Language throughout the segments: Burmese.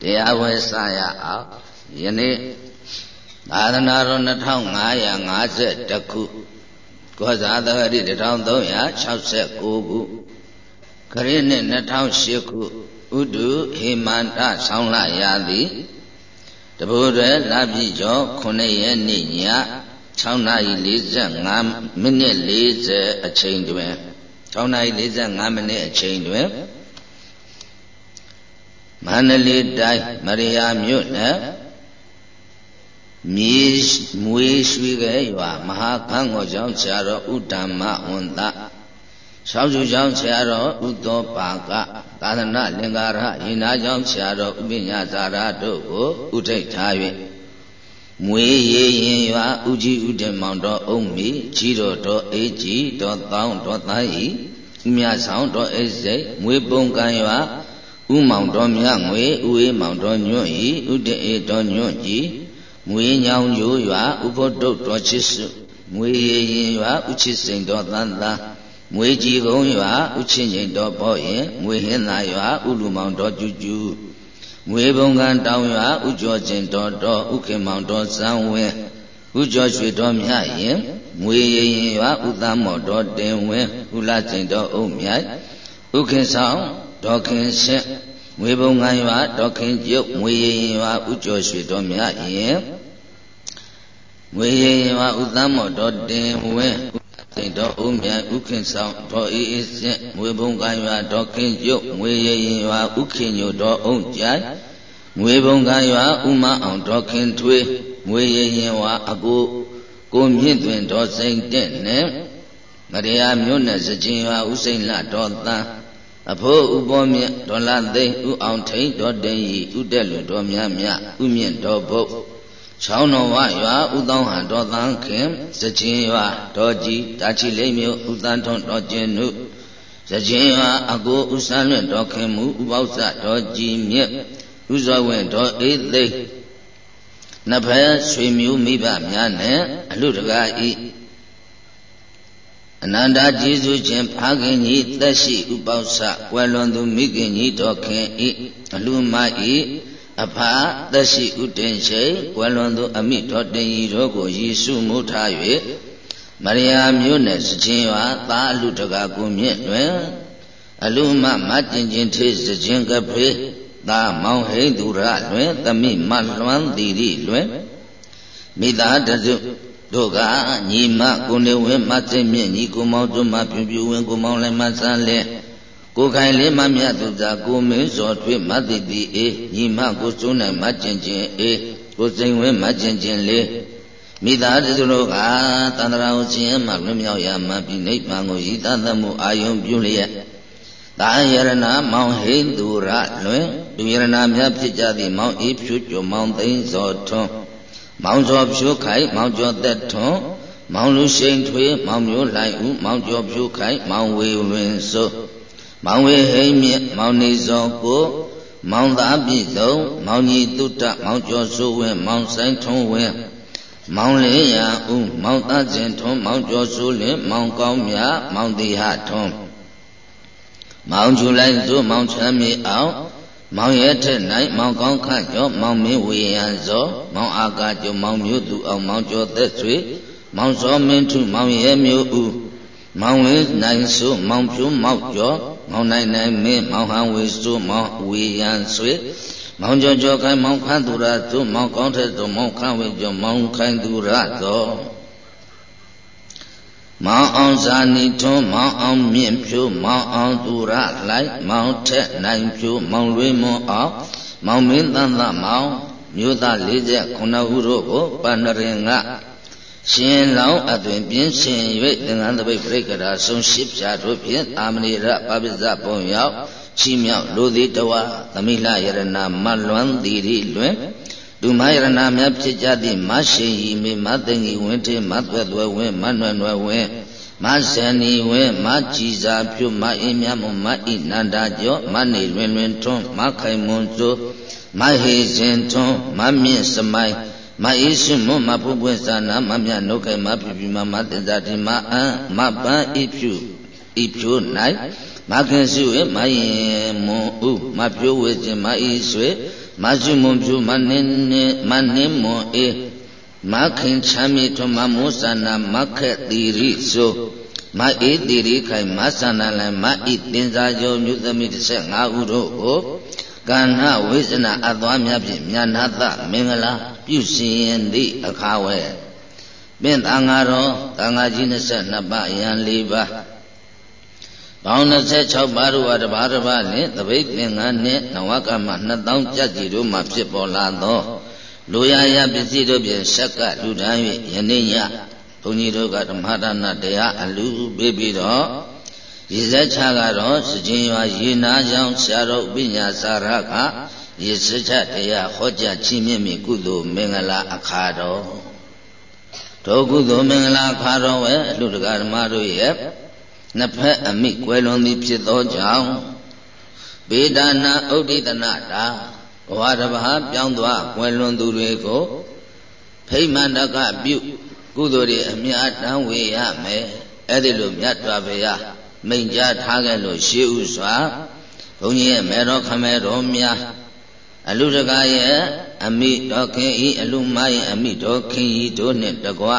တရားဝဲစရအောင်ယနေ့သာသနာတော်2550ခုကောဇာတဂရိ1369ခုခရစ်နှစ်2008ခုဥဒုဟေမန္တဆောင်းလာရသည်တဘိုးရဲလပြည့်ကျော်9ရက်နေ့ည6နာရီ45မိနစ်40အချိန်တွင်6နာရီ45မိနစ်အချိန်တွင် မန္တလေးတိုင်းမရိယာမြို့နယ်မြေမွေးရွှေကဲရွာမဟာခန်းကိုကျောင်းဆရာတော်ဥဒ္ဓမ္မဝန်တဆောင်းစုကျောင်းဆရာတော်ဥသောပါကသာသနာလင်္ကာရယင်နာကျောင်းဆရာတော်ဥပညာဇာရတို့ကိုဥထိတ်ထား၍မွေးရရင်ရွာဥကြီးဥဒေမောင်တော်အုံမီကြီးတော်တော်အေးကြီးတော်တောင်းတော်သားဤမြတ်ဆောင်တော်အိစိတ်မွေးပုံကံရွာ ဥမောင်တော်မြငွေဥအေးမောင်တော်ညွန့်ဤဥတအေတော်ညွန့်ကြီးမွေညောင်ညိုရွာဥဖို့တုတ်တော်ချစ်စုမွေရင်ရွာဥချစ်စိန်တော်သန္တာမွေကြည်ကုန်းရွာဥချင်းချိန်တော်ပေါ့ရင်မွေဟင်းသာရွာဥလူမောင်တော်ကျူးကျူးမွေဘုံကံတောင်ရွာဥကျော်ချင်းတော်တော်ဥခင်မောင်တော်ဇံဝင်းဥကျော်ရွှေတော်မြရင်မွေရင်ရွာဥသမော်တော်တင်ဝင်းဥလချင်းတော်အုံမြိုက်ဥခင်ဆောင် ဒေါခင်ရှင်းငွေပုံငံရွာဒေါခင်ကျုပ်ငွေရင်ရွာဥကျော်ရွှေတော်မြရင်ငွေရင်ရွာဥသမော်တော်တင်ဝင်းသိတော်ဦးမြန်ဥခင်ဆောင်တော်အေးအေးစင့်ငွေပုံကံရွာဒေါခင်ကျုပ်ငွေရင်ရွာဥခင်ညိုတော်အုံကြိုင်ငွေပုံကံရွာဥမအောင်ဒေါခင်ထွေးငွေရင်ရွာအကိုကိုမြင့်တွင်တော်စိန်တဲ့နဲ့မရယာမြို့နယ်စကြင်ရွာဥစိန်လတော်တန်း အဖိုးဥပေါ်မြင့်ဒေါ်လာသိန်းဥအောင်ထိန်ဒေါ်တင်ဤဥတက်လူတော်များများဥမြင့်တော်ဘုတ်ချောင်းတော်ဝရွာဥသောဟံတော်သန်းခင်စချင်းရွာတော်ကြီးတာချီလိမ့်မြို့ဥသန်းထွန်းတော်ကျင်းနုစချင်းရွာအကိုဥဆန်းလွင့်တော်ခင်မူဥပေါဇတော်ကြီးမြင့်ဥဇောဝင်တော်အေးသိနဖဲဆွေမျိုးမိဘများနဲ့အလူတကာဤ အနန္တကျေးဇူးရှင်ဖခင်ကြီးသက်ရှိဥပောသကွယ်လွန်သူမိခင်ကြီးတော်ခင်ဤအလူမဤအဖသက်ရှိဥတင်ရှိကွယ်လွန်သူအမိတော်တင်ကြီးတို့ကိုယေရှုမူထား၍မရိယာမြို့နယ်စချင်းရွာသာအလူတကာကိုမြင့်တွင် အလူမမတင်ချင်းထေစချင်းကဖေးသာမောင်ဟိန္ဒူရလွင်သမိမလွမ်းတိရိလွင်မိသားတစု တို့ကညီမကိုနေဝင်းမသိမြင့်ညီကိုမောင်တို့မပြူပြူဝင်းကိုမောင်လည်းမဆန်းလဲကိုခိုင်လေးမမြတ်သူသာကိုမင်းစောထွေးမသိတိအေးညီမကိုစိုးနိုင်မကျင်ကျင်အေးကိုစိန်ဝင်းမကျင်ကျင်လေးမိသားစုတို့ကတန္တရာကိုရှင်ရမှလွမြောက်ရမှပြီးနိဗ္ဗာန်ကိုရည်သားသမှုအာယုံပြုလျက်တာယရဏမောင်ဟိန္ဒူရလွင်သူယရဏများဖြစ်ကြသည့်မောင်အေးဖြူကျော်မောင်သိန်းစောထွန်း မောင်ကျော်ဖြိုးခိုင်မောင်ကျော်သက်ထွန်းမောင်လူရှိန်ထွေးမောင်မျိုးလိုက်ဦးမောင်ကျော်ဖြိုးခိုင်မောင်ဝေလွင်စိုးမောင်ဝေဟိမ့်မြင့်မောင်နေစောကိုမောင်သားပြည့်စုံမောင်ကြီးတုတ္တမောင်ကျော်စိုးဝင်းမောင်ဆိုင်ထုံးဝင်းမောင်လေးရဦးမောင်သားစဉ်ထွန်းမောင်ကျော်စိုးလင်းမောင်ကောင်းမြမောင်တိဟထွန်းမောင်ကျူလိုက်သူမောင်ချမ်းမြေအောင် မောင်ရဲထက်၌မောင်ကောင်းခန့်ကျော်မောင်မင်းဝေယံဇောမောင်အာကာကျော်မောင်မျိုးသူအောင်မောင်ကျော်သက်ဆွေမောင်စောမင်းထုမောင်ရဲမျိုးဦးမောင်ဝင်းနိုင်စုမောင်ဖြိုးမောက်ကျော်မောင်နိုင်နိုင်မင်းမောင်ဟန်ဝေစုမောင်ဝေယံဆွေမောင်ကျော်ကျော်ခိုင်မောင်ခန့်သူရသူမောင်ကောင်းထက်သူမောင်ခန့်ဝေကျော်မောင်ခိုင်သူရသော မောင်အောင်ဇာနီထွန်းမောင်အောင်မြင့်ဖြိုးမောင်အောင်သူရလိုက်မောင်ထက်နိုင်ဖြိုးမောင်လွေမွန်အောင်မောင်မင်းသန်းသမောင်မြို့သား49ဦးတို့ကိုပန္နရင်ကရှင်လောင်းအသွင်ပြင်းရှင်၍သင်္ကန်းတပိတ်ပြိကရာဆုံးရှိဖြာတို့ဖြင့်အာမဏိရပပိစပုံရောက်ချီမြောက်လူသည်တဝသမိလယရဏမလွမ်းတိရိလွင် ဒုမယရဏများဖြစ်ကြသည့်မရှိဤမေမသိငီဝင်းထေမသွဲ့သွဲဝင်းမနွယ်နွယ်ဝင်းမဇန်နီဝင်းမကြည်စာပြုမအင်းမြတ်မမဣနန္ဒာကျော်မနေလွင်လွင်ထွန်းမခိုင်မွန်စိုးမဟေစဉ်ထွန်းမမြင့်စမိုင်းမအေးရှိမွန်မပုပွင့်စာနာမမြနှုတ်ခိုင်မပြပြမမတဇာတိမအံမပန်းဣဖြူဣဖြူ၌မခင်စုဝေမယင်မွန်ဥမပြိုးဝေခြင်းမအေးဆွေ မဆုမွန်ဖြူမနှင်းနှင်းမနှင်းမွန်အေးမခင်ချမ်းမြေထွန်းမမောသနာမခက်တိရိဆိုမအေးတိရိခိုင်မသနာလံမဣတင်္စာကျော်မြို့သမီး15ဦးတို့ကိုကန္နဝိဇနာအသွားများဖြင့်မြတ်နာသမင်္ဂလာပြုစီရင်သည့်အခါဝဲပင်တန်ဃာတော်တန်ဃာကြီး22ပါးယံ4ပါး ပေါင်း26ပါးတို့ဟာတပါးတပါးနဲ့တပိတ်သင်္ကန်းနှင့်နဝကမ2000ကြက်ကြီးတို့မှဖြစ်ပေါ်လာသောလူရရပစ္စည်းတို့ဖြင့်ဆက်ကလူထမ်း၍ယနေ့ညဘုန်းကြီးတို့ကဓမ္မဒါနတရားအလူပေးပြီးတော့ရေစက်ချကတော့စကြင်ရွာရေနာကြောင့်ဆရာတော်ပညာစာရကရေစက်ချတရားဟောကြားချီးမြှင့်မိကုသိုလ်မင်္ဂလာအခါတော်တို့ကုသိုလ်မင်္ဂလာအခါတော်ဝဲအလှတကာဓမ္မတို့ရဲ့ နှစ်ဖက်အမိကွယ်လွန်သည်ဖြစ်သောကြောင့်ဗေဒနာဥဒိတနာတာဘဝတစ်ပါးပြောင်းသွားကွယ်လွန်သူတွေကိုဖိမန္တကပြုကုသိုလ်တွေအများတန်းဝေရမယ်အဲ့ဒီလိုမြတ်စွာဘုရားမိန့်ကြားထားခဲ့လို့ရှေးဥစွာဘုန်းကြီးရဲ့မေတော်ခမဲတော်များအလူတကာရဲ့အမိတော်ခင်ဤအလူမရဲ့အမိတော်ခင်ဤတို့နှင့်တကွ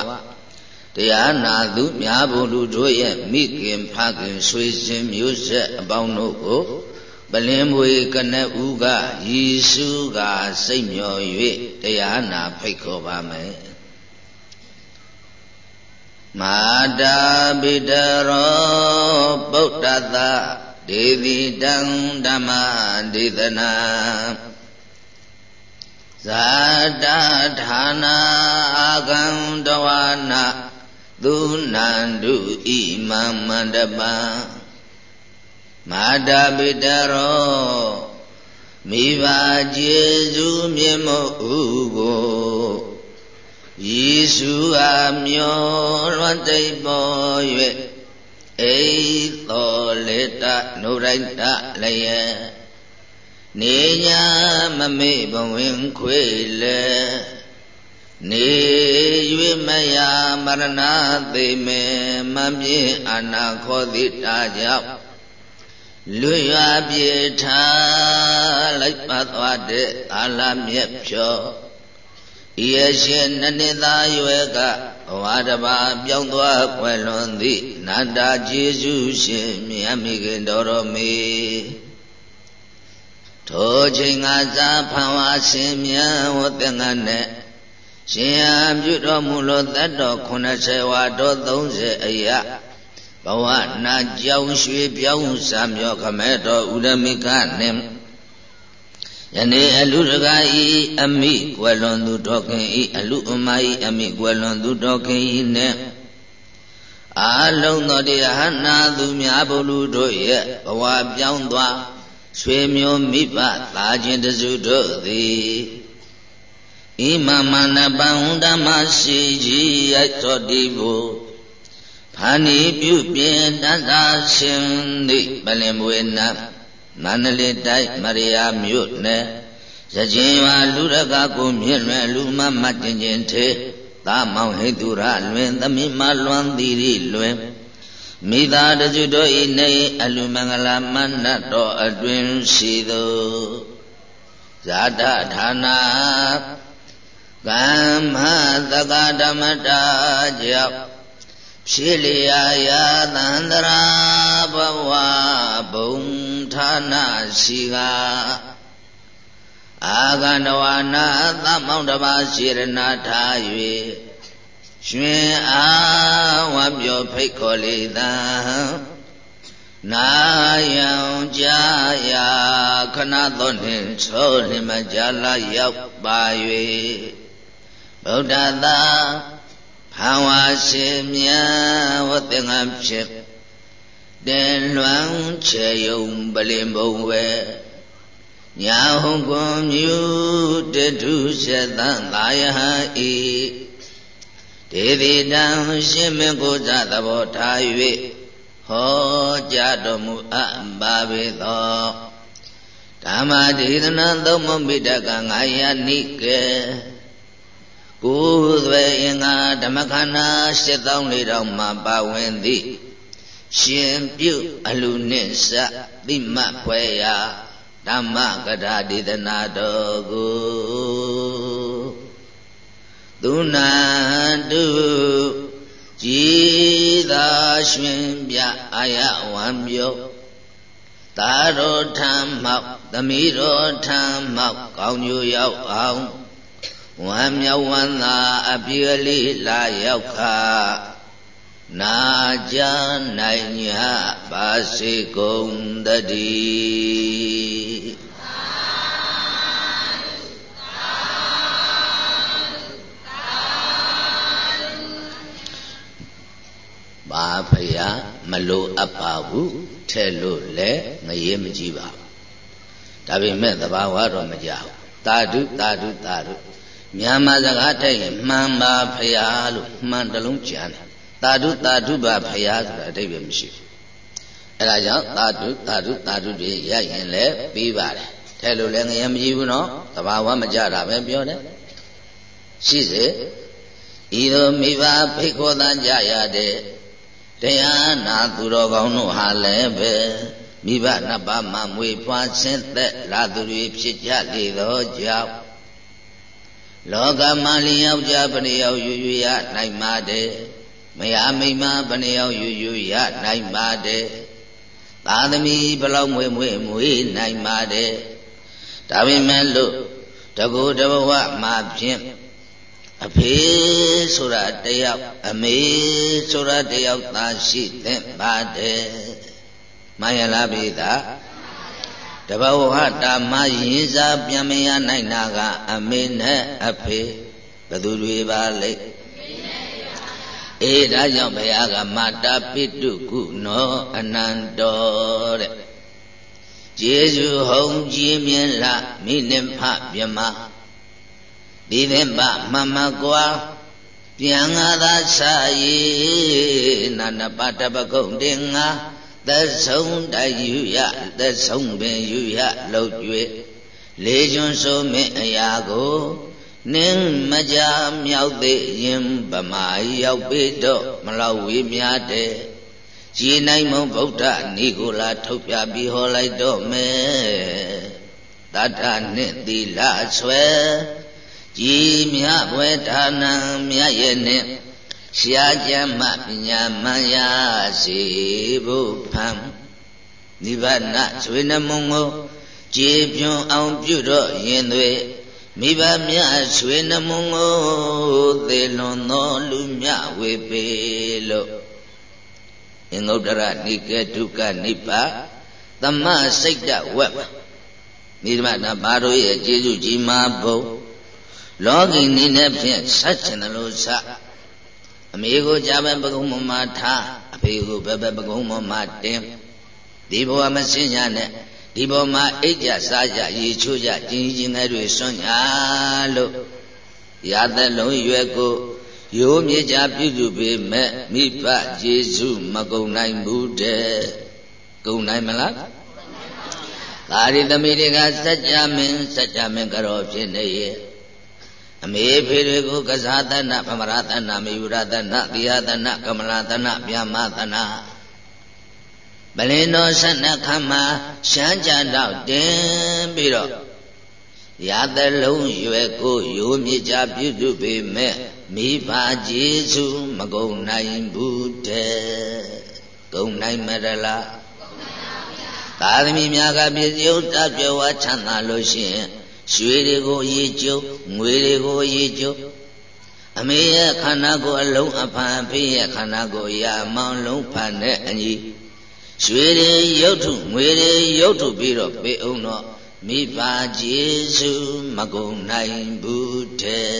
တရားနာသူများဘုလူတို့ရဲ့မိခင်ဖခင်ဆွေစဉ်မျိုးဆက်အပေါင်းတို့ကိုပလင်မွေကနဦးကယေရှုကစိတ်မျော်၍တရားနာဖိတ်ခေါ်ပါမယ်မာတာဘိတရောပုဒ္ဒတဒေဝီတံဓမ္မဒေသနာဇာတဌာနာအာကံတဝနာ သူနန္တုဣမံမန္တပံမာတာပိတရောမိဘကျေစုမြင့်မို့ဥကိုယေရှုအားမျောလွန်တိတ်ပေါ်၍အိသောလေတနုရိုက်တလည်းနေညာမမေ့ဘဝင်ခွေလေ နေ၍မယမရဏသိမေမပြေအနာခောတိတာကြောင့်လွရွာပြေထားလိုက်ပါသွားတဲ့အာလမြက်ဖြောဤအရှင်နနှစ်သားရွယ်ကဘဝတပါပြောင်းသွားွယ်လွန်သည့်နန္တာကျေးဇူးရှင်မြတ်မိခင်တော်တော်မေထိုချိန်ကသာဖန်ဝါရှင်မြတ်ဝတ်တဲ့ငါနဲ့ ရှင်ဟာပြုတော်မူလို့တတ်တော်80ဝါတော်30အရာဘဝနာကြောင်ရွှေပြောင်းစာမျောခမဲတော်ဥဒမိကနှင့်ယနေ့အလူတကာဤအမိကွယ်လွန်သူတော်ခင်ဤအလူအမဤအမိကွယ်လွန်သူတော်ခင်ဤနှင့်အာလုံးသောတရားဟနာသူများဘုလူတို့ရဲ့ဘဝပြောင်းသွားရွှေမျိုးမိဘသာခြင်းတစုတို့သည် ဣမမန္တပံဓမ္မရှိကြီးရိုက်တော်တိဘုဖာနိပြုပြင်တတ်သာရှင်သည့်ပလင်မွေနာမန္တလေးတိုင်းမရိယာမြို့နယ်ရခြင်းရွာလူရကကိုမြင့်လွယ်လူမမတင်ခြင်းထေသာမောင်ဟိတုရလွင်သမိမလွန်သီရိလွင်မိသားတစုတို့ဤနေအလူမင်္ဂလာမန္တတော်အတွင်ရှိသောဇာတဌာနာ ကမ္မသကဓမ္မတာကြောင့်ဖြစ်လျာယာသန္တရာဘဝဘုံဌာနရှိကအာဂန္ဓဝနာသမောင်တပါစေရနာထား၍ရှင်အားဝပြောဖိတ်ခေါ်လေသာနာယံကြာယာခဏသောနှင့်သောလင်မကြာလာရောက်ပါ၍ ဗုဒ္ဓသာဘာဝရှင်မြတ်ဝတ္တငါဖြစ်တင်လွမ်းချေယုံပလင်ဘုံဝဲညာဟုံကွန်မြူတထုရှသံသာယဟဤဒေတိတံရှင်မကိုဇသဘောထား၍ဟောကြားတော်မူအပ်ပါပေသောဓမ္မဒေသနာသုံးမမိတကငါယနိကေ ကိုယ်သွေအင်္ဂါဓမ္မခန္ဓာ7400မှာပါဝင်သည့်ရှင်ပြုအလူနှင့်စတိမတ်ဖွဲရာဓမ္မကထာဒေသနာတော်ကိုသူနာတုကြည်သာရွှင်ပြအာယဝံပြောသာတော်ထံမောက်သမီးတော်ထံမောက်ကောင်းညိုရောက်အောင် ဝမ်းမြောက်ဝမ်းသာအပြည့်လေးလာရောက်ခါနာကြနိုင်ညပါစေကုန်တည်းပါဖယားမလိုအပ်ပါဘူးထဲလို့လည်းငရေမကြည့်ပါဘူးဒါပေမဲ့သဘာဝတော့မကြောက်တာဓုတာဓုတာဓု မြန်မာစကားတဲ့ရင်မှန်ပါဖယားလို့မှန်တလုံးကြံတယ်တာဓုတာဓုပါဖယားဆိုတာအဓိပ္ပာယ်မရှိဘူးအဲဒါကြောင့်တာဓုတာဓုတာဓုတွေရရင်လည်းပြီးပါတယ်ထဲလို့လည်းငရေမကြည့်ဘူးနော်သဘာဝမကြတာပဲပြောတယ်ရှိစေဤသို့မိဘဖိတ်ခေါ်သားကြရတဲ့တရားနာသူတော်ကောင်းတို့ဟာလည်းပဲမိဘနှစ်ပါးမှမွေဖွားဆင်းသက်လာသူတွေဖြစ်ကြလေသောကြောင့် လောကမှာလျောက်ကြပရိယောယူယူရနိုင်ပါတဲ့မယားမိမပရိယောယူယူရနိုင်ပါတဲ့သာသမီဘလောက်မွေမွေမွေနိုင်ပါတဲ့ဒါပေမဲ့လို့တကူတဘဝမှာဖြင့်အဖေဆိုတာတယောက်အမေဆိုတာတယောက်သာရှိသင့်ပါတယ်မှန်ရလားပိသာ တဘဝတာမရင်စားပြန်မရနိုင်တာကအမေနဲ့အဖေဘသူတွေပါလိမ့်အေးဒါကြောင့်ဘုရားကမာတာပိတုကုနောအနန္တောတဲ့ကျေးဇူးဟုံးကြီးမြင်လာမိနစ်ဖမြမဒီသင်္ပမမကွာပြန်ငါသာစာရီနာနပတပကုံတင်ငါ သက်ဆုံးတယူရသက်ဆုံးပင်ယူရလောက်ကျွေလေကျွန်းဆိုမင်းအရာကိုနင်းမကြမြောက်သေးရင်ဗမာရောက်ပေတော့မလောက်ဝေးများတဲ့ကြည်နိုင်မုံဗုဒ္ဓနိကိုလာထုတ်ပြပြီးဟောလိုက်တော့မယ်တတ္ထနှင့်သီလဆွဲကြည်မြဘွယ်ဌာနံမြတ်ရဲ့နဲ့ ရှားကြမပညာမန်ရစေဖို့ဖံနိဗ္ဗာန်ဆွေနမုံကိုကြည်ပြွန်အောင်ပြုတော့ရင်တွေမိဘမြတ်ဆွေနမုံကိုသေလွန်သောလူမြဝေပေလို့အင်္ဂုတ္တရနိကေဒုက္ခနိဗ္ဗာသမစိတ်တဝက်နိဗ္ဗာန်ဘာတို့ရဲ့ကျေးဇူးကြီးမားဖို့လောကီနေနဲ့ဖြင့်ဆက်ချင်တယ်လို့စ အမေကိုကြာပဲပကုံးမမထားအဖေကိုဘယ်ဘယ်ပကုံးမမတင်ဒီဘဝမစင်ညာနဲ့ဒီဘဝမှာအိတ်ကြစားကြရေချိုးကြကျင်းချင်းတွေတွေစွန့်ညာလို့ရသက်လုံးရွယ်ကိုရိုးမြေကြပြုစုပေမဲ့မိဘယေစုမကုံနိုင်ဘူးတဲ့ကုံနိုင်မလားကာရီသမီးတွေကစัจ जा မင်းစัจ जा မင်းကြောဖြစ်နေရဲ့ အမေဖေတွေကိုကစားတနာဗမရတနာမေယုရတနာတိယတနာကမလာတနာဗျမတနာပလင်တော်ဆနခမရှမ်းကြတော့တင်ပြီးတော့ရသလုံးရွယ်ကိုရိုးမြကြပြုစုပေမဲ့မိဘကျေစုမကုံနိုင်ဘူးတဲ့ကုံနိုင်မရလားသာသမီများကပြည့်စုံတတ်ကြွားချမ်းသာလို့ရှိရင် ရွှေတွေကိုအရေးကျုပ်ငွေတွေကိုအရေးကျုပ်အမေရဲ့ခန္ဓာကိုယ်အလုံးအဖန်အဖေရဲ့ခန္ဓာကိုယ်ရာမောင်လုံးဖန်တဲ့အညီရွှေတွေရုပ်ထုငွေတွေရုပ်ထုပြီးတော့ပေးအောင်တော့မိဘကျေစုမကုံနိုင်ဘူးတဲ့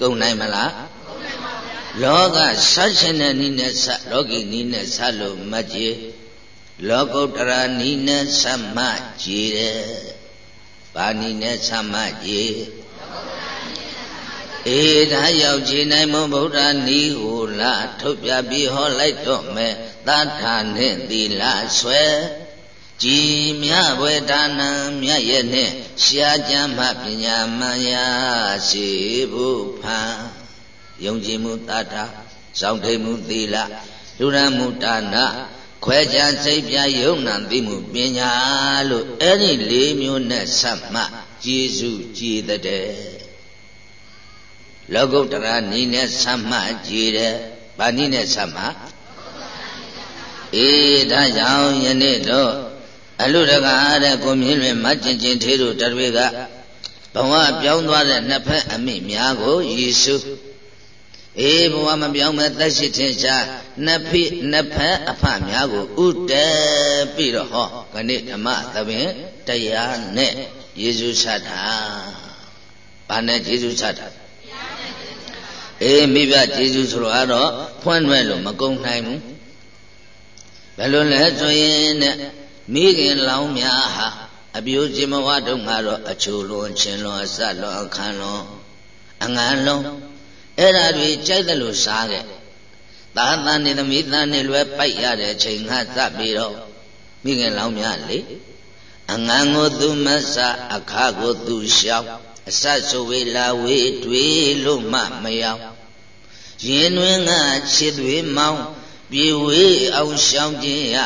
ကုံနိုင်မလားကုံနိုင်ပါဗျာလောကဆက်ရှင်တဲ့နိနဲ့ဆက်လောကီနိနဲ့ဆက်လို့မကြည်လောကုတ္တရာနိနဲ့ဆက်မှကြည်တယ် ပါဏိနဲ့သမကြီးအေဒါရောက်ခြေနိုင်မဗုဒ္ဓနီးကိုလာထုတ်ပြပြီးဟောလိုက်တော့မယ်သတ္ထာနှင့်သီလဆွဲကြည်မြဘွယ်ဒါနံမြတ်ရဲ့နဲ့ရှားကြမ်းမှပညာမှန်ရစီဖို့ဖန်ယုံကြည်မှုတတ္ထာစောင့်ထိန်မှုသီလလူရမှုဒါန ခွဲခြားစိတ်ပြယုံနာသိမှုပညာလို့အဲ့ဒီလေးမျိုးနဲ့ဆက်မှကျေစုကြည်တဲ့လောကုတ္တရာနီးနဲ့ဆက်မှကြည်တယ်ဗာနီးနဲ့ဆက်မှအေးဒါကြောင့်ယနေ့တော့အလူတကာတဲ့ကိုမြင့်လွင်မကျင်ကျင်သေးတို့တတွေကဘဝပြောင်းသွားတဲ့နှစ်ဖက်အမိများကိုယေရှု အေးဘဝမပြောင်းမဲ့သက်ရှိထင်ရှားနှစ်ဖိနှစ်ဖက်အဖများကိုဥတဲပြီးတော့ဟောခဏိဓမ္မသဘင်တရားနဲ့ယေရှုချတာဘာနဲ့ယေရှုချတာအေးမိဘယေရှုဆိုတော့ဖွင့်ရွယ်လို့မကုန်းနိုင်ဘူးဘယ်လိုလဲဆိုရင်နဲ့မိခင်လောင်းများဟာအပြိုးခြင်းမဝတုံကတော့အချိုလွန်ချင်းလွန်အဆက်လွန်အခန်းလွန်အငန်းလုံး အဲ့ဓာတွေကြိုက်တယ်လို့စားခဲ့သာသန်နေသမီးသားနေလွယ်ပိုက်ရတဲ့ချိန်ကစပြီးတော့မိခင်လောင်းများလေအငန်းကိုသူမဆအခါကိုသူရှောက်အဆက်ဆိုဝေလာဝေတွေလို့မှမရောက်ရင်တွင်ကချစ်တွေမောင်းပြေဝေးအောင်ရှောင်ခြင်းရ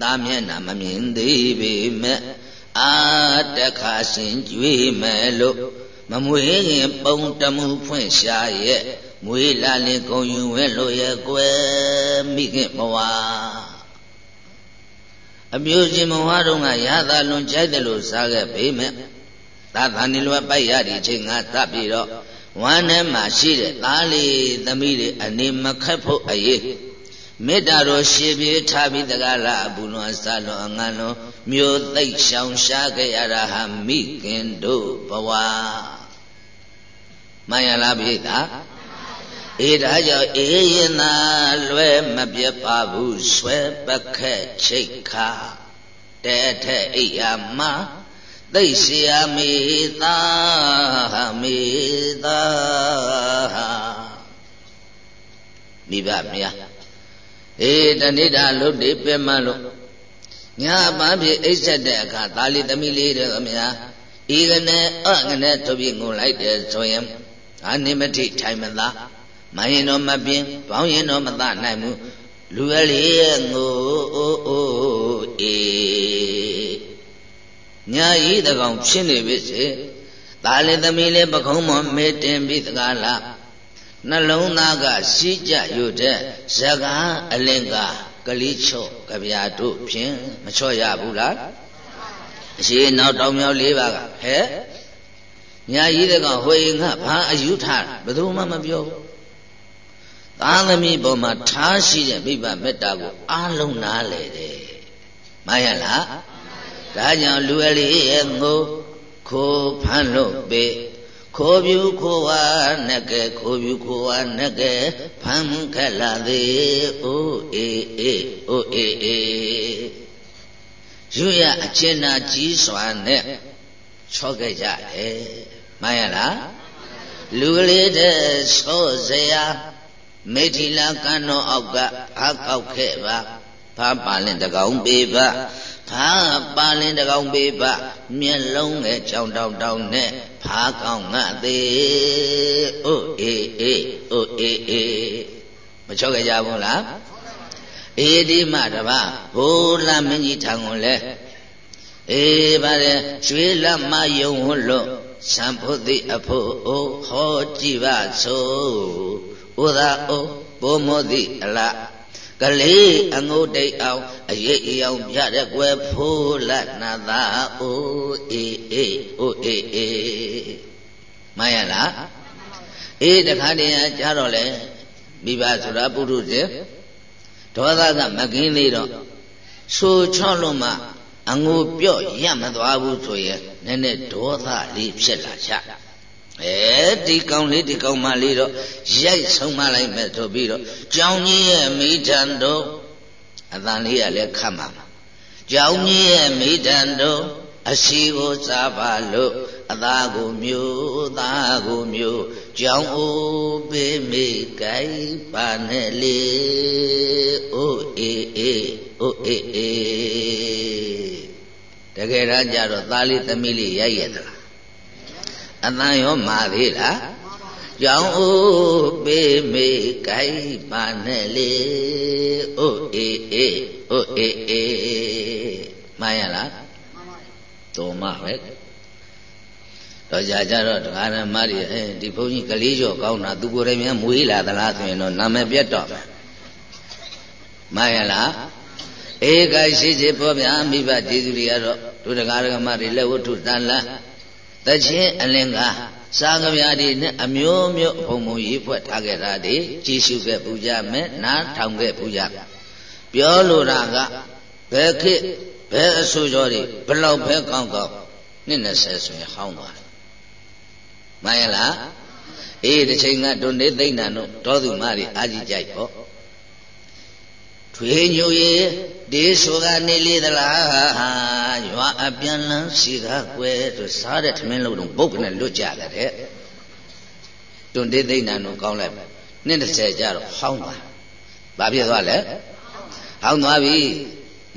သားမျက်နှာမမြင်သေးပေမဲ့အာတခါရှင်ကြွေးမယ်လို့ မမွေးခင်ပုံတမှုဖွင့်ရှာရဲ့မွေးလာလင်ကုံယူဝဲလို့ရဲ့ကွယ်မိခင်ဘဝအပြိုချင်းမဝါတော့ကရသာလွန်ကြိုက်တယ်လို့စားခဲ့ပေမဲ့သာသန်ဒီလွယ်ပိုက်ရဒီချိန်ကသပ်ပြီးတော့ဝမ်းထဲမှာရှိတဲ့သားလေးသမီးတွေအနေမခက်ဖို့အရေး မေတ္တာတော်ရှေပြေထားပြီးတကားလားအပူလွန်စလွန်အငန်းလွန်မြို့သိပ်ရှောင်ရှားခဲ့ရတာဟာမိခင်တို့ဘဝမှန်ရလားပြိတ္တာအေးဒါကြောင့်အေးရင်သာလွယ်မပြတ်ပါဘူးဆွဲပခက်ချိတ်ခါတဲထက်အိယာမသိရှိယမေသာမေသာမိဘမယား အေးတဏိတာလုတ်တိပြမလို့ညာပန်းဖြစ်အိတ်ဆက်တဲ့အခါသာလီသမီးလေးတို့အများဤကနေအငနဲ့ထုတ်ပြီးငုံလိုက်တယ်ဆိုရင်အာနိမတိထိုင်မသာမရင်တော့မပြင်းဘောင်းရင်တော့မသနိုင်ဘူးလူရလေးငိုအိုးအိုးအေးညာဤတကောင်ဖြစ်နေပြီစေသာလီသမီးလေးပခုံးမမေးတင်ပြီးတကားလား နှလုံးသားကစီးကြယူတဲ့ဇကားအလင်္ကာကလေးချော့ကြပြာတို့ဖြင့်မချော့ရဘူးလားအရှိနောက်တောင်မြောက်လေးပါကဟဲ့ညာကြီးတဲ့ကောင်ဟိုရင်ကဘာအယူထားဘယ်သူမှမပြောဘူးသာသမီပေါ်မှာထားရှိတဲ့မိဘမေတ္တာကိုအားလုံးနားလေတယ်မှန်ရလားဒါကြောင့်လူအလေးရဲ့ငိုခိုးဖမ်းလို့ပေ ခိုးပြူခိုးဝါနဲ့ကဲခိုးပြူခိုးဝါနဲ့ကဲဖမ်းခက်လာသေးအိုးအေးအေးအိုးအေးအေးယူရအကျဉ်းနာကြီးစွာနဲ့ချော့ခဲ့ကြတယ်မှန်ရလားလူကလေးတဲ့ဆော့စရာမေထီလာကန်းတော်အောက်ကအားကောက်ခဲ့ပါဖားပါလင်တကောင်ပေးပါဖားပါလင်တကောင်ပေးပါမျက်လုံးနဲ့ကြောင်တောင်တောင်နဲ့ ဖားကောင်းငါသေးအိုးအေးအေးအိုးအေးအေးမချောက်ကြကြဘူးလားအေဒီမတပါဘိုးလာမင်းကြီးထံကိုလဲအေးပါတယ်ရွှေလမယုံဝလို့သံဖုတ်တိအဖို့အိုဟောကြည့်ပါဆိုဥသာအိုဘိုးမောတိအလား ကလေးအငုတ်တိတ်အောင်အရေးအယောင်ပြတဲ့ကွယ်ဖိုးလနာသာအိုးအေးအေးအိုးအေးအေးမှန်ရလားအေးတခါတည်းကြားတော့လေမိဘဆိုတာပုထုဇဉ်ဒေါသကမကင်းသေးတော့ဆိုချော့လို့မှအငိုပြော့ရမသွားဘူးဆိုရင်နည်းနည်းဒေါသလေးဖြစ်လာချ အဲဒီကောင်လေးဒီကောင်မလေးတော့ရိုက်ဆုံးမလိုက်မယ်ဆိုပြီးတော့ကြောင်ကြီးရဲ့မိထံတို့အတန်လေးကလည်းခတ်မှာကြောင်ကြီးရဲ့မိထံတို့အစီကိုစားပါလို့အသားကိုမျိုးသားကိုမျိုးကြောင်အိုးပေးမိကြိုက်ပါနဲ့လေအိုးအေးအေးအိုးအေးအေးတကယ်တမ်းကျတော့သားလေးသမီးလေးရိုက်ရသလား အတန်ရောမာသေးလားကြောင်အိုးပေးမေကြိုက်ပါနဲ့လေအိုးအေးအေးအိုအေးအေးမှန်ရလားတော်မှပဲတော့ကြာကြတော့တရားဓမ္မတွေအဲဒီဘုန်းကြီးကလေးကျော်ကောင်းတာသူကိုယ်တိုင်များမွေးလာသလားဆိုရင်တော့နာမည်ပြတ်တော့မယ်မှန်ရလားအေကရှိစေပေါ်ဗျာမိဘကျေးဇူးတွေကတော့တို့တရားဓမ္မတွေလက်ဝတ္ထုတန်လန်း တချင်းအလင်္ကာစာကဗျာတွေနဲ့အမျိုးမျိုးဘုံဘုံရေးဖွဲ့ထားခဲ့တာတွေကြည်ရှုခဲ့ပူကြမယ်နားထောင်ခဲ့ပူကြပြောလိုတာကဘယ်ခေတ်ဘယ်အဆိုကြောတွေဘလောက်ပဲကောင်းကောင်းနှစ်20ဆိုရင်ဟောင်းသွားတယ်မှန်ရလားအေးတစ်ချိန်ကဒုနေသိမ့်နံတို့တောသူမတွေအာကြီးကြိုက်ပေါ့ ထွေညူရေဒီဆိုကနေလေသလားရွာအပြန်လန်းစီကားကွယ်ဆိုစားတဲ့ထမင်းလုံးတော့ပုတ်ကနေလွတ်ကြတယ်တဲ့တွန်တေးသိမ့်နံတို့ကောင်းလိုက်နှစ်30ကျတော့ဟောင်းသွားဘာဖြစ်သွားလဲဟောင်းသွားပြီ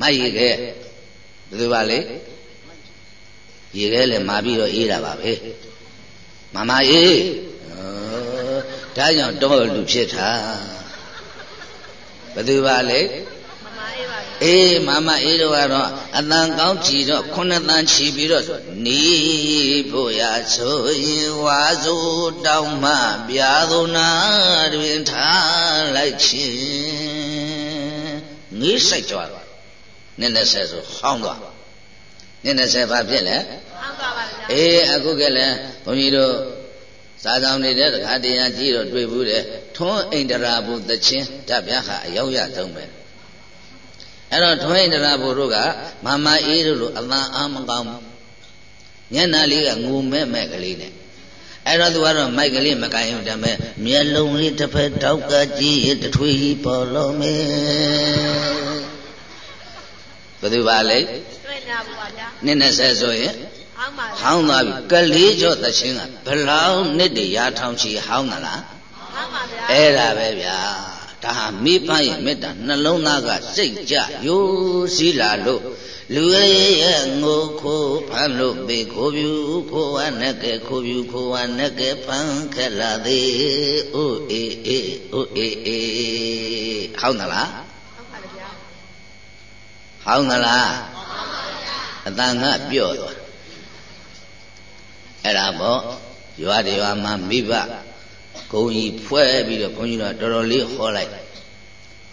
မရည်ခဲ့ဘယ်သူပါလဲရေခဲလည်းမာပြီးတော့အေးတာပါပဲမမအေးဒါကြောင့်တော့လူဖြစ်တာ ဘယ်သူပါလဲအေးမမအေးတို့ကတော့အတန်ကောင်းကြည်တော့ခုနှစ်တန်ချီပြီးတော့နေဖို့ရဆိုရင်ဝါဆိုတောင်းမှပြာသူနာတွင်ထားလိုက်ခြင်းငေးဆိုင်ကြွားနည်းနည်းဆဲဆိုဟောင်းသွားနည်းနည်းဆဲဘာဖြစ်လဲဟောင်းသွားပါဗျာအေးအခုကလည်းဘုန်းကြီးတို့ စာဆောင်နေတဲ့တခါတရားကြည့်တော့တွေ့ဘူးတဲ့ထွန်းအိန္ဒရာဘုသချင်းဓာတ်ပြဟာအရောက်ရဆုံးပဲအဲ့တော့ထွန်းအိန္ဒရာဘုတို့ကမမအေးတို့လိုအသာအာမကောင်းမျက်နှာလေးကငူမဲ့မဲ့ကလေးနဲ့အဲ့တော့သူကတော့မိုက်ကလေးမကိုင်းဘူးဒါပေမဲ့မျက်လုံးလေးတစ်ဖက်တောက်ကကြည့်ရတထွေးပေါ်လို့မေဘယ်သူပါလဲတွေ့နာဘူးပါဗျာနည်းနည်းဆက်ဆိုရင် ဟောင်းသွားပြီကလေးကျော်သချင်းကဘလောက်နှစ်တည်းရာထောင်ချီဟောင်းသလားဟောင်းပါဗျာအဲ့ဒါပဲဗျာဒါဟာမိဘရဲ့မေတ္တာနှလုံးသားကစိတ်ကြယိုးစည်းလာလို့လူရဲ့ငိုခိုးဖမ်းလို့ပေခိုးပြူခိုးဝနဲ့ကဲခိုးပြူခိုးဝနဲ့ကဲဖမ်းခက်လာသေးအိုးအေးအေးအိုးအေးအေးဟောင်းသလားဟောင်းပါဗျာဟောင်းသလားအတန်ကပြော့သွား အဲ့ဒါပေါ့ရွာတွေရွာမှာမိဘဂုံကြီးဖွဲ့ပြီးတော့ဘုန်းကြီးတို့တော်တော်လေးဟောလိုက်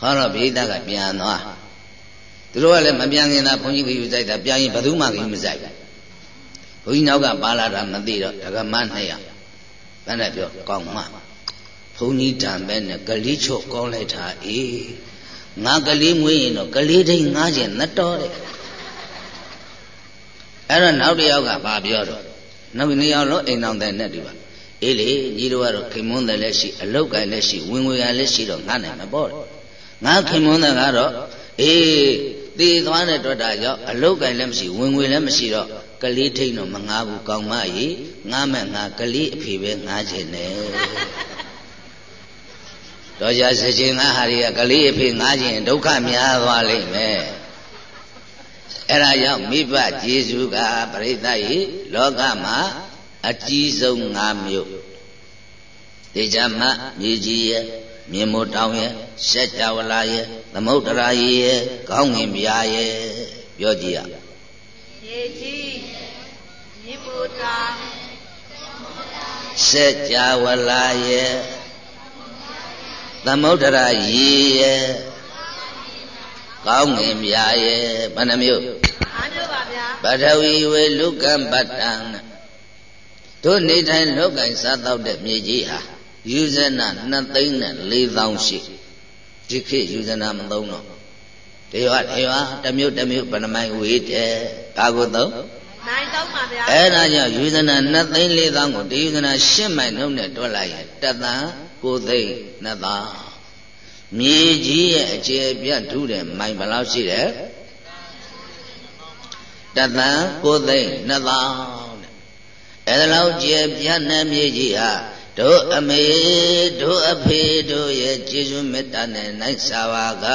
ဟောတော့ပိဋကကပြန်သွားသူတို့ကလည်းမပြန်ခင်သာဘုန်းကြီးကယူဆိုင်တာပြန်ရင်ဘယ်သူမှကယူမဆိုင်ဘူးဘုန်းကြီးနောက်ကပါလာတာမသိတော့ဒကမနှစ်ယောက်ဘယ်နဲ့ပြောကောင်းမှဘုန်းကြီးတံပဲနဲ့ကလေးချော့ကောင်းလိုက်တာအေးငါကလေးမွေးရင်တော့ကလေးတိုင်းငားခြင်းနတ်တော်တဲ့အဲ့တော့နောက်တစ်ယောက်ကဘာပြောတော့ နောက်နှစ်ယောက်လုံးအိမ်အောင်တဲ့နဲ့ဒီပါအေးလေညီတို့ကတော့ခင်မွန်းတယ်လည်းရှိအလုတ်ကလည်းရှိဝင်ငွေကလည်းရှိတော့ငါနိုင်မှာပေါ့ငါခင်မွန်းတယ်ကတော့အေးသေသွားတဲ့တွက်တာကြောင့်အလုတ်ကလည်းမရှိဝင်ငွေလည်းမရှိတော့ကလေးထိတ်တော့မငားဘူးကောင်းမကြီးငားမဲ့ငါကလေးအဖေပဲငားခြင်းနဲ့တော့ကြစချင်းငါဟာရီကကလေးအဖေငားခြင်းဒုက္ခများသွားလိမ့်မယ် အဲ့ဒါကြောင့်မိဘကျေးဇူးကပရိသတ်ဤလောကမှာအကြီးဆုံး၅မျိုးတေဇမမြေကြီးရဲ့မြေမိုးတောင်ရဲ့ရှက်ကြဝလာရဲ့သမုဒ္ဒရာရဲ့ကောင်းငင်ပြာရဲ့ပြောကြည့်ရမြေကြီးမြေမိုးတောင်ရှက်ကြဝလာရဲ့သမုဒ္ဒရာရဲ့ ကောင်းငင်မြာရဲ့ဘယ်နှမျိုးအားမျိုးပါဗျာပထဝီဝေလူကံပတ္တံတို့နေတိုင်းလောကင်စားတော့တဲ့မြေကြီးဟာယူဇနာ2သိန်းနဲ့4000ရှိဒီခေတ်ယူဇနာမသုံးတော့တေဝတေဝတမျိုးတမျိုးဗနမိုင်ဝေးတယ်ဘာကိုသုံးနိုင်တော့ပါဗျာအဲ့ဒါကြောင့်ယူဇနာ2သိန်း4000ကိုတေယူဇနာ10မိုင်နှုန်းနဲ့တွက်လိုက်ရင်တသန်း9သိန်း2000 မြေကြီးရဲ့အကျေပြတ်ထူးတယ်မိုင်ဘယ်လောက်ရှိတယ်တသန်းကိုသိန်းနှစ်သောင်းတဲ့အဲဒါလောက်ကျေပြတ်တဲ့မြေကြီးဟာတို့အမေတို့အဖေတို့ရဲ့ကျေးဇူးမေတ္တာနဲ့နိုင်စာပါက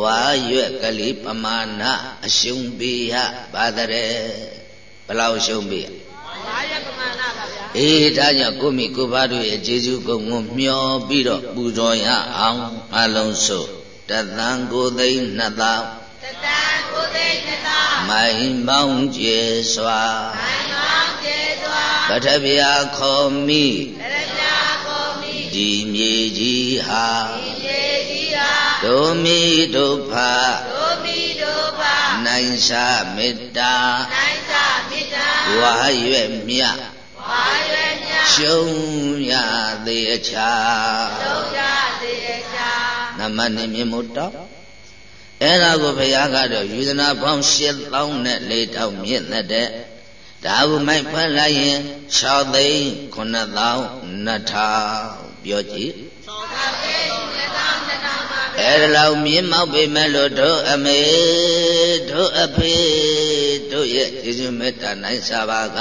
ဝါရွက်ကလေးပမာဏအရှုံးပေးရပါတဲ့ဘယ်လောက်ရှုံးပေးရဘာရပမာဏပါဗျာ အေးဒါကြောင့်ကိုမိကိုဘာတို့ရဲ့ကျေးဇူးကုံကိုမျှော်ပြီးတော့ပူဇော်ရအောင်အလုံးစုတသံကိုသိန်းနှစ်သောင်းတတန်ကိုသိနှစ်သောင်းမိုင်ပေါင်းကျေစွာမိုင်ပေါင်းကျေစွာပထဗျာခေါ်မိပထဗျာခေါ်မိဒီမြေကြီးဟာဒီမြေကြီးဟာဒုမိဒုဖဒုမိဒုဖနိုင်စာမေတ္တာနိုင်စာမေတ္တာဝါရွဲ့မြတ် ဝါရွဲ့မြတ်ရှုံးရသေးအချာရှုံးရသေးအချာနမနေမြင့်မို့တော့အဲ့ဒါကိုဘုရားကတော့ယူဇနာပေါင်း8000နဲ့4000မြင့်တဲ့ဒါကိုမိုက်ဖတ်လိုက်ရင်6သိန်း9000 2000ပြောကြည့်အဲ့ဒါလောက်မြင့်မောက်ပေမဲ့လို့တို့အမေတို့အဖေတို့ရဲ့ကျေးဇူးမေတ္တာနိုင်စာပါက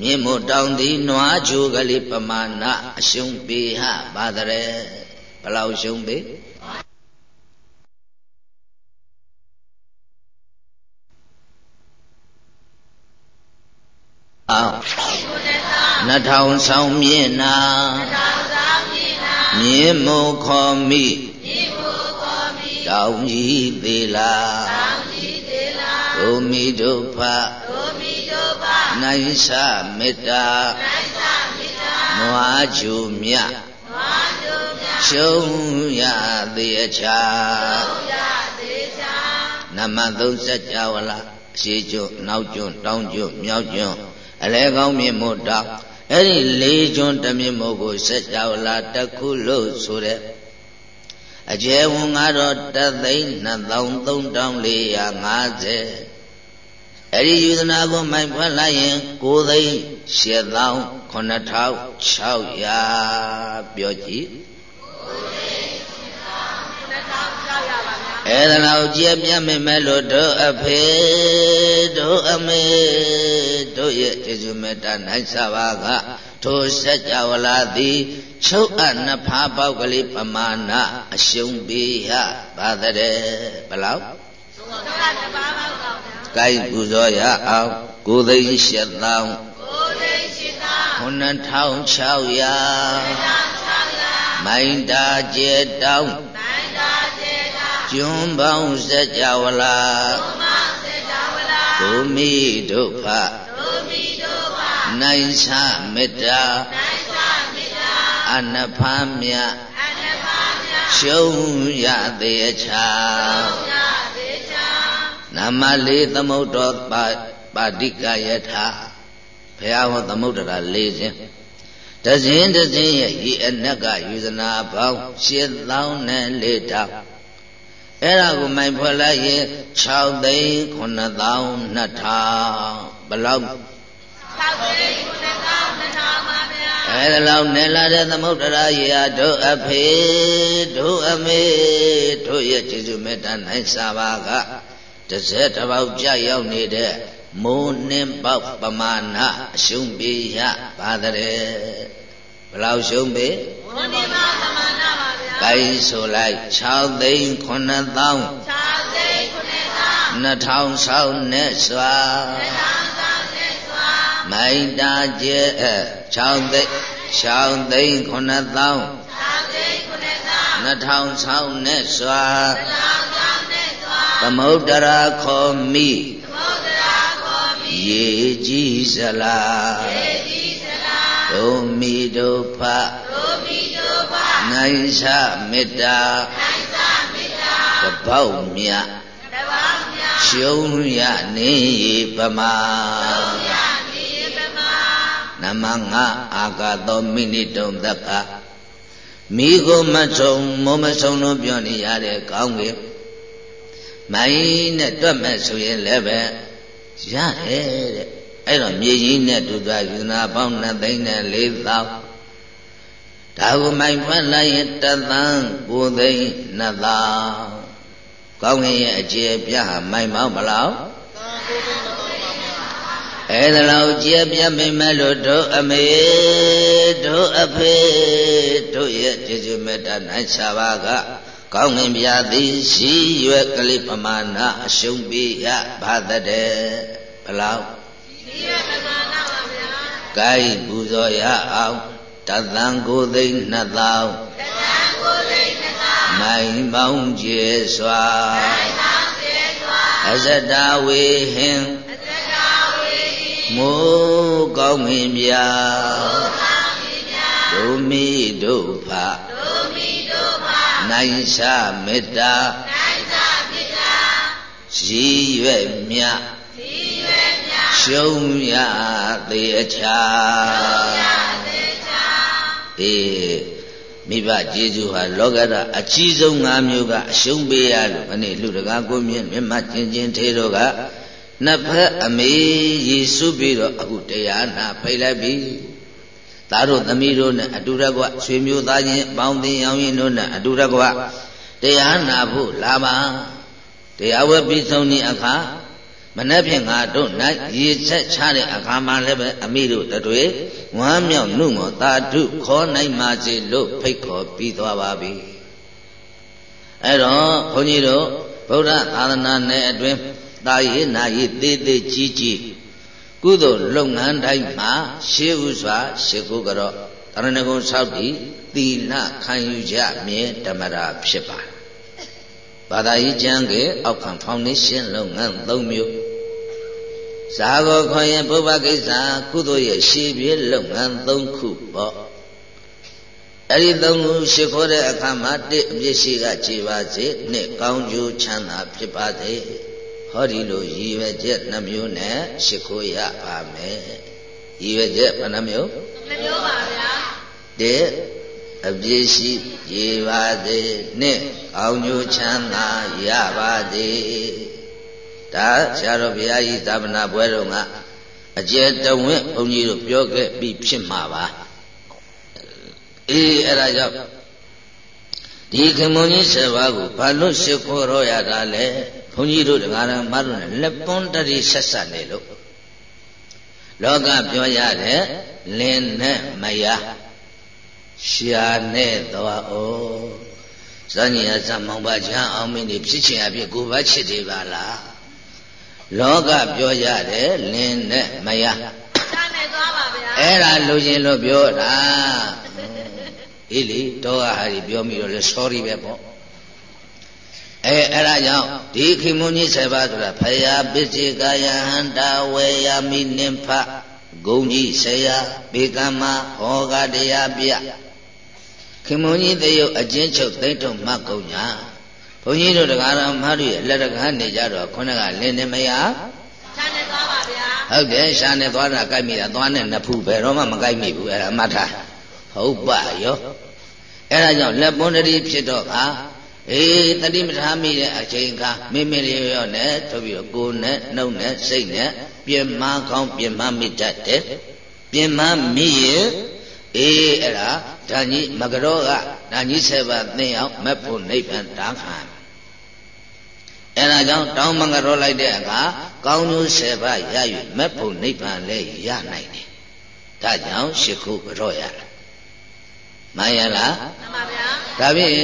မြင့်မို့တောင်းသည်နွားချိုကလေးပမာဏအရှုံးပေးဟပါတဲ့ဘလောက်ရှုံးပေးအောင်နှထောင်ဆောင်မြင့်နာမြင့်မို့ခေါ်မိတောင်းကြီးသေးလားဒုမိဒုဖ နိုင်စမေတ္တာနွားချူမြရှုံးရသေးအချာနမသုံးစัจ java လာအရှိကျွနောက်ကျွတောင်းကျွမြောက်ကျွအလဲကောင်းမြင့်မို့တောင်းအဲ့ဒီလေးကျွန်းတမြင့်မို့ကိုစัจ java လာတခုလို့ဆိုတဲ့အကျယ်ဝန်ကတော့တသိန်း2350 အဲ့ဒီယူဇနာကိုမိုက်ဖွက်လိုက်ရင်9သိန်း8600ပြောကြည့်အဲ့ဒါလောက်ကြည့်ပြမိမဲ့လို့တို့အဖေတို့အမေတို့ရဲ့ကျေးဇူးမေတ္တာနိုင်စပါကထိုစัจ java လာသည်ချုပ်အပ်နှစ်ဖားပေါက်ကလေးပမာဏအရှုံးပေးရပါတဲ့ဘလောက်ချုပ်အပ်နှစ်ဖားပေါက်ပါဗျာ ကိုင်ပူဇော်ရအောင်ကိုသိန်းရှစ်သောင်းကိုသိန်းရှစ်သောင်း9600မိုင်တာကျေတောင်းမိုင်တာကျေတောင်းကျွန်းပေါင်းစัจ java လာကျွန်းပေါင်းစัจ java လာဒုမိဒုဖဒုမိဒုဖနိုင်ဆမေတ္တာနိုင်ဆမေတ္တာအနဖာမြအနဖာမြရှုံးရသေးအချာရှုံးရသေးချာ နမလေးသမုဒ္ဒောပါပါတိကယထာဘုရားဟောသမုဒ္ဒရာ၄စဉ်တဇင်းတဇင်းရဲ့ဤအနက်ကယူဇနာပေါင်း8000နဲ့၄တောင်အဲ့ဒါကိုမိုင်ဖွဲ့လိုက်ရင်6သိန်း9000 2000ဘလောက်6သိန်း9000 2000ပါဗျာအဲ့ဒါလောက်နဲ့လာတဲ့သမုဒ္ဒရာရေဟာတို့အဖေတို့အမေတို့ရဲ့ကျေးဇူးမေတ္တာနိုင်စာပါက တစ်စက်တစ်ပေါက်ကြရောက်နေတဲ့မိုးနှင်းပေါက်ပမာဏအရှုံးပေးရပါတဲ့ဘလောက်ရှုံးပေးမိုးနှင်းပေါက်ပမာဏပါဗျာကိုင်းဆိုလိုက်6သိန်း9000 6သိန်း9000 2000ဆောင်းနဲ့စွာ2000ဆောင်းနဲ့စွာမိုင်တာကျဲ6သိန်း6သိန်း9000 6သိန်း9000 2000ဆောင်းနဲ့စွာ2000ဆောင်းနဲ့စွာ သမုဒ္ဒရာခေါ်မိသမုဒ္ဒရာခေါ်မိရေကြီးစလားရေကြီးစလားဒုမိဒုဖဒုမိဒုဖနိုင်စမေတ္တာနိုင်စမေတ္တာတပေါက်မြတ်တပေါက်မြတ်ရှုံးရနေပမာရှုံးရနေပမာနမငါအာဂသောမိနိတုံသက္ကမိကိုမထုံမောမဆုံလို့ပြောနေရတဲ့ကောင်းကင် မိုင်းနဲ့တွက်မဲ့ဆိုရင်လည်းပဲရတယ်တဲ့အဲ့တော့မြေကြီးနဲ့တူသွားယူနာပေါင်း2သိန်းနဲ့4သောင်းဒါကိုမိုင်ဖွက်လိုက်ရင်တသန်း9သိန်း2သောင်းကောင်းကင်ရဲ့အကျေပြဟာမိုင်မောင်းဘလောက်အဲ့ဒါလောက်ကြည်ပြမိမဲ့လို့တို့အမေတို့အဖေတို့ရဲ့ကျေးဇူးမေတ္တာနိုင်ချပါက ကောင်းငင်ပြသည်ရှိရွက်ကလေးပမာဏအရှုံးပေးရပါတဲ့ဘလောက်ရှိရွက်ပမာဏပါဗျာဂိုင်းပူဇော်ရအောင်တသံကိုသိန်းနှစ်သောင်းတသံကိုသိန်းနှစ်သောင်းမိုင်ပေါင်းကျေစွာမိုင်ပေါင်းကျေစွာအဇတဝေဟင်အတ္တဝေဟိမိုးကောင်းမင်းပြာဘုရားမိညာဒုမိဒုဖဒုမိဒုဘာ နိုင်စမေတ္တာနိုင်သာပိတာရည်ရွယ်မြတ်ဒီရွယ်မြတ်ရှုံးရသေးအခြားရသေးချာအေးမိဘကျေးဇူးဟာလောကဓာတ်အကြီးဆုံး၅မျိုးကအရှုံးပေးရလို့ခဏလူတကာကိုမြင့်မြတ်မချင်းချင်းသေးတော့ကနှစ်ဖက်အမေရေစုပြီးတော့အခုတရားနာဖိတ်လိုက်ပြီ သားတို့သမီးတို့နဲ့အတူတကွဆွေမျိုးသားချင်းအပေါင်းအသင်းရောင်းရင်တို့နဲ့အတူတကွတရားနာဖို့လာပါတရားဝဲပြီးဆုံးခြင်းအခါမနေ့ဖြင့်ငါတို့၌ရေချက်ချတဲ့အခါမှာလည်းပဲအမိတို့တတွေဝမ်းမြောက်နှုတ်မောသာဓုခေါ်နိုင်ပါစေလို့ဖိတ်ခေါ်ပြီးသွားပါပြီအဲ့တော့ဘုန်းကြီးတို့ဗုဒ္ဓသာသနာနယ်အတွင်းတာယေနာယေသေးသေးကြီးကြီး ကုသိုလ်လုပ်ငန်းတိုင်းမှာရှေးဥစွာရှေးကိုကတော့တရဏဂုံဆောက်တည်သီလခံယူကြမြဲဓမ္မရာဖြစ်ပါတယ်ဘာသာရေးကျမ်းကအောက်ခံဖောင်ဒေးရှင်းလုပ်ငန်း၃မျိုးဇာကောခွန်ရဲ့ပုဗ္ဗကိစ္စကုသိုလ်ရဲ့ရှေးပြေလုပ်ငန်း၃ခုပေါ့အဲ့ဒီ၃ခုရှ िख ိုးတဲ့အခါမှာတစ်အပြစ်ရှိကခြေပါစေနှစ်ကောင်းကျိုးချမ်းသာဖြစ်ပါစေ ဟောဒီလိုရည်ရွယ်ချက်နှမျိုးနဲ့ရှ िख ိုးရပါမယ်ရည်ရွယ်ချက်ဘယ်နှမျိုးနှမျိုးပါဗျာတဲ့အပြစ်ရှိရေပါစေနှစ်ကောင်းကျိုးချမ်းသာရပါစေဒါဆရာတော်ဘုရားကြီးသာမဏေဘွဲတော်ကအကျယ်တဝင့်ဘုန်းကြီးတို့ပြောခဲ့ပြီးဖြစ်မှာပါအေးအဲ့ဒါကြောင့်ဒီခင်မုန်းကြီး7ပါးကိုဘာလို့ရှ िख ိုးရောရတာလဲဘု န်းကြီးတို့တရားတော်မတို့နဲ့လက်ပွန်းတတိဆက်ဆက်နေလို့လောကပြောရတဲ့လင်းနဲ့မယားရှာနဲ့သွားဩဇာညေဇမောင်ပါချမ်းအောင်မင်းဒီဖြစ်ချင်အဖြစ်ကိုဘာချစ်တယ်ပါလားလောကပြောရတယ်လင်းနဲ့မယားရှာနေသွားပါဗျာအဲ့ဒါလူချင်းလို့ပြောတာအေးလေတော့ဟာဒီပြောမိတော့လေ sorry ပဲပေါ့ အဲအဲ့ဒါကြောင့်ဒီခိမုန်ကြီး7ပါးဆိုတာဖယားပစ္စေကာယဟန္တာဝေယမိနိဖဂုံကြီးဆရာဘေကမဟောကတရားပြခင်မုန်းကြီးတယုတ်အချင်းချုပ်သိမ့်ထုံမှတ်ကုန်ညာဘုန်းကြီးတို့တရားတော်မတို့ရဲ့လက်တကားနေကြတော့ခုနကလင်းနေမရရှာနေသွားပါဗျာဟုတ်တယ်ရှာနေသွားတာကြိုက်မိတာသွားနဲ့နှစ်ဖူးဘယ်တော့မှမကြိုက်မိဘူးအဲ့ဒါမှတ်ထားဟုတ်ပါရောအဲ့ဒါကြောင့်လက်ပွန်းတတိဖြစ်တော့က အေးတတိမထားမိတဲ့အချိန်ကမိမိလေးရောနဲ့ထုတ်ပြီးတော့ကိုယ်နဲ့နှုတ်နဲ့စိတ်နဲ့ပြင်မကောင်းပြင်မမိတတ်တယ်ပြင်မမိရဲ့အေးအဲ့ဒါဓာကြီးမကရောကဓာကြီး7ပါးသင်အောင်မက်ဖို့နိဗ္ဗာန်တာခံအဲ့ဒါကြောင့်တောင်းမကရောလိုက်တဲ့အခါကောင်းကျိုး7ပါးရ၍မက်ဖို့နိဗ္ဗာန်လည်းရနိုင်တယ်ဒါကြောင့်ရှ िख ုကရောရတာမှန်ရလားမှန်ပါဗျာဒါဖြင့်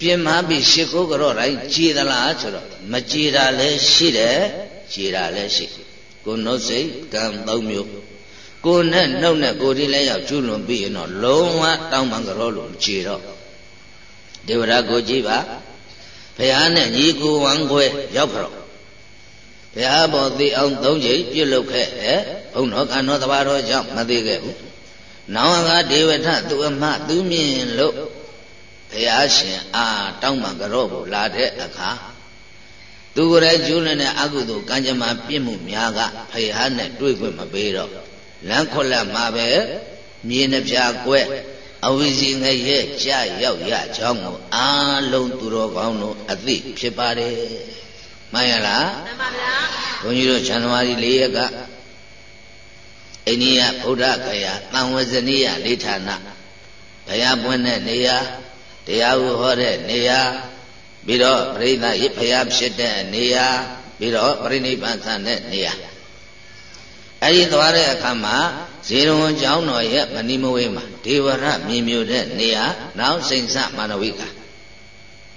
ပြင်မပြီးရှ िख ုကရောတိုင်းကြည်သလားဆိုတော့မကြည်တာလည်းရှိတယ်ကြည်တာလည်းရှိကိုယ်နှုတ်စိတ်ကံ၃မျိုးကိုယ်နဲ့နှုတ်နဲ့ကိုယ်ဒီလည်းရောက်ကျွလွန်ပြီးရင်တော့လုံးဝတောင်းပန်ကြရောလို့ကြည်တော့ဒေဝရကိုကြည်ပါဘုရားနဲ့ညီကိုဝမ်းခွဲရောက်ကြတော့ဘုရားပေါ်သိအောင်သုံးချိန်ပြုလုပ်ခဲ့တယ်ဘုန်းတော်ကံတော်တဘာတော်ကြောင့်မသိခဲ့ဘူးနောင်ကဒေဝထသူအမသူမြင်လို့ ဘုရားရှင်အာတောင်းပန်ကြတော့ဖို့လာတဲ့အခါသူကိုယ်တိုင်ကျူးလွန်တဲ့အကုသိုလ်ကံကြမ္မာပြစ်မှုများကဖယားနဲ့တွေ့ခွင့်မပေးတော့လမ်းခွက်လက်မှာပဲမြေနှပြကွဲအဝိဇ္ဇငရဲ့ကြာရောက်ရကြောင်းကိုအာလုံးသူတော်ကောင်းတို့အသိဖြစ်ပါတယ်မှန်ရလားမှန်ပါဗျာဘုန်းကြီးတို့ဇန်နဝါရီ၄ရက်ကအိန္ဒိယဗုဒ္ဓဂယာတန်ဝဇနိယလေးဌာနဘုရားပွင့်တဲ့နေရာ တရားဟုဟောတဲ့နေရာပြီးတော့ပရိသတ်ရဖျားဖြစ်တဲ့နေရာပြီးတော့ပရိနိဗ္ဗာန်ဆန်တဲ့နေရာအဲ့ဒီသွားတဲ့အခါမှာဇေရဝံကျောင်းတော်ရဲ့မဏိမဝေးမှာဒေဝရမြင်မြို့တဲ့နေရာနောက်စိန်စမာနဝိက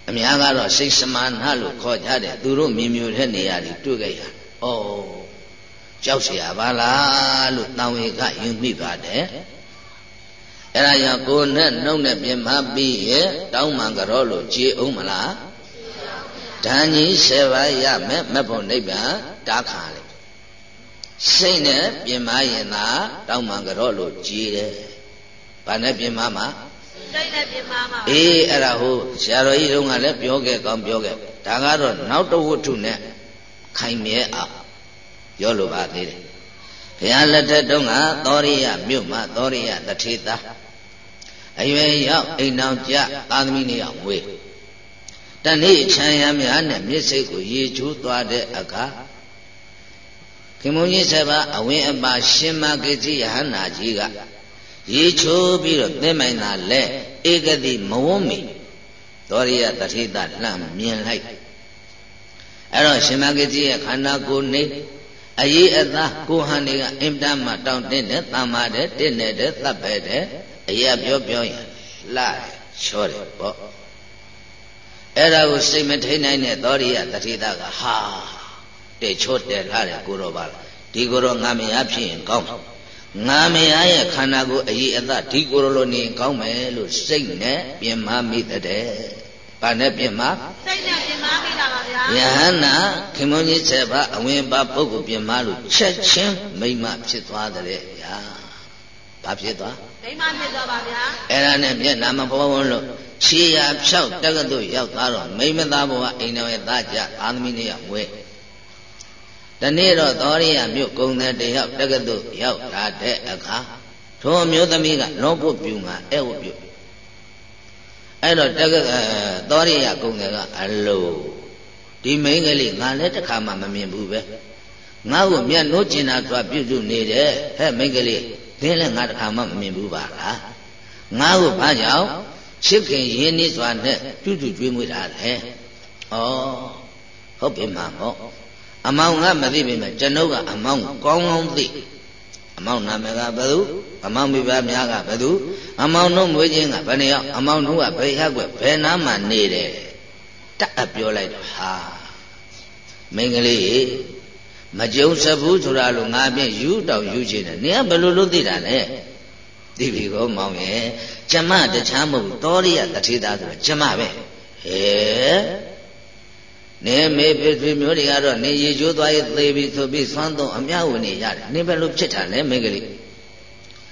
အများကတော့စိတ်စမာနလို့ခေါ်ကြတယ်သူတို့မြင်မြို့တဲ့နေရာတွေတွေ့ကြရဩကြောက်เสียပါလားလို့တောင်ဝေကယဉ်မိပါတယ် အဲ့ဒါကြောင့်ကိုယ်နဲ့နှုတ်နဲ့ပြင်မပြီးရဲ့တောင်းမှန်ကြတော့လို့ကြည်အောင်မလားဓာန်ကြီး7ပါးရမယ်မဖို့နိဗ္ဗာန်တားခါလေစိတ်နဲ့ပြင်မရင်သာတောင်းမှန်ကြောလို့ကြည်တယ်။ဘာနဲ့ပြင်မမှာစိတ်နဲ့ပြင်ပါမှာအေးအဲ့ဒါဟုတ်ဆရာတော်ကြီးတုန်းကလည်းပြောခဲ့ကောင်းပြောခဲ့ဒါကတော့နောက်တဝတ္ထုနဲ့ခိုင်မြဲအောင်ပြောလိုပါသေးတယ်။ ဘုရားလက်ထက်တုန်းကသောရိယမြို့မှာသောရိယတထေသာအရွယ်ရောက်အိမ်အောင်ကြသာသမီနေအောင်ဝေးတနေ့ချမ်းရများနဲ့မျက်စိကိုရေချိုးသွားတဲ့အခါခင်မုန်းကြီးဆက်ပါအဝင်းအပါရှင်မဂတိယဟနာကြီးကရေချိုးပြီးတော့သင်မိုင်သာလဲဧကတိမဝုံးမီသောရိယတထေသလှမ်းမြင်လိုက်အဲ့တော့ရှင်မဂတိရဲ့ခန္ဓာကိုယ်နေ အရေးအသားကိုဟန်တွေကအင်တမ်းမှတောင်းတင်းတယ်တမ်းပါတယ်တင့်တယ်သတ်ပဲတယ်အရာပြောပြောရင်လှချောတယ်ပေါ့အဲ့ဒါကိုစိတ်မထိန်နိုင်တဲ့သောရိယတတိသကဟာတဲ့ချောတယ်လာတယ်ကိုတော့ပါလားဒီကိုတော့ငါမရဖြစ်ရင်ကောင်းတယ်ငါမရရဲ့ခန္ဓာကိုယ်အရေးအသဒီကိုလိုနေကောင်းမယ်လို့စိတ်နဲ့ပြင်မမိတဲ့။ ဘာနဲ့ပြင်မစိတ်နဲ့ပြင်ပါမိတာပါဗျာယဟန္နာခင်မုန်းကြီးချက်ပါအဝင်ပါပုဂ္ဂိုလ်ပြင်မလို့ချက်ချင်းမိမ့်မဖြစ်သွားတဲ့ဗျာ။ဘာဖြစ်သွားမိမဖြစ်သွားပါဗျာအဲ့ဒါနဲ့မျက်နာမပေါ်ဝန်းလို့ခြေရာဖြောက်တက္ကသိုလ်ရောက်သွားတော့မိမသားဘဝအိမ်တော်ရဲ့သားကြသာသမီးလေးရမွေးတနေ့တော့သောရိယမြို့ကုံတဲ့တယောက်တက္ကသိုလ်ရောက်လာတဲ့အခါထိုအမျိုးသမီးကလောဘပြုငါအဲ့ဝပြု အဲ့တော့တက္ကသောရိယကုံတဲ့ကအလိုဒီမိန်းကလေးငါလည်းတစ်ခါမှမမြင်ဘူးပဲငါ့ကိုမျက်နှိုးကျင်တာသွားပြုစုနေတယ်ဟဲ့မိန်းကလေးသင်လည်းငါတစ်ခါမှမမြင်ဘူးပါလားငါ့ကိုဘာကြောင့်ချစ်ခင်ရင်းနှီးစွာနဲ့ပြုစုကျွေးမွေးတာလဲဩဟုတ်ပြီမှာပေါ့အမောင်ကမသိပေမဲ့ကျွန်ုပ်ကအမောင်ကောင်းကောင်းသိ အမောင်နာမည်ကဘယ်သူအမောင်မိဘများကဘယ်သူအမောင်တို့မွေးခြင်းကဘယ်နှယောက်အမောင်တို့ကဘယ်ရက်ွယ်ဘယ်နားမှနေတယ်တက်အပ်ပြောလိုက်တော့ဟာမိန်းကလေးမကြုံစဘူးဆိုတာလို့ငါပြည့်ယူတောင်ယူချင်တယ်နင်ကဘယ်လိုလုပ်သိတာလဲသိပြီကောမောင်ရဲ့ကျမတခြားမဟုတ်ဘူးတောရိယတထေသားဆိုတာကျမပဲဟဲ့ နေမေပစ္စည်းမျိုးတွေကတော့နေရေချိုးသွားရေးသေပြီဆိုပြီးသွမ်းတော့အများဝင်နေရတယ်နေဘယ်လိုဖြစ်တာလဲမိန်းကလေး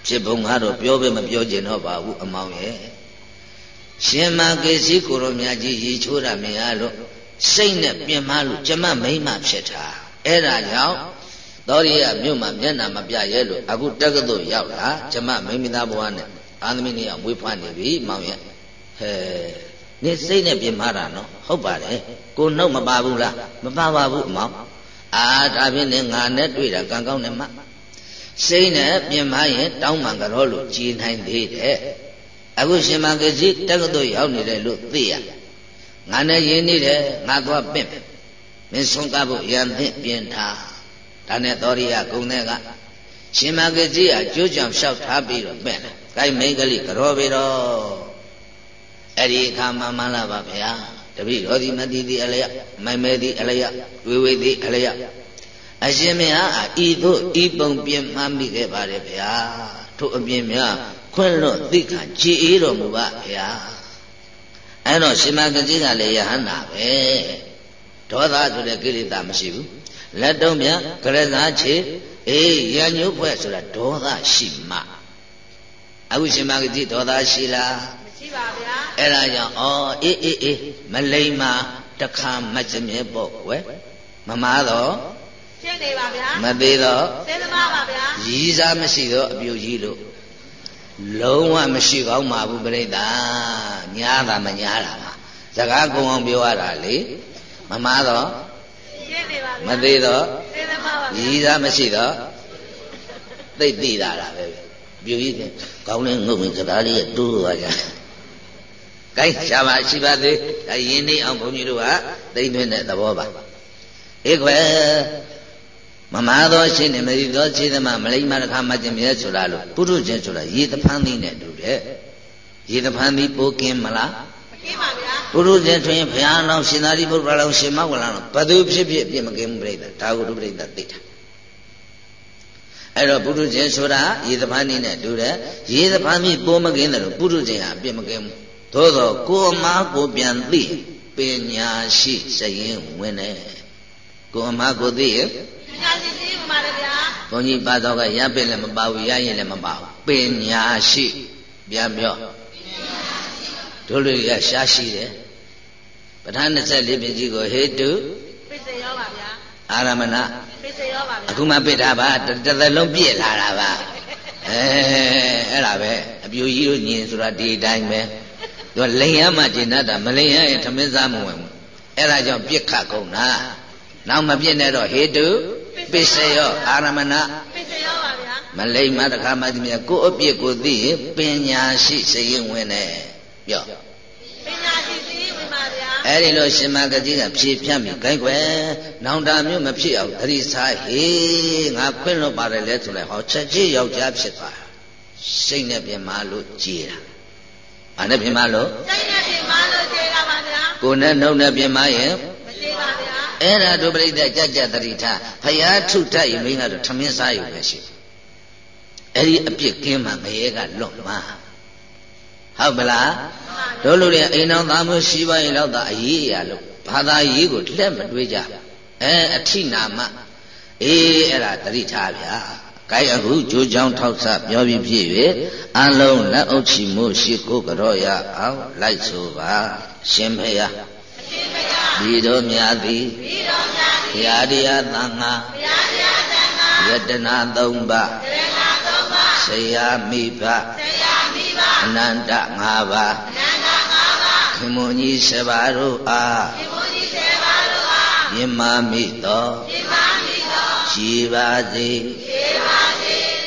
ဖြစ်ပုံကတော့ပြောပဲမပြောကျင်တော့ပါဘူးအမောင်ရဲ့ရှင်မကေစီကိုရောမြတ်ကြီးရေချိုးတာမရလို့စိတ်နဲ့ပြင်မလို့ကျမမိမ့်မဖြစ်တာအဲ့ဒါကြောင့်သောရိယမြို့မှာမျက်နှာမပြရဲလို့အခုတက္ကသိုလ်ရောက်လာကျမမိမိသားဘဝနဲ့အာသမီနေအောင်ဝေးဖွားနေပြီမောင်ရဲ့ဟဲ နေစိတ်နဲ့ပြင်မာတာနော်ဟုတ်ပါတယ်ကိုနှုတ်မပါဘူးလားမပါပါဘူးအမောင်အာဒါဖြင့်လည်းငါနဲ့တွေ့တာကံကောင်းတယ်မစိတ်နဲ့ပြင်မာရင်တောင်းမှန်ကြတော့လို့ကြည်နိုင်သေးတယ်အခုရှင်မကကြီးတက္ကသိုလ်ရောက်နေတယ်လို့သိရငါနဲ့ရင်းနေတယ်ငါသွားပင့်မင်းဆုံးကားဖို့ရံသင့်ပြင်ထားဒါနဲ့သောရိယဂုံတဲ့ကရှင်မကကြီးကကြိုးကြောင်လျှောက်ထားပြီးတော့ပင့်တယ်။ဂိုင်းမိန်းကလေးကြောပြီတော့ အဲ့ဒီအခါမှမှန်လာပါဗျာ။တပိတော်ဒီမတိတိအလျက်မိုင်မဲတိအလျက်ဝေဝေတိအလျက်အရှင်မဟာဤသို့ဤပုံပြင်မှမိခဲ့ပါတယ်ဗျာ။ထို့အပြင်များခွင့်လွတ်သိခံကြည်အေးတော်မူပါဗျာ။အဲ့တော့ရှင်မကကြီးကလည်းယဟန္တာပဲ။ဒေါသဆိုတဲ့ကိလေသာမရှိဘူး။လက်တုံးမြကရဇာချေအေးရညုဖွဲ့ဆိုတာဒေါသရှိမှအခုရှင်မကြီးဒေါသရှိလားမရှိ ပါဗျာအဲ့ဒါကြောင့်ဩအေးအေးအေးမလိမ္မာတခါမစမြဲပေါ့ကွယ်မမာတော့ရှင်းနေပါဗျာမသေးတော့စေသမားပါဗျာရည်စားမရှိတော့အပြုကြီးလို့လုံးဝမရှိကောင်းပါဘူးပြိဿာညားတာမညားတာပါစကားကုံအောင်ပြောရတာလေမမာတော့ရှင်းနေပါဗျာမသေးတော့စေသမားပါရဗျာည်စားမရှိတော့သိပ်သိတာလားပဲပြူကြီးကကောင်းလေးငုတ်ဝင်ကသားလေးကတိုးသွားကြတယ်။ ကိုင်းရှားပါရှိပါသေးဒါယင်းနေအောင်ဘုန်းကြီးတို့ကသိမ့်သွင်းတဲ့သဘောပါ။အေးခွဲမမာသောရှင်းနေမသိသောခြေသမမလိမ္မာတစ်ခါမှကျင်မြဲဆိုတာလို့ပုထုဇဉ်ဆိုတာရေတဖန်းသီးနဲ့တူတယ်။ရေတဖန်းသီးပိုးကင်းမလားမကင်းပါဗျာပုရုဇဉ်ထွင်ဘုရားတော်ရှင်သာရိပုတ္တရာတော်ရှင်မဝလာတော်ဘသူဖြစ်ဖြစ်ပြစ်မကင်းဘူးပြိတ္တာဒါကိုဒုပြိတ္တာသိတာအဲ့တော့ပုရုဇဉ်ဆိုတာရေသဖန်းနည်းနဲ့တူတယ်ရေသဖန်းပြီးပိုးမကင်းတယ်လို့ပုရုဇဉ်ဟာပြစ်မကင်းဘူး သို့သောကိုယ်အမားကိုပြန်သိပပညာရှိစရင်ဝင်တယ်ကိုအမကိုသိရဲ့ပညာရှိရှိဝင်ပါတယ်ဗျာဘုန်းကြီးပါတော့ကရပင်လည်းမပါဘူးရရင်လည်းမပါဘူးပညာရှိပြန်ပြောတို့လူတွေကရှားရှိတယ်ပဋ္ဌာန်း24ပြင်ကြီးကိုဟေတုပိစေရောပါဗျာအာရမဏပိစေရောပါဗျာအခုမှပြစ်တာပါတစ်တစ်သက်လုံးပြည့်လာတာပါအဲအဲ့ဒါပဲအပြူကြီးတို့ညင်ဆိုတာဒီအတိုင်းပဲ သူကလိန်ရမှကျင်တတ်တာမလိန်ရရင်ထမင်းစားမဝင်ဘူးအဲ့ဒါကြောင့်ပြစ်ခတ်ကုန်တာနောက်မပြစ်နဲ့တော့ဟေတုပစ္စယောအာရမဏပိစေရောပါဗျာမလိမ္မာတခါမှဒီမြတ်ကိုယ့်အပြစ်ကိုသိရင်ပညာရှိစိတ်ရင်ဝင်တယ်ပြောပညာရှိရှိဝင်ပါဗျာအဲ့ဒီလိုရှင်မဂကြီးကဖြေဖြတ်မိဂိုက်ွယ်နောင်တာမျိုးမဖြစ်အောင်သတိစားဟေးငါခွင့်လွတ်ပါတယ်လဲဆိုလိုက်ဟောချက်ချင်းယောက်ျားဖြစ်သွားတာစိတ်နဲ့ပြင်မလို့ကြည်တာ ဘာနဲ့ပြင်မလို့စိတ်နဲ့ပြင်မလို့ကျေတာပါဗျာကိုယ်နဲ့နှုတ်နဲ့ပြင်မရင်မကျေပါဗျာအဲ့ဒါတို့ပြိတ္တကြကြတတိထားဖယားထုတတ်ရင်မင်းကတော့ထမင်းစားယူပဲရှိတယ်အဲ့ဒီအပြစ်ကင်းမှငရဲကလွတ်မှာဟုတ်ပလားတို့လူတွေအိမ်တော်သားမျိုးရှိပါရင်တော့သာအရေးရလို့ဘာသာရေးကိုလက်မတွေးကြအဲအထိနာမအေးအဲ့ဒါတတိထားဗျာ ကိုင်အခုကြိုးချောင်းထောက်ဆပြောပြီးဖြစ်၍အလုံးလက်အုပ်ချီမှုရှိကိုကြောရအောင်လိုက်ဆိုပါရှင်ဖေယဒီတို့များသည်ပြီးတော့များဘုရားတရားသံဃာဘုရားတရားသံဃာယတနာသုံးပါးတရဏသုံးပါးဆရာမိဘဆရာမိဘအနန္တ၅ပါးအနန္တငါးပါးခင်မွန်ကြီးဆပါတို့အားဒီဘုန်းကြီးဆယ်ပါးတို့အားမြင်မာမိသောပြမမိသောကြည်ပါစေခြေ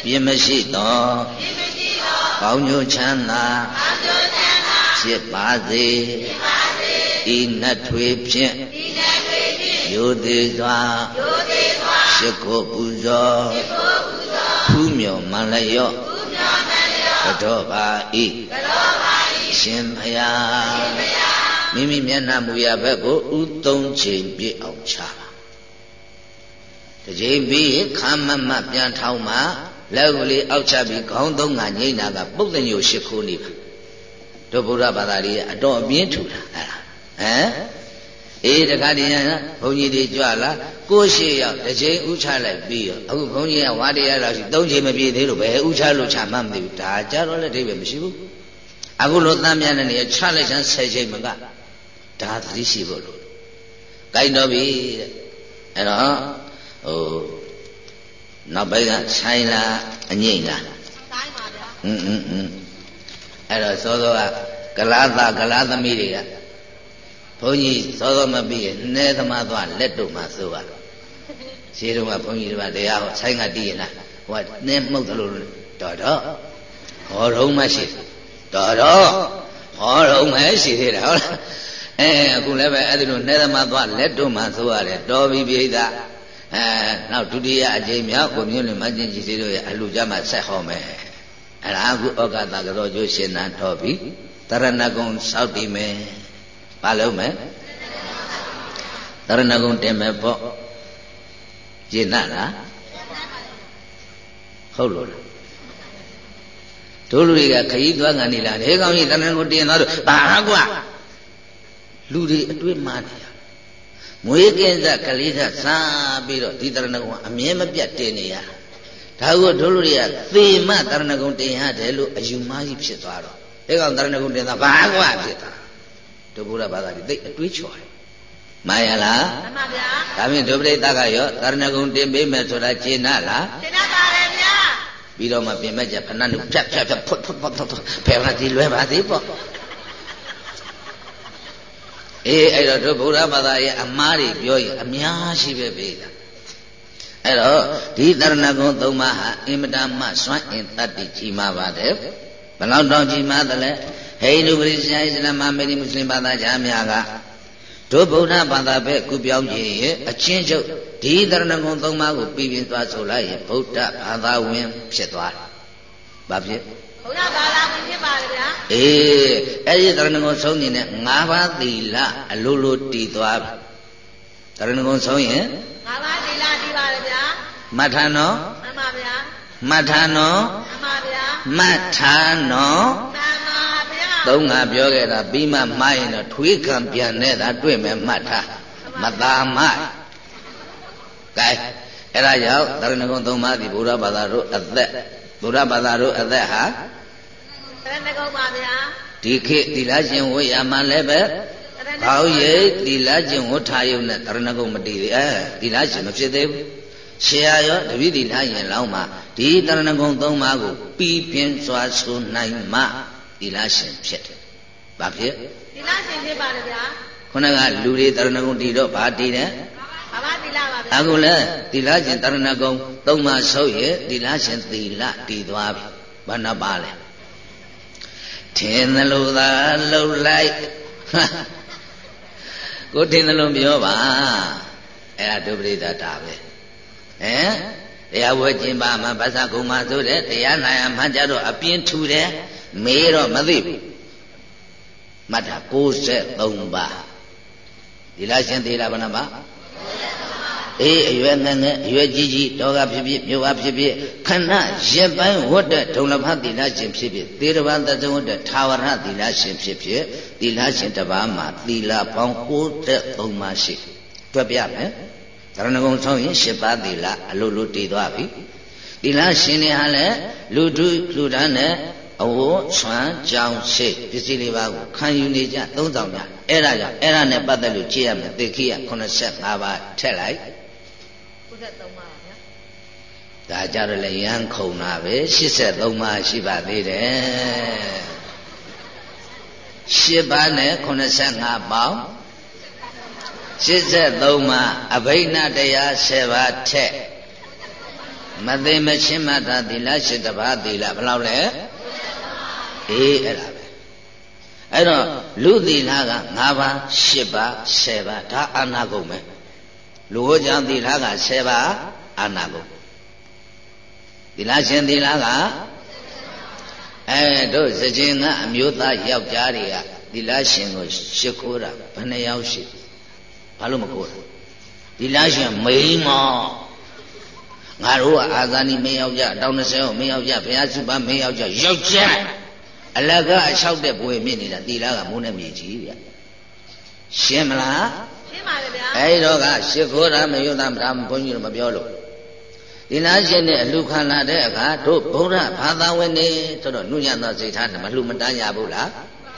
ပါစေပြင်းမရှိသောပြမရှိသောကောင်းကျိုးချမ်းသာအာဇုတန္တာဖြစ်ပါစေပြပါစေဤနတ်ထွေဖြင့်ဒီနေ့တွေဖြင့်ယိုသေးစွာယိုသေးစွာရှိခိုးပူဇော်ဘုဟုသောဖူးမြော်မလျော့ဘုမြော်မလျောတတော်ပါ၏ကရောပါ၏ရှင်ဖျားမိမိမျက်နှာမူရာဘက်ကိုဥသုံးချိန်ပြည့်အောင်ချပါတစ်ချိန်ပြီးခမ်းမမပြန်ထောင်းမှ လက်ကလေးအောက်ချပြီးခေါင်းသုံးကငိမ့်တာကပုတ်တညိုရှိခိုးနေပါတို့ဗုဒ္ဓဘာသာလေးအတော်အပြင်းထူတာအဲ့ဒါဟမ်အေးတခါတည်းကဘုန်းကြီးတွေကြွလာကိုရှိရောက်တစ်ချိန်ဥချလိုက်ပြီးရောအခုဘုန်းကြီးကဝါတရားတော်ရှိသုံးချိန်မပြည့်သေးလို့ပဲဥချလို့ချမှမသိဘူးဒါကြတော့လည်းအဓိပ္ပာယ်မရှိဘူးအခုလိုတမ်းမြတ်တဲ့နေရာချလိုက်ချမ်း၁၀ချိန်မကဒါသတိရှိဖို့လို့ဂိုင်းတော့ပြီတဲ့အဲ့တော့ဟို နောက်ပိုင်းကဆိုင်လာအငိမ့်လာ တိုင်းပါဗျာ อืมอืมอืมအဲ့တော့စောစောကကလားသားကလားသမီးတွေကဘုန်းကြီးစောစောမပြီးရင်နှဲသမားသွားလက်တို့မှဆိုပါရှိတော့ကဘုန်းကြီးတွေကတရားဟောဆိုင်ကတည်ရင်လားဟိုကနှဲမှုတ်တယ်လို့တော်တော့ဟောတော့မှရှိတော်တော့ဟောတော့မှရှိသေးတယ်ဟုတ်လားအဲအခုလည်းပဲအဲ့ဒီလိုနှဲသမားသွားလက်တို့မှဆိုရတယ်တော်ပြီပြိဿ အဲနောက်ဒုတိယအကြိမ်မြောက်ကိုမျိုးလင်မကျင်ကြီးသေးတို့ရဲ့အလှကြမှာဆက်ဟောမယ်အဲ့ဒါအခုဩကာသကတော့ကျိုးရှင်နာတော်ပြီတရဏဂုံစောက်တည်မယ်ဘာလို့မယ်တရဏဂုံတင်မယ်ပေါ့ကျင့်နာလားဟုတ်လို့လားတို့လူတွေကခရီးသွားကနေလာနေကောင်းကြီးတရဏဂုံတင်သွားတော့ဘာကွာလူတွေအတွေ့မှားနေရ မွေးကင်းစကလေးစစားပြီးတော့ဒီတရဏဂုံအမြဲမပြတ်တင်နေရဒါကိုတို့လူတွေကသေမတရဏဂုံတင်ရတယ်လို့အယူမှားကြီးဖြစ်သွားတော့ဒီကောင်တရဏဂုံတင်တာဘာကွာဖြစ်တာတို့ဘုရားဘာသာတွေသိအတွေးချော်တယ်မှန်ရလားမှန်ပါဗျာဒါဖြင့်ဒုပရိသတ်ကရောတရဏဂုံတင်ပေးမယ်ဆိုတာရှင်းနာလားသင်တတ်ပါတယ်ဗျာပြီးတော့မှပြင်မဲ့ချက်ဖဏနုဖြတ်ဖြတ်ဖြတ်ဖွတ်ဖွတ်ဖွတ်ဖွတ်ဖယ်ပါသေးလွယ်ပါသေးပေါ့ အေးအဲ့တော့တို့ဗုဒ္ဓဘာသာရဲ့အမားတွေပြောရင်အများရှိပဲပြေးတာအဲ့တော့ဒီတရဏဂုံသုံးပါးဟာအင်မတန်မှစွန့်အင်တတ္တိကြီးမားပါတယ်ဘယ်လောက်တောင်ကြီးမားသလဲဟိန္ဒူခရစ်ယာန်အစ္စလာမ်အမေရိမွတ်စလင်ဘာသာကြားများကတို့ဗုဒ္ဓဘာသာပဲကူပြောင်းခြင်းရဲ့အချင်းချုပ်ဒီတရဏဂုံသုံးပါးကိုပြီးပြီးသွားဆိုလိုက်ရင်ဗုဒ္ဓဘာသာဝင်ဖြစ်သွားတယ်။ဘာဖြစ် ဘုရားဘာသာဝင်ဖြစ်ပါတယ်ဗျာအေးအဲ့ဒီတရဏဂုံဆုံးနေတဲ့၅ပါးသီလအလိုလိုတည်သွားပြီတရဏဂုံဆုံးရင်ငါးပါးသီလတည်ပါတယ်ဗျာမှတ်ထားနော်မှန်ပါဗျာမှတ်ထားနော်မှန်ပါဗျာမှတ်ထားနော်မှန်ပါဗျာသုံးငါပြောခဲ့တာပြီးမှမှားရင်တော့ထွေးခံပြန်နေတာတွေ့မယ်မှတ်ထားမသာမကဲအဲ့ဒါကြောင့်သရဏဂုံသုံးပါးသည်ဘုရားဘာသာတို့အသက် ဘုရားဘာသာတို့အသက်ဟာတရဏဂုံပါဗျာဒီခေတ်သီလရှင်ဝိရမလည်းပဲတရဏဂုံဘောက်ရိပ်သီလရှင်ဝဋ္ဌာယုံနဲ့တရဏဂုံမတည်သေးအဲသီလရှင်မဖြစ်သေးဘူးဆရာရောတပည့်သီလရှင်လောင်းမှာဒီတရဏဂုံသုံးပါးကိုပြီးပြင်းစွာဆိုနိုင်မှသီလရှင်ဖြစ်တယ်။ဘာဖြစ်သီလရှင်ဖြစ်ပါလေဗျာခုနကလူတွေတရဏဂုံတည်တော့ဘာတည်တယ်ဘာဝသီလပါဗျာ အခုလဲသီလရှင်တရဏဂုံသုံးပါးဆုပ်ရဲ့သီလရှင်သီလတည်သွားပြီ။ဘာနှပါလဲထင်သလိုသာလှုပ်လိုက်ကိုထင်သလိုပြောပါအဲ့ဒါဒုပရိသတာပဲဟမ်တရားဝဲကျင်ပါမှာဗသကုံမဆိုတဲ့တရားနာယမှကြတော့အပြင်းထူတယ်မေးတော့မသိဘူးမှတ်တာ63ပါဒီလားရှင်သေးလားဘယ်နှပါ အေးအရွယ်ငယ်ငယ်အရွယ်ကြီးကြီးတောကဖြစ်ဖြစ်မြို့ကဖြစ်ဖြစ်ခဏရက်ပိုင်းဝတ်တဲ့ဒုံလဖသီလရှင်ဖြစ်ဖြစ်သေရဘာတဇဝတ်တဲ့သာဝရသီလရှင်ဖြစ်ဖြစ်သီလရှင်တစ်ပါးမှာသီလပေါင်း63ပါးရှိတွက်ပြမယ်သရဏဂုံဆောင်ရင်10ပါးသီလအလိုလိုတည်သွားပြီသီလရှင်တွေဟာလည်းလူထုလူတန်းနဲ့အဝဆွမ်းကြောင်းရှိပစ္စည်းလေးပါးကိုခံယူနေကြသုံးဆောင်ကြအဲ့ဒါကြောင့်အဲ့ဒါနဲ့ပတ်သက်လို့ကြည့်ရမယ်သေခိယ85ပါးထက်လိုက် 93ပါဗျာဒါကြတော့လေရန်ခုံတာပဲ83ပါးရှိပါသေးတယ်10ပါးနဲ့85ပေါင်း83ပါးအဘိဓနာတရား10ပါးထက်မသိမချင်းမတာသီလရှိတပါးသီလဘယ်လောက်လဲအေးအဲ့ဒါပဲအဲ့တော့လူသီလက5ပါး10ပါး10ပါးဒါအာနာကုန်ပဲ လူဟောကြောင့်သီလက10ပါးအာနာကုန်သီလရှင်သီလကအဲတို့စကြင်ကအမျိုးသားယောက်ျားတွေကသီလရှင်ကိုရှ िख ိုးတာဘယ်နှယောက်ရှိဘာလို့မခိုးတာသီလရှင်မိန်းမောငါတို့ကအာဇာနည်မင်းယောက်ျားတောင်း20ယောက်မင်းယောက်ျားဘုရားစုပါမင်းယောက်ျားယောက်ျားအလကအလျှောက်တဲ့ဘွေမြင့်နေတာသီလကမိုးနဲ့မြေကြီးဗျရှင်းမလား ရှင်းပါလေဗျာအဲဒီတော့ကရှ िख ိုးတာမယွတ်တာမတာဘုန်းကြီးတို့မပြောလို့ဒီနာရှင်နဲ့အလူခံလာတဲ့အခါတို့ဗုဒ္ဓဘာသာဝင်နေဆိုတော့နုညံ့သောစိတ်ထားနဲ့မလှူမတန်းရဘူးလား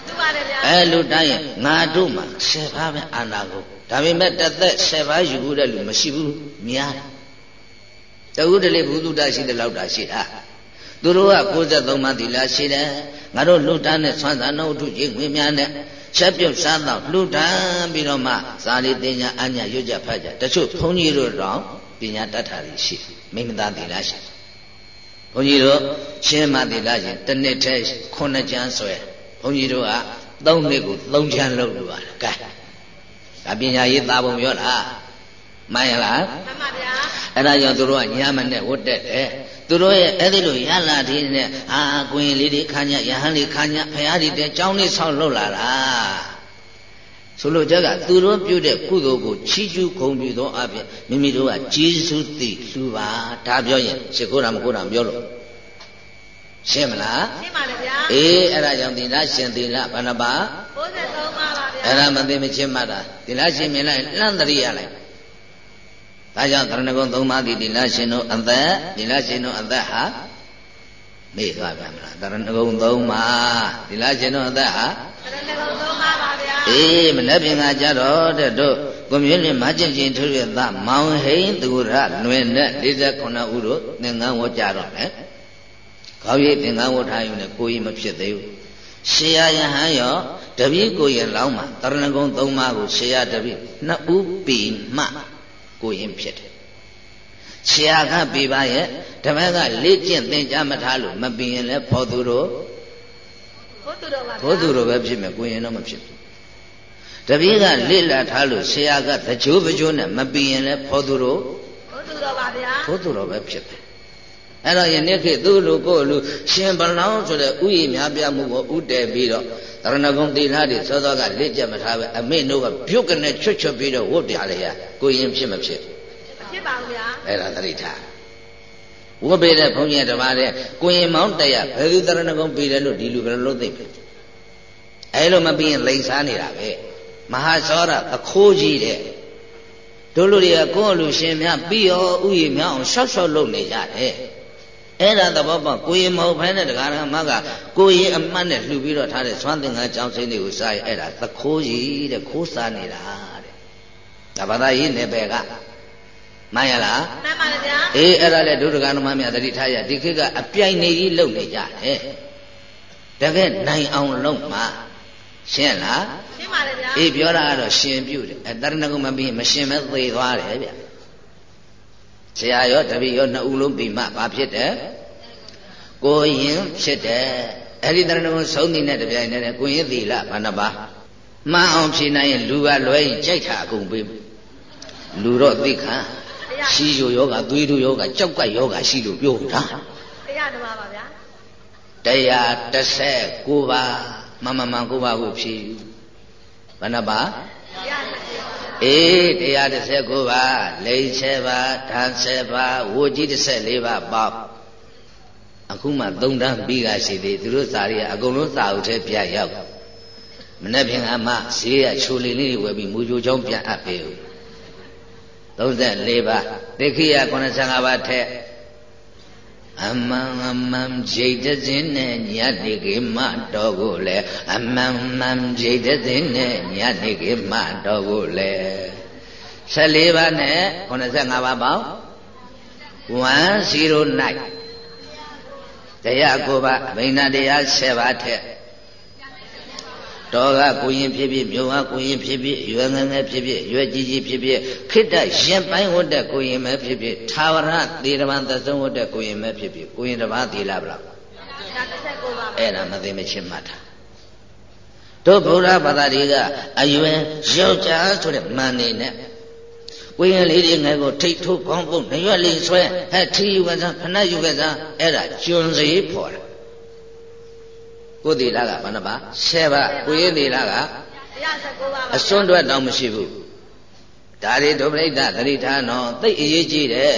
သူပါလေဗျာအဲလူတိုင်းရင်ငါတို့မှာ10ပါးပဲအာနာကိုဒါပေမဲ့တစ်သက်10ပါးယူတဲ့လူမရှိဘူးများတဝုတလေဘုသူတရှိတဲ့လောက်တာရှိတာသူတို့က63ပါးသီလရှိတယ်ငါတို့လူတန်းနဲ့ဆွမ်းသာနှုတ်ထုချင်းငွေများနဲ့ ချက်ပြုတ်စားတော့လှူဒန်းပြီးတော့မှစာရီတင်ညာအညာရွတ်ကြဖတ်ကြတချို့ဘုန်းကြီးတို့တော့ပညာတတ်တာတွေရှိမိမသားသီလရှိဘုန်းကြီးတို့ရှင်းမသီလရှင်တစ်နှစ်တည်းခုနှစ်ကျမ်းဆွဲဘုန်းကြီးတို့ကသုံးနှစ်ကိုသုံးချမ်းလုပ်လို့ရတယ်ကဲဒါပညာရေးသားပုံပြောလားမှန်ရလားမှန်ပါဗျာအဲ့ဒါကြောင့်သူတို့ကညမနဲ့ဝတ်တက်တယ် သူတို့ရဲ့အဲ့ဒီလိုရလာတဲ့နဲ့အာကွင်လေးတွေခါညရဟန်းလေးခါညဖရာတွေတဲ့ကြောင်းလေးဆောက်လုပ်လာတာဆိုလိုချက်ကသူတို့ပြုတဲ့ကုသိုလ်ကိုချီးကျူးဂုဏ်ပြုသောအပြင်မိမိတို့ကကျေးဇူးသိလှူပါဒါပြောရင်ရှိခိုးတာမခိုးတာမပြောလို့ရှင်းမလားရှင်းပါလေဗျာအေးအဲ့ဒါကြောင့်သီလရှင်သီလဘဏ္ဍပါ93ပါပါဗျာအဲ့ဒါမသိမချင်းမှတ်တာသီလရှင်မြင်လိုက်လှမ်းတရိရလိုက် ဒါကြောင့်သရဏဂုံသုံးပါးသည်သီလရှင်တို့အသက်သီလရှင်တို့အသက်ဟာမေ့သွားပြန်မလားသရဏဂုံသုံးပါးသီလရှင်တို့အသက်ဟာတရဏဂုံ3ပါပါဗျာအေးမနေ့ပြင်ကကြတော့တဲ့တို့ကိုမျိုးလင်းမကျင့်ချင်းထုရသမောင်ဟိန်သူရလွင်တဲ့49ဦးတို့သင်္ကန်းဝကြတော့မယ်ခေါင်းရည်သင်္ကန်းဝထားယူနဲ့ကိုကြီးမဖြစ်သေးဘူးရှေယယဟန်ရောတပည့်ကိုရင်လောင်းမှာတရဏဂုံ3ပါးကိုရှေယတပည့်နှစ်ဦးပြီးမှ ကိုရင်ဖြစ်တယ်ဆရာကပြပါရဲ့ဓမ္မကလေ့ကျင့်သင်ကြားမထားလို့မပြီးရင်လည်းဖော်သူတို့ဘုသူတော်ပါဗျာဘိုးသူတို့ပဲဖြစ်မယ်ကိုရင်တော့မဖြစ်ဘူးတပည့်ကလေ့လာထားလို့ဆရာကတကြိုးပကြိုးနဲ့မပြီးရင်လည်းဖော်သူတို့ဘုသူတော်ပါဗျာဘိုးသူတော်ပဲဖြစ်တယ်အဲ့တော့ယနေ့ခေတ်သူ့လူကိုယ်လူရှင်ဗလောင်းဆိုတဲ့ဥယျာဉ်များပြမှုကိုဥတည်ပြီးတော့ သရဏဂုံတိလာတွေစောစောကလက်ကြမထားပဲအမိတို့ကပြုတ်ကနေချွတ်ချွတ်ပြီးတော့ဝတ်ပြလေရကိုရင်ဖြစ်မဖြစ်မဖြစ်ပါဘူးဗျာအဲ့ဒါသတိထားဝတ်ပေးတဲ့ဘုန်းကြီးတစ်ပါးတဲ့ကိုရင်မောင်းတရဘယ်သူသရဏဂုံပြီးတယ်လို့ဒီလူဘယ်လိုလုပ်သိမလဲအဲလိုမပြီးရင်လိန်စားနေတာပဲမဟာသောရသခိုးကြီးတဲ့တို့လူတွေကကိုယ့်လူရှင်များပြီးရောဥယျာဉ်များအောင်ရှောက်ရှောက်လုပ်နေကြတယ် အဲ့ဒါသဘောပေါက်ကိုရင်မဟုတ်ဘဲနဲ့တရားဓမ္မကကိုရင်အမှတ်နဲ့လှူပြီးတော့ထားတဲ့သွမ်းသင်္ကန်းကြောင်းစိမ့်တွေကိုစားရင်အဲ့ဒါသခိုးကြီးတဲ့ခိုးစားနေတာတဲ့ဒါဘာသာရေးနယ်ပယ်ကမှန်ရလားမှန်ပါဗျာအေးအဲ့ဒါလေဒုဒကနမများတတိထားရဒီခေတ်ကအပြိုင်နေကြီးလုပ်နေကြတယ်တကယ်နိုင်အောင်လုပ်မှာရှင်းလားရှင်းပါလေဗျာအေးပြောတာကတော့ရှင်ပြုတယ်အဲတရဏဂုံမပြီးမရှင်မဲသေသွားတယ်ဗျ ဆရာရောတပည့်ရောနှစ်ဦးလုံးပြီးမှဘာဖြစ်တယ်ကိုရင်ဖြစ်တယ်အဲ့ဒီတရဏဂုံဆုံးနေတဲ့တပြိုင်တည်းကိုရင်သီလဘာနှပါမှန်အောင်ဖြေနိုင်ရင်လူကလွဲရင်ကြိုက်တာအကုန်ပေးလူတော့သိခံရှိယိုယောဂသွေးတို့ယောဂကြောက်ကယောဂရှိလို့ပြောတာတရားဓမ္မပါဗျာတရား39ပါးမမမှန်9ပါးကိုဖြေဘယ်နှပါ အေး139ပါးလိန်7ပါးဓာန်7ပါးဝိကြီး14ပါးပေါ့အခုမှ3တန်းပြီးကရှိသေးသူတို့စာရီကအကုန်လုံးစာအုပ်ထဲပြရောက်မနေ့ပြင်ကမှဈေးရချိုလီလေးတွေဝယ်ပြီးမူကြိုချောင်းပြန်အပ်ပေးဦး34ပါးတိခိယ95ပါးထက် အမှန်အမှန်ဂျိတ်တဲ့စဉ်နဲ့ညတိကေမတော်ကိုလေအမှန်မှန်ဂျိတ်တဲ့စဉ်နဲ့ညတိကေမတော်ကိုလေ14ပါးနဲ့95ပါးပေါင်း109တရားကိုပါအဘိနာတရား7ပါးထက် တော်ကကိုရင်ဖြစ်ဖြစ်မြို့ဟာကိုရင်ဖြစ်ဖြစ်ရွယ်ငယ်ငယ်ဖြစ်ဖြစ်ရွယ်ကြီးကြီးဖြစ်ဖြစ်ခိတ္တရင်ပိုင်းဝတ်တဲ့ကိုရင်ပဲဖြစ်ဖြစ်သာဝရသေရမန်သဆုံးဝတ်တဲ့ကိုရင်ပဲဖြစ်ဖြစ်ကိုရင်တစ်ပါးသီလဗလားအဲ့ဒါမသိမချင်းမှတ်တာတို့ဗုဒ္ဓဘာသာတွေကအရွယ်ယောက်ျားဆိုတဲ့မန်နေနဲ့ကိုရင်လေးတွေငယ်ကိုထိတ်ထုတ်ကောင်းပုတ်ရွက်လေးဆွဲဟဲ့ထီယူကစားဖဏယူကစားအဲ့ဒါကျွန်းစီဖော်တယ် ကိုယ်သီလကဘယ်နှပါ10ပါကိုရင်သီလက119ပါအစွန်းတွက်တော့မရှိဘူးဒါတွေဒုပရိသသတိထားနော်သိအရေးကြီးတယ်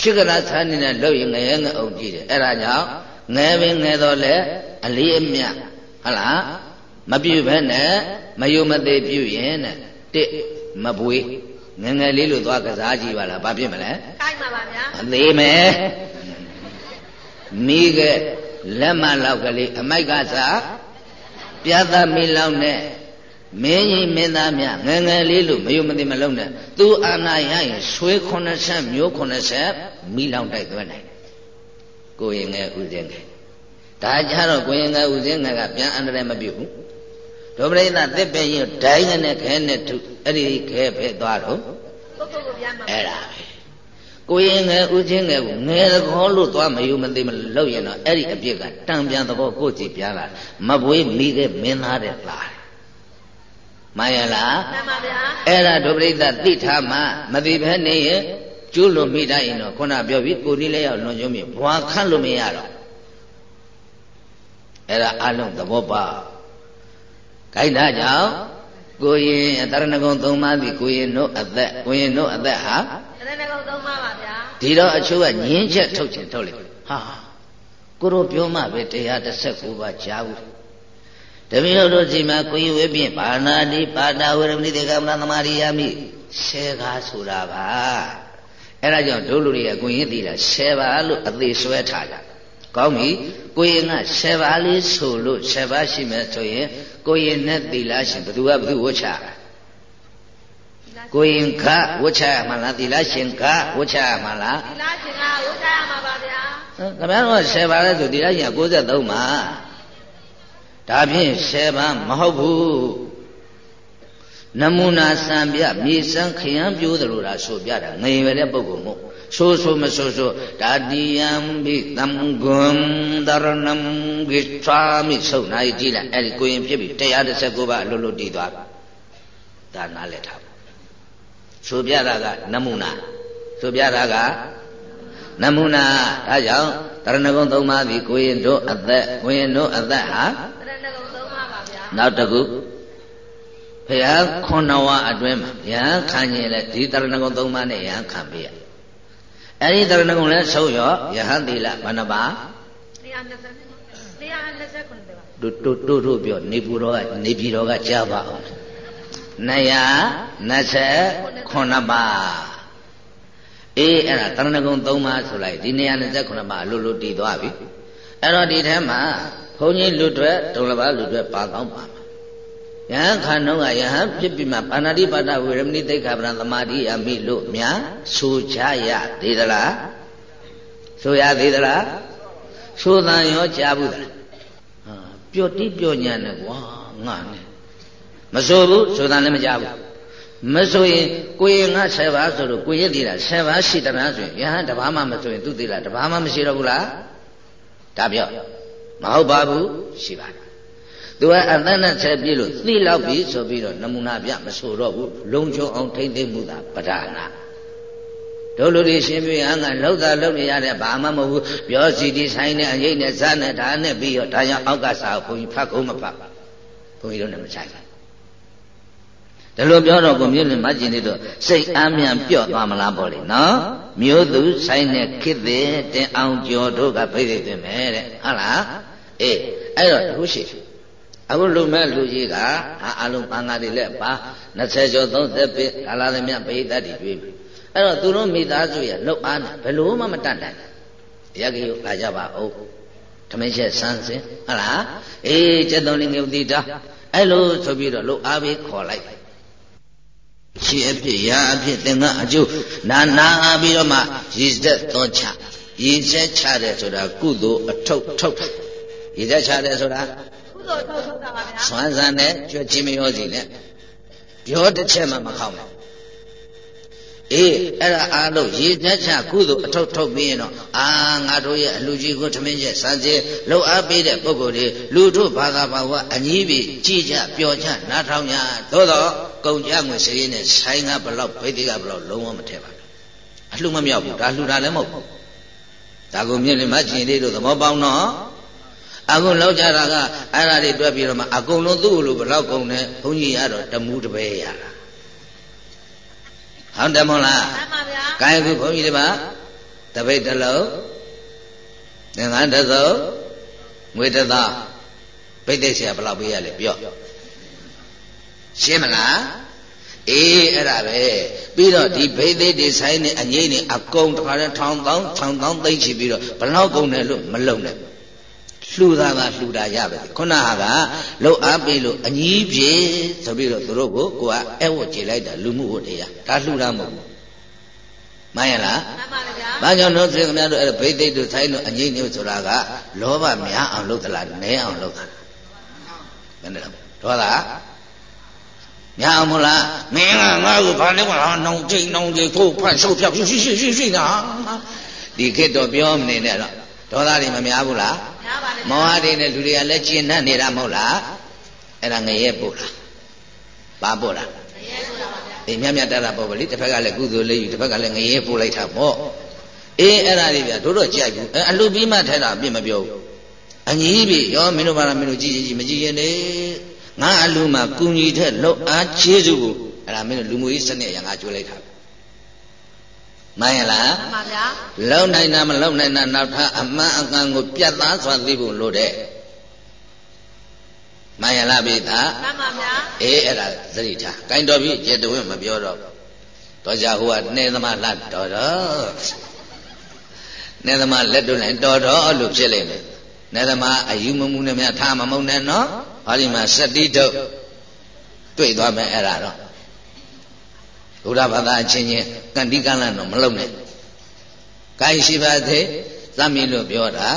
ဖြစ်ကရာသာနေနဲ့လှုပ်ရင်ငရဲငအုပ်ကြည့်တယ်အဲ့ဒါကြောင့်ငဲပင်ငဲတော့လေအလေးအမြတ်ဟုတ်လားမပြုတ်ဘဲနဲ့မယုံမသေးပြုတ်ရင်တဲ့တစ်မပွေးငငယ်လေးလို့သွားကစားကြည့်ပါလားဘာဖြစ်မလဲကိုက်ပါပါဗျာအသေးမယ်မိက လက်မလောက်ကလေးအမိုက်ကစားပြသမိလောက်နဲ့မင်းကြီးမင်းသားများငငယ်လေးလို့မယုံမသိမလုံးနဲ့သူအာနာရရင်ဆွေ90မျိုး90မိလောက်တိုက်သွဲနိုင်ကိုရင်ငယ်ဥစဉ်ငယ်ဒါကြတော့ကိုရင်ငယ်ဥစဉ်ငယ်ကပြန်အန္တရာယ်မပြုတ်ဘူးဒုပရိသတစ်ပင်ရင်ဒိုင်းနဲ့ခဲနဲ့ထုအဲ့ဒီခဲဖဲသွားတော့ပုဂ္ဂိုလ်ကိုပြန်မှာအဲ့ဒါပဲ ကိုရင်ငယ်ဦးချင်းငယ်ကိုငယ်သဘောလို့သွားမယူမသိမလို့ရင်တော့အဲ့ဒီအပြစ်ကတံပြန်သဘောကိုကြည့်ပြန်လာမပွေးမိတဲ့မင်းသားတဲ့လားမှန်ရလားမှန်ပါဗျာအဲ့ဒါဒုပရိသသိထားမှမသိဘဲနေရင်ကျိုးလွန်မိတတ်ရင်တော့ခုနပြောပြီးကိုဒီလေးရောက်လွန်ကျုံးမြဘွာခန့်လို့မရတော့အဲ့ဒါအလုံးသဘောပါခိုက်တာကြောင့်ကိုရင်တရဏဂုံသုံးပါးသည်ကိုရင်တို့အသက်ကိုရင်တို့အသက်ဟာ တရဏဂုံသုံးပါးပါဗျာဒီတော့အချို့ကညင်းချက်ထုတ်ချင်ထုတ်လိုက်ဟာကိုတို့ပြောမှပဲတရား19ပါးကြားဘူးတပည့်တော်တို့စီမှာကိုရင်ဝေဖြင့်ဘာနာတိပါဒဝရမဏိတေကမနာသမာရိယာမိဆယ်ကားဆိုတာပါအဲ့ဒါကြောင့်ဒုလူတွေကကိုရင်သိတာဆယ်ပါလို့အသေးဆွဲထားကြကောင်းပြီကိုရင်က7ပါးလေးဆိုလို့7ပါးရှိမယ်ဆိုရင်ကိုရင်နဲ့သီလရှင်ဘသူကဘသူဝတ်ချ ကိုရင်ကဝတ်ချရမှာလားသီလရှင်ကဝတ်ချရမှာလားသီလရှင်ကဝတ်ချရမှာပါဗျာခင်ဗျားတို့7ပါးလဲဆိုသီလရှင်က93ပါဒါဖြင့်7ပါးမဟုတ်ဘူးနမူနာစံပြမြေစံခရမ်းပြိုးတယ်လို့ဒါဆိုပြတာငရေပဲတဲ့ပုဂ္ဂိုလ်မို့ဆိုဆိုမဆိုဆိုဒါတိယံဘိသံဂွံတရဏံဂိသာမိဆုံးနိုင်ကြည့်လိုက်အဲ့ဒီကိုရင်ဖြစ်ပြီ119ပါအလိုလိုတည်သွားဒါနားလည်ထား ဆိုပြတာကနမူနာဆိုပြတာကနမူနာဒါကြောင့်တရဏဂုံသုံးပါးသည်ကိုရင်တို့အသက်ကိုရင်တို့အသက်ဟာတရဏဂုံသုံးပါးပါဗျာနောက်တစ်ခုဘုရားခွန်တော်ဝအတွင်းမှာယဟန်ခံရင်လေဒီတရဏဂုံသုံးပါးနဲ့ယဟန်ခံပေးရအဲ့ဒီတရဏဂုံလည်းဆုံးရောယဟန်သီလဘယ်နှပါ129ပါတို့တို့တို့တို့ပြောနေပူတော်ကနေပြည်တော်ကကြားပါအောင် 229ပါးအေးအဲ့ဒါတရဏဂုံ3ပါးဆိုလိုက်ဒီ229ပါးအလိုလိုတည်သွားပြီအဲ့တော့ဒီထဲမှာဘုန်းကြီးလူတွေဒုလဘလူတွေပါကောင်းပါယဟန်ခန္ဓုံကယဟန်ဖြစ်ပြီးမှပါဏာတိပါဒဝေရမဏိသိက္ခာပဒံသမာဓိအမိလို့များဆိုကြရသေးသလားဆိုရသေးသလားဆိုတန်ရောကြားဘူးလားဟာပျော်တိပျော်ညံ့နဲ့ကွာငါနဲ့ မဆိုဘူးဆိုတန်လည်းမကြားဘူးမဆိုရင်ကိုရင်ငါ7ပါးဆိုတော့ကိုရင်သေးတာ7ပါးရှိတယ်လားဆိုရင်ယဟန်တပါးမှမဆိုရင်သူသေးလားတပါးမှမရှိတော့ဘူးလားဒါပြောမဟုတ်ပါဘူးရှိပါတယ်သူကအသနဲ့ဆက်ပြည့်လို့သိလောက်ပြီဆိုပြီးတော့နမူနာပြမဆိုတော့ဘူးလုံချုံအောင်ထိမ့်သိမ့်မှုသာပဒါနာတို့လူတွေရှင်ပြဟန်ကလောက်တာလောက်နေရတဲ့ဘာမှမဟုတ်ဘူးပြောစီတီဆိုင်နဲ့အရေးနဲ့ဇာနဲ့ဒါနဲ့ပြီးတော့ဒါကြောင့်အောက်ကစာကိုဘုန်းကြီးဖတ်ကုန်မဖတ်ဘုန်းကြီးတို့လည်းမဆိုင်ဘူး ဒါလိုပြောတော့ကိုမြို့နယ်မကျင်နေတော့စိတ်အားမြန်ပြော့သွားမလားပေါ့လေနော်မြို့သူဆိုင်နဲ့ခစ်တဲ့တင်အောင်ကျော်တို့ကဖိတ်သိတယ်မယ်တဲ့ဟုတ်လားအေးအဲ့တော့တခုရှိအခုလူမဲ့လူကြီးကအာအလုံးပန်းကားတွေလည်းပါ20ကျော်30ပိကာလာသမ ्या ပိဋကတ်တွေတွေ့ပြီအဲ့တော့သူတို့မိသားစုရဲ့လှုပ်အားနဲ့ဘယ်လို့မှမတတ်နိုင်ရကရုလာကြပါဦးဓမင်းချက်ဆန်းစင်ဟုတ်လားအေးကျက်တော်လေးငုတ်တိတာအဲ့လိုဆိုပြီးတော့လှုပ်အားပြီးခေါ်လိုက် ရှိအဖြစ်ရာအဖြစ်သင်္ကအကျိုးနာနာပြီးတော့မှရည်သက်တော်ချရည်သက်ချတယ်ဆိုတာကုသိုလ်အထုပ်ထုတ်တယ်ရည်သက်ချတယ်ဆိုတာကုသိုလ်ထုတ်ထုတ်တာပါဗျာဆွမ်းဆန်နဲ့ကြွချင်းမရောစီနဲ့ပြောတစ်ချက်မှမခေါက်ဘူး အေးအဲ့ဒါအားလုံးရည်သက်ချကုသိုလ်အထုပ်ထုတ်ပြီးရင်တော့အာငါတို့ရဲ့အလူကြီးကိုထမင်းချက်စမ်းစေလှုပ်အားပေးတဲ့ပုဂ္ဂိုလ်တွေလူတို့ဘာသာဘာဝအညီးပြီးကြည်ကြပျော်ချနားထောင်ကြသို့တော့ကုံကြငွေစရိနဲ့ဆိုင်ကဘလောက်ဗိသိကဘလောက်လုံးဝမထည့်ပါဘူးအလှမမြောက်ဘူးဒါလှူတာလည်းမဟုတ်ဘူးဒါကိုမြင်နေမှကျင်လေးတို့သဘောပေါက်နော်အခုလောက်ကြတာကအဲ့ဒါတွေတွက်ပြီးတော့မှအကုန်လုံးသူ့လိုဘလောက်ကုန်တယ်ဘုန်းကြီးရတော့တမူးတပည့်ရတာ ဟုတ်တယ်မဟုတ်လားမှန်ပါဗျာကိုင်းခုဘုန်းကြီးတွေပါတပိတ်တစ်လုံးသင်္ကန်းတစ်စုံငွေတစ်သောပိတ်သိက်ဆရာဘယ်လောက်ပေးရလဲပြောရှင်းမလားအေးအဲ့ဒါပဲပြီးတော့ဒီဘိသိက်တွေဆိုင်နေအငိမ့်နေအကုန်တစ်ခါတည်းထောင်တောင်းထောင်တောင်းသိမ့်ချပြီးတော့ဘယ်လောက်ကုန်တယ်လို့မလုံနဲ့ လှူတာကလှူတာရပဲခုနကလှုပ်အားပေးလို့အညီးပြေဆိုပြီးတော့သူတို့ကိုကိုကအဲ့ဝတ်ကြည်လိုက်တာလူမှုဝတ်တရားဒါလှူတာမဟုတ်ဘူးမှန်ရလားမှန်ပါဗျာ။ဘာကြောင့်လို့ဆိုရင်ခင်ဗျားတို့အဲ့ဒါဘိသိက်တို့ဆိုင်လို့အငိမ့်ညို့ဆိုတာကလောဘများအောင်လုပ်သလားနည်းအောင်လုပ်တာ။ဘယ်နဲ့လဲ။ဒေါသများအောင်မလား။မင်းကငါ့ကိုဘာလဲကွာနှောင်ကျိန်နှောင်ကျိန်ကိုဖတ်ရှုပ်ဖြောက်ရှိရှိရှိရှိနာ။ဒီခေတ်တော့ပြောမနေနဲ့တော့ဒေါသတွေမများဘူးလား များပါလေ။မောဟတွေနဲ့လူတွေကလည်းကျဉ်နှံ့နေတာမဟုတ်လား။အဲ့ဒါငရဲပို့လား။ဘာပို့လား။ရဲဆိုတာပါဗျာအေးမြတ်မြတ်တတ်တာပေါ့ဗောလေတစ်ဖက်ကလည်းကုသိုလ်လေးယူတစ်ဖက်ကလည်းငရဲပို့လိုက်တာပေါ့အေးအဲ့ဒါလေးဗျတို့တော့ကြိုက်ဘူးအဲအလူပြီးမှထဲတာအပြစ်မပြောဘူးအညီးပြီရောမင်းတို့ဘာလားမင်းတို့ကြည်ကြည်ကြည်မကြည်ရင်လေငါအလူမှာကုညီထက်လောက်အားခြေစုကိုအဲ့ဒါမင်းတို့လူမှုရေးစနစ်အရင်ငါကျွေးလိုက်တာ မှန်ရလားမှန်ပါဗျာလုံနိုင်တာမလုံနိုင်တာနောက်ထပ်အမှန်အကန်ကိုပြတ်သားစွာသိဖို့လိုတဲ့မှန်ရလားပိသာမှန်ပါဗျာအေးအဲ့ဒါသတိထား။ကိုင်းတော်ပြီကျေတဝင်းမပြောတော့ဘူး။တော့ကြဟိုကနေသမားလှတော်တော့နေသမားလက်တွလိုက်တော်တော်လို့ဖြစ်လိမ့်မယ်။နေသမားအယူမမှုနဲ့များထားမမုံနဲ့နော်။ဟောဒီမှာစတိတုတ်တွေ့သွားမယ်အဲ့ဒါတော့ ဘုရားဘာသာအချင်းချင်းကန္တိကလန်တော့မလုံနဲ့။ကိုင်းရှိပါသေးသမီးလို့ပြောတာ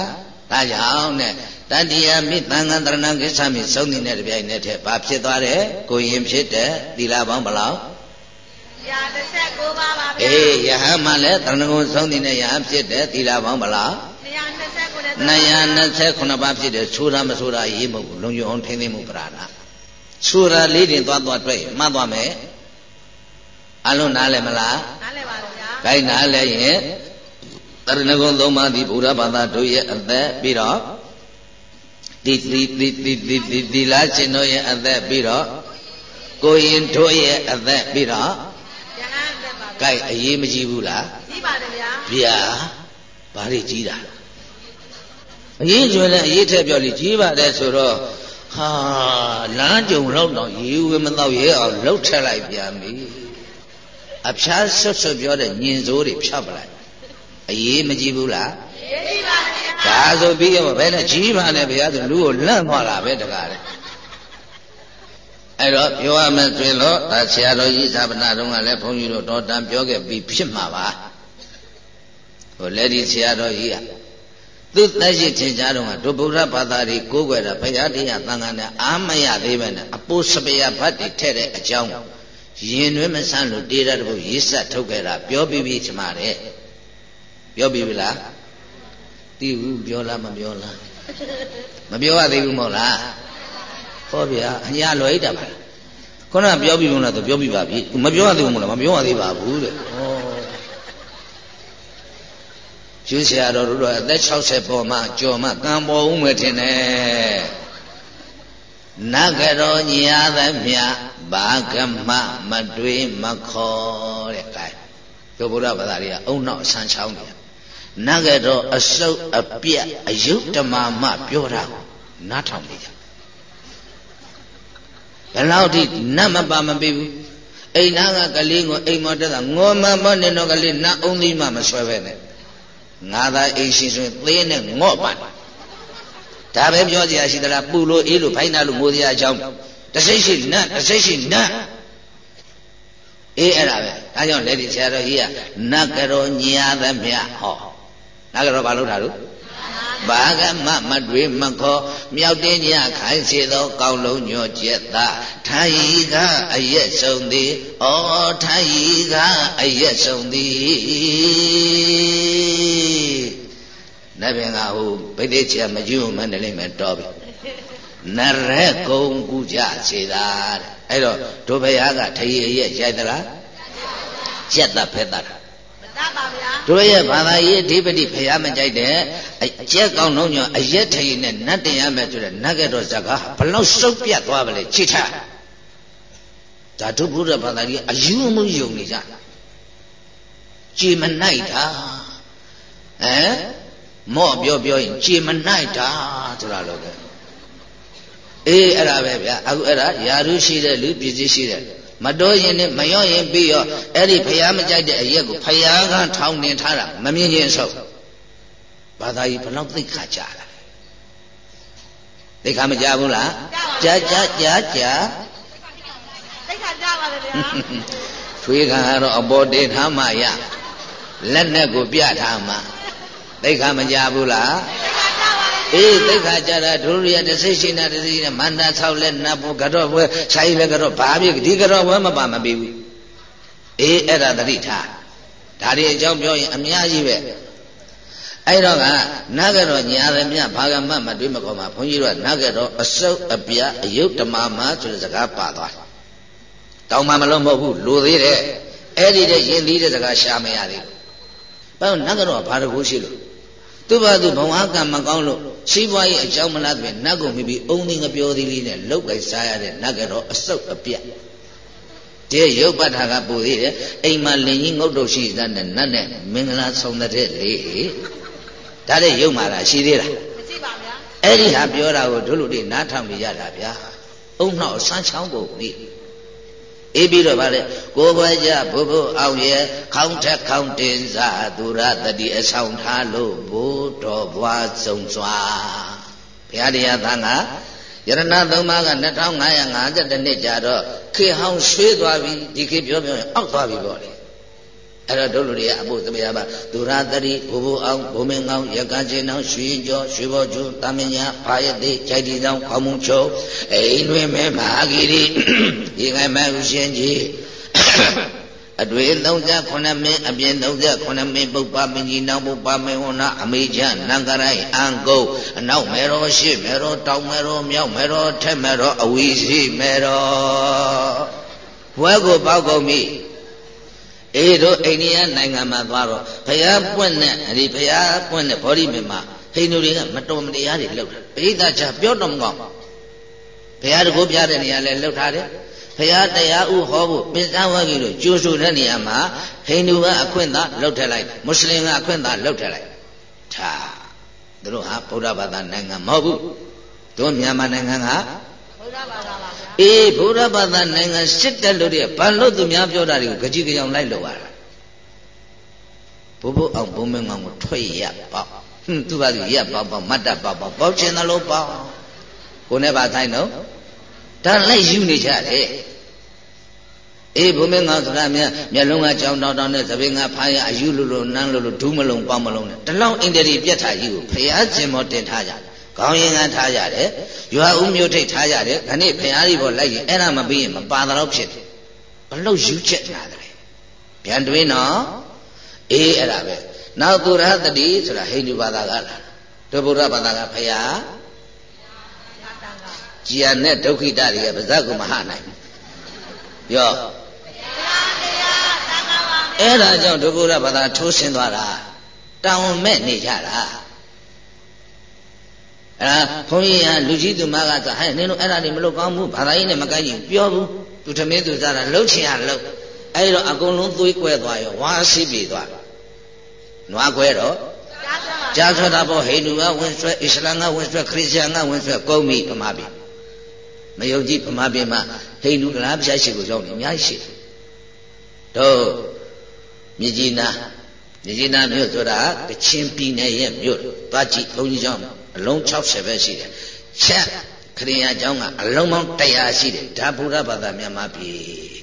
ဒါကြောင့်နဲ့တတ္တိယမိသံဃာတရဏကိစ္စမိသုံးနေတဲ့တပြိုင်နက်တည်းဘာဖြစ်သွားတယ်ကိုရင်ဖြစ်တဲ့သီလပေါင်းဘယ်လောက်139ပါပါဗျာအေးယဟန်မှလည်းတရဏဂုံသုံးနေတဲ့ယဟန်ဖြစ်တဲ့သီလပေါင်းဘယ်လောက်129နဲ့229ပါးဖြစ်တဲ့ဆိုတာမဆိုတာရေးမဟုတ်ဘူးလုံခြုံအောင်ထိန်းသိမ်းမှုပရာဏဆိုတာလေးတင်သွားသွားတွေ့မှတ်သွားမယ် အလုံးနားလည်းမလားနားလည်ပါဗျာ။ခိုင်းနာလည်းရင်တရဏဂုံသုံးပါးသည်ဘုရားဘာသာတို့ရဲ့အသက်ပြီးတော့ဒီဒီဒီဒီဒီဒီဒီလာရှင်တို့ရဲ့အသက်ပြီးတော့ကိုရင်တို့ရဲ့အသက်ပြီးတော့ရဟန်းတက်ပါခိုင်းအရေးမကြီးဘူးလားကြီးပါတယ်ဗျာ။ဗျာဘာတွေကြီးတာလဲအရေးကျွလဲအရေးထက်ပြောလိကြီးပါတယ်ဆိုတော့ဟာလမ်းကြုံလောက်တော့ရေဝေမတော့ရဲအောင်လှုပ်ထက်လိုက်ပြန်ပြီ အဖျားဆွတ်ဆွတ်ပြောတဲ့ညင်စိုးတွေဖြတ်ပလိုက်အရေးမကြည့်ဘူးလားရေးပါဗျာဒါဆိုပြီးရောဘယ်နဲ့ကြီးပါနဲ့ဗျာဆိုလူကိုလန့်သွားတာပဲတကားလေအဲ့တော့ပြောရမယ်ဆိုရင်တော့ဒါဆရာတော်ကြီးသာပနာတော်ကလည်းဘုန်းကြီးတို့တော်တန်ပြောခဲ့ပြီးဖြစ်မှာပါဟိုလက်ဒီဆရာတော်ကြီးကသူသက်ရှိထင်ရှားတော့ကဒုဗုဒ္ဓဘာသာတွေကိုးကွယ်တာဘုရားတရားသံဃာနဲ့အာမရသေးပဲနဲ့အပိုးစပယဘတ်တွေထည့်တဲ့အကြောင်း ရင်တွင်မဆန်းလို့တေးရတဲ့ဘုရေးဆက်ထုတ်ခဲ့တာပြောပြီးပြီချမာတယ်ပြောပြီးပြီလားတိဘူးပြောလားမပြောလားမပြောရသေးဘူးမဟုတ်လားဟောဗျာအညာလွယ်တာပါခုနပြောပြီးဘူးလားဆိုပြောပြီးပါပြီမပြောရသေးဘူးမဟုတ်လားမပြောရသေးပါဘူးတဲ့ဟောကျူးဆရာတော်တို့တော့အသက်60ပေါ်မှကြော်မှကံပေါ်ဦးမယ်ထင်တယ် နဂရောညာသမြဘာကမမတွေးမခေါ်တဲ့ကဲတို့ဘုရားဘာသာတွေကအုံနောက်ဆန်းချောင်းနေနဂရောအစုပ်အပြက်အယုတ်တမမပြောတာကိုနားထောင်နေကြဘယ်လောက်ထိနတ်မပါမပေးဘူးအိမ်နာကကလေးကိုအိမ်မောတက်တာငေါ်မမောနေတော့ကလေးနတ်အုံးသီးမှမဆွဲပဲနဲ့ငါသာအိမ်ရှိဆိုရင်သေးနဲ့ငော့ပါ ဒါပဲပြောစရာရှိသလားပူလို့အေးလို့ဖိုင်းနာလို့ငိုစရာအကြောင်းတစိတ်ရှိနတ်တစိတ်ရှိနတ်အေးအဲ့ဒါပဲဒါကြောင့်လက်ဒီဆရာတော်ကြီးကနတ်ကရောညာသမျှဟောနတ်ကရောဘာလို့ထားလို့ဘာကမမတွေးမခေါ်မြောက်တင်းညခိုင်းစေသော ကောင်းလုံးညောကျက်သာထိုင်ကအရက်ဆုံးသည်ဩထိုင်ကအရက်ဆုံးသည် နတ်ဘင်ကဟိုဗိသိချာမကျူးမန္တလေးမှာတော်ပြီနရက်ကုံကူကြစေတာတဲ့အဲ့တော့ဒုဘရားကထရေရဲ့ရိုက်သလားကျက်တာဖက်တာတတ်ပါဗျာတို့ရဲ့ဘာသာရေးအဓိပတိဖျားမကြိုက်တဲ့အကျက်ကောင်းလုံးညောအရက်ထရင်နဲ့နတ်တင်ရမယ်ဆိုတဲ့နတ်ကတော်ဇကာဘလောက်စုပ်ပြတ်သွားပါလေချိထဒါတို့ဘုရားဘာသာကြီးအယူမှုယုံနေကြကြည်မနိုင်တာဟ မ်မော့ပြောပြောရင်ကြည်မနိုင်တာဆိုတာလို့ပဲအေးအဲ့ဒါပဲဗျာအခုအဲ့ဒါယာရုရှိတဲ့လူပြည်စည်းရှိတဲ့မတော်ရင်နဲ့မရော့ရင်ပြီးရောအဲ့ဒီဖျားမကြိုက်တဲ့အရက်ကိုဖျားကထောင်တင်ထားတာမမြင်ချင်းဆုပ်ဘာသာကြီးဘလောက်သိခါကြလားသိခါမကြဘူးလားကြာကြာကြာကြာသိခါကြပါလေဗျာထွေးခံကတော့အပေါ်တင်ထားမှရလက်နဲ့ကိုပြထားမှ သိခါမကြဘူးလားအေးသိခါကြတာဒုရိယတစိရှိနာတစိနဲ့မန္တာ၆လက်နတ်ဘုကတော့ဘွဲဆိုင်လည်းကတော့ဘာဖြစ်ဒီကတော့ဘွဲမပါမပြီးဘူးအေးအဲ့ဒါတတိထားဒါတွေအကြောင်းပြောရင်အများကြီးပဲအဲ့တော့ကနဂရောညာရမြဘာကမမတွေးမခေါ်မှာဘုန်းကြီးတို့ကနဂရောအစုပ်အပြအယုတ်တမမဆိုတဲ့စကားပါသွားတယ်တောင်းမှမလို့မဟုတ်ဘူးလူသေးတယ်အဲ့ဒီတဲ့ရင်သီးတဲ့စကားရှာမရသေးဘူး ဘာလို့နဂရောဘာတကူရှိလို့သူ့ဘာသူဘဝကံမကောင်းလို့ရှိပွားရေးအကြောင်းမလားဆိုရင်နတ်ကိုမိပြီးအုံသီးငပြောသီးလေးနဲ့လုတ်ကိုက်စားရတဲ့နတ်ကတော့အစုပ်အပြတ်ဒီရုပ်ပတ်ထာကပူသေးတယ်အိမ်မှာလင်ကြီးငုတ်တုတ်ရှိသတဲ့နတ်နဲ့မင်္ဂလာဆောင်တဲ့လေဒါတဲ့ရုပ်မာတာရှိသေးလားမရှိပါဗျာအဲ့ဒီဟာပြောတာကိုတို့လူတွေနားထောင်နေရတာဗျာအုံနှောက်ဆန်းချောင်းကုန်ပြီ အေးပြီးတော့ဗါလေကိုယ်ပွဲကြဘုဘုအောင်ရဲ့ခေါင်းထက်ခေါင်းတင်စာသူရတတိအဆောင်ထားလို့ဘိုးတော်ဘွားစုံစွာဘုရားတရားသံဃာယရဏသုံးပါးက2550နှစ်ကြာတော့ခေဟောင်းရွှေးသွားပြီဒီခေပြောပြောရင်အောက်သွားပြီပေါ့လေ အဲ့တော့တို့လူတွေကအဖို့သမယပါဒုရတရိဘိုးဘိုးအောင်ဘုံမင်းကောင်းရကချင်းအောင်ရွှေကျော်ရွှေဘောကျူတာမညာဖာယတိခြိုက်တီဆောင်ခေါမုံချုံအိမ်တွင်မဲမဟာဂီရီဒီငယ်မဟုရှင်ကြီးအတွေ့39မင်းအပြင်39မင်းပုပ္ပမင်းကြီးနောက်ပုပ္ပမင်းဟောနာအမေချနံကရိုင်အံကုတ်အနောက်မေရောရှိမေရောတောင်မေရောမြောက်မေရောထက်မေရောအဝီစီမေရောဘွဲကိုပေါက်ကုန်ပြီ အေးတို့အိန္ဒိယနိုင်ငံမှာသွားတော့ဘုရားပွင့်တဲ့ဒီဘုရားပွင့်တဲ့ဗောဓိမင်းမှာဟိန္ဒူတွေကမတော်မတရားတွေလုပ်တာပရိသတ်ချပြောတော့မကောင်းဘုရားတကူပြတဲ့နေရာလဲလှုပ်ထားတယ်ဘုရားတရားဥဟောဖို့ပင်စဝဂီလို့ကြိုးဆိုတဲ့နေရာမှာဟိန္ဒူကအခွင့်သာလှုပ်ထက်လိုက်မွတ်စလင်ကအခွင့်သာလှုပ်ထက်လိုက်ထားသူတို့ဟာဗုဒ္ဓဘာသာနိုင်ငံမဟုတ်ဘူးတို့မြန်မာနိုင်ငံကဘုရားဘာသာပါဗျာ အေးဗုဒ္ဓဘာသာနိုင်ငံစစ်တက်လို့တဲ့ဘာလို့သူများပြောတာတွေကိုကြကြီးကြောင်လိုက်လို့ရတာဘိုးဘိုးအောင်ဘုံမင်းကောင်ကိုထွက်ရပေါ့ဟွန်းသူပါသူရက်ပေါ့ပေါ့မတ်တပ်ပေါ့ပေါ့ပေါက်ချင်တယ်လို့ပေါ့ကိုနဲ့ပါဆိုင်တော့ဒါလိုက်ယူနေကြတယ်အေးဘုံမင်းကောင်ဆိုတာမြမျက်လုံးကကြောင်တောင်တောင်နဲ့သပင်ကဖားရအယူလိုလိုနန်းလိုလိုဒူးမလုံးပေါက်မလုံးနဲ့တလောင်းအင်တရီပြက်ထားကြီးကိုဖျားကျင်မောတင်ထားကြတယ် ခေါင်းရင်ကထားကြတယ်ရွာဦးမျိုးထိတ်ထားကြတယ်ခဏိဖျားကြီးပေါ်လိုက်ရင်အဲ့ဒါမပြီးရင်မပါတော့ဖြစ်တယ်ဘလို့ယူချက်လာတယ်ပြန်တွေးနော်အေးအဲ့ဒါပဲနောက်သူရဟတတိဆိုတာဟိန္ဒူဘာသာကလာတို့ဗုဒ္ဓဘာသာကဖျားကြည်ရနဲ့ဒုက္ခိတတွေကပါဇက်ကိုမဟနိုင်ဘူးရောအဲ့ဒါကြောင့်ဒုဗုဒ္ဓဘာသာထိုးဆင်းသွားတာတောင်းမဲ့နေကြတာ အဲ့ဒါဘုန်းကြီးကလူကြီးသူမကဆိုဟဲ့နင်တို့အဲ့ဒါတွေမလုပ်ကောင်းဘူးဘာသာရေးနဲ့မကိုက်ရင်ပြောဘူးသူထမင်းသူစားတာလှုပ်ချင်ရလှုပ်အဲ့တော့အကုန်လုံးသွေးကွဲသွားရောဝါစီးပြေသွားနွားကွဲတော့ကြားဆွတာပေါ့ဟိန္ဒူကဝင်ဆွဲအစ္စလာမ်ကဝင်ဆွဲခရစ်ယာန်ကဝင်ဆွဲကုန်းပြီဗမာပြည်မယုံကြည်ဗမာပြည်မှာဟိန္ဒူတရားဖျားရှိကိုရောက်နေအများကြီးရှိတယ်တို့မြကြီးနားမြကြီးနားမြို့ဆိုတာကချင်ပြည်နယ်ရဲ့မြို့သွားကြည့်ဘုန်းကြီးကျောင်း အလုံး60ပဲရှိတယ်ချက်ခရိယာကျောင်းကအလုံးပေါင်း100ရှိတယ်ဒါဗုဒ္ဓဘာသာမြန်မာပြည်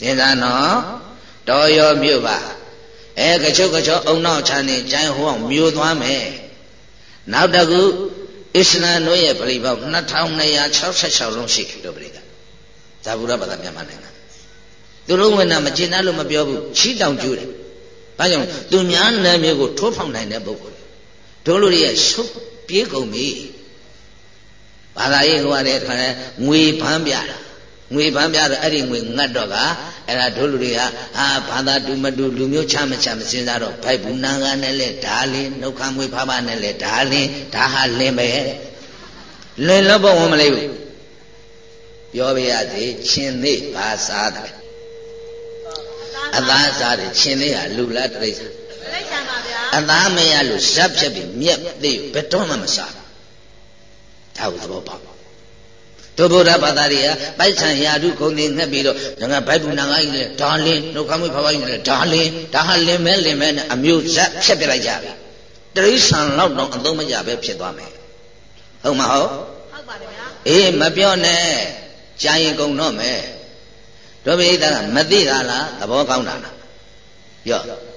စဉ်းစားနော်တော်ရောမြို့ပါအဲကချုပ်ကချုပ်အုံနောက်ချမ်းနေကျိုင်းဟောင်းမြို့သွားမယ်နောက်တကူအစ္စလာမ်တို့ရဲ့ပြိပေါင်း2266လုံးရှိတယ်တို့ပြိကဒါဗုဒ္ဓဘာသာမြန်မာနိုင်ငံသူတို့ဝင်တာမကျင်တတ်လို့မပြောဘူးချီတောင်ကျူးတယ်ဘာကြောင့်သူများနာမည်ကိုထိုးဖောက်နိုင်တဲ့ပုဂ္ဂိုလ် တို့လူတွေရဲ့ဆုပ်ပြေးကုန်ပြီဘာသာရေးဟိုရတယ်ခါလဲငွေဖမ်းပြတာငွေဖမ်းပြတော့အဲ့ဒီငွေငတ်တော့ကအဲ့ဒါတို့လူတွေကဟာဘာသာတူမတူလူမျိုးချမချမစင်စားတော့ဘိုက်ဘူးနာငါနဲ့လဲဓာလင်းနှုတ်ခမ်းငွေဖားပါနဲ့လဲဓာလင်းဓာဟာလင်းပဲလင်းလို့ဘုံဝင်မလေးဘူးပြောပြရစီရှင်သေးဘာစားတယ်အသားစားတယ်ရှင်သေးဟာလူလားတိရစ္ဆာန်လိမ့်ဆံပါဗျာ အသားမရလို့ဇက်ဖြတ်ပြီးမြက်သေးဘယ်တော့မှမစားဘူးဒါကိုသဘောပေါက်တို့ဗုဒ္ဓဘာသာတွေကပိုက်ဆံရာဓုခုံနေငှက်ပြီးတော့ငါဘိုက်ဘူးနာငါကြီးနဲ့ဒါလင်းနှုတ်ခမ်းမွေးဖားဖားကြီးနဲ့ဒါလင်းဒါဟာလင်းမဲလင်းမဲနဲ့အမျိုးဇက်ဖြတ်ပြလိုက်ကြပြီတရိษံလောက်တော့အသုံးမကျပဲဖြစ်သွားမယ်ဟုတ်မဟုတ်ဟုတ်ပါတယ်ဗျာအေးမပြောနဲ့ကြာရင်ကုန်တော့မယ်တို့ပိဋကမသိတာလားသဘောကောင်းတာလားပြောသ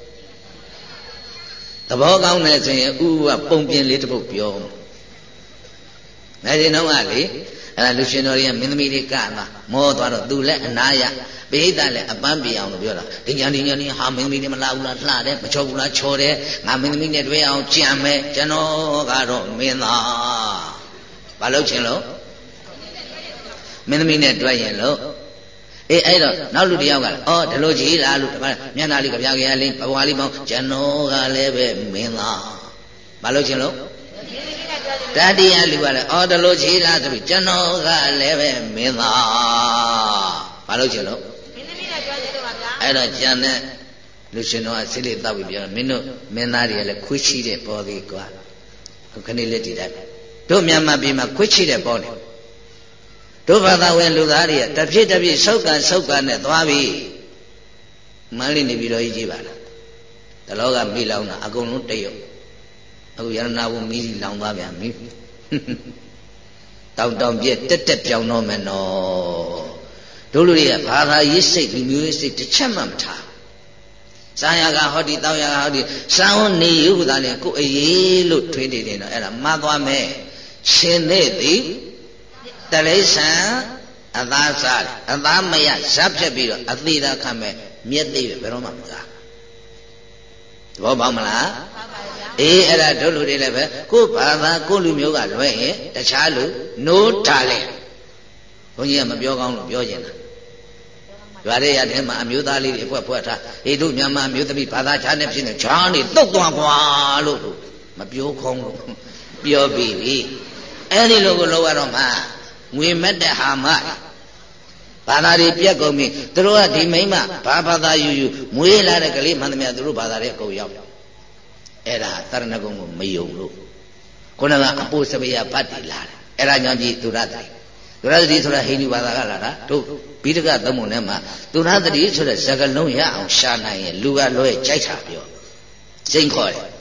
ဘောကောင်းတယ်ဆိုရင်ဥကပုံပြင်လေးတစ်ပုဒ်ပြောငယ်ရင်တော့ကလေအဲ့ဒါလူရှင်တော်တွေကမင်းသမီးတွေကလာမောသွားတော့သူလည်းအနာရပိဋကလည်းအပန်းပြေအောင်လို့ပြောတာဒီညာဒီညာนี่ဟာမင်းသမီးတွေမလာဘူးလားလှတယ်မချောဘူးလားချော်တယ်ငါမင်းသမီးနဲ့တွေ့အောင်ကြံမယ်ကျွန်တော်ကတော့မင်းသားဘာလို့ချင်းလို့မင်းသမီးနဲ့တွေ့ရင်လို့ အေးအဲ့တော့နောက်လူတယောက်ကလည်းအော်ဒီလိုကြီးလားလို့တမန်မျက်နှာလေးကြပြကြရလေးဘဝလေးပေါင်းကျွန်တော်ကလည်းပဲမင်းသားဘာလို့ချင်းလို့တတိယလူကလည်းအော်ဒီလိုကြီးလားဆိုပြီးကျွန်တော်ကလည်းပဲမင်းသားဘာလို့ချင်းလို့မင်းသမီးနဲ့ပြောကြတယ်ပါဗျာအဲ့တော့ကျန်တဲ့လူရှင်တော်ကစိလိတောက်ပြီးပြောမင်းတို့မင်းသားတွေကလည်းခွေးချီတဲ့ပေါ်သေးကွာခဏလေးတည်တတ်တို့မြန်မာပြည်မှာခွေးချီတဲ့ပေါ်နေ တို့ဘာသာဝင်လူသားတွေကတစ်ဖြစ်တစ်ဖြစ်ဆုတ်ကန်ဆုတ်ကန်နဲ့သွားပြီမန်းလေးနေပြီးတော့ကြီးပါလားတလောကမိလောင်တာအကုန်လုံးတရုပ်အခုရဏဘုံမိလောင်သွားပြန်ပြီတောင်တောင်ပြက်တက်တက်ပြောင်းတော့မယ်နော်တို့လူတွေကဘာသာရေးစိတ်လူမျိုးရေးစိတ်တစ်ချက်မှမထားစာရကဟောဒီတောက်ရကဟောဒီစာဝနေရုပ်သာလေကိုအေးလို့ထွေးနေတယ်တော့အဲ့ဒါမှားသွားမယ်ရှင်သေးသည် တလိษံအသားစားတယ်အသားမရဇပ်ဖြတ်ပြီးတော့အသေးသာခံမဲ့မြက်သေးပဲဘယ်တော့မှမစားသဘောပေါက်မလားဟုတ်ပါတယ်ဗျာအေးအဲ့ဒါတို့လူတွေလည်းပဲကိုယ်ဘာသာကိုယ်လူမျိုးကလွဲရင်တခြားလူနိုးတာလေဘုန်းကြီးကမပြောကောင်းလို့ပြောကျင်တာရွာတဲ့ရထဲမှာအမျိုးသားလေးတွေဖွဲ့ဖွဲ့ထားဟေတို့မြန်မာမျိုးသမီးဘာသာခြားနေဖြစ်နေဂျားနေတုတ်သွားကွာလို့မပြောခေါင်းလို့ပြောပြီးပြီအဲ့ဒီလိုကိုလောက်ရတော့မှ ငွေမက်တဲ့ဟာမဘာသာတွေပြက်ကုန်ပြီသူတို့ကဒီမိမဘာဘာသာယူယူမွေးလာတဲ့ကလေးမှန်သမျှသူတို့ဘာသာတွေအကုန်ရောက်အဲ့ဒါတရဏဂုံကိုမယုံလို့ခုနကအပိုးစပယဘတ်တီလာတယ်အဲ့ဒါကြောင့်ကြည့်သူရတတိသူရတတိဆိုတာဟိန္ဒူဘာသာကလာတာတို့ဘိဒကသုံးပုံထဲမှာသူရတတိဆိုတဲ့စကားလုံးရအောင်ရှာနိုင်ရင်လူကလွဲကြိုက်တာပြောစိတ်ခေါ်တယ်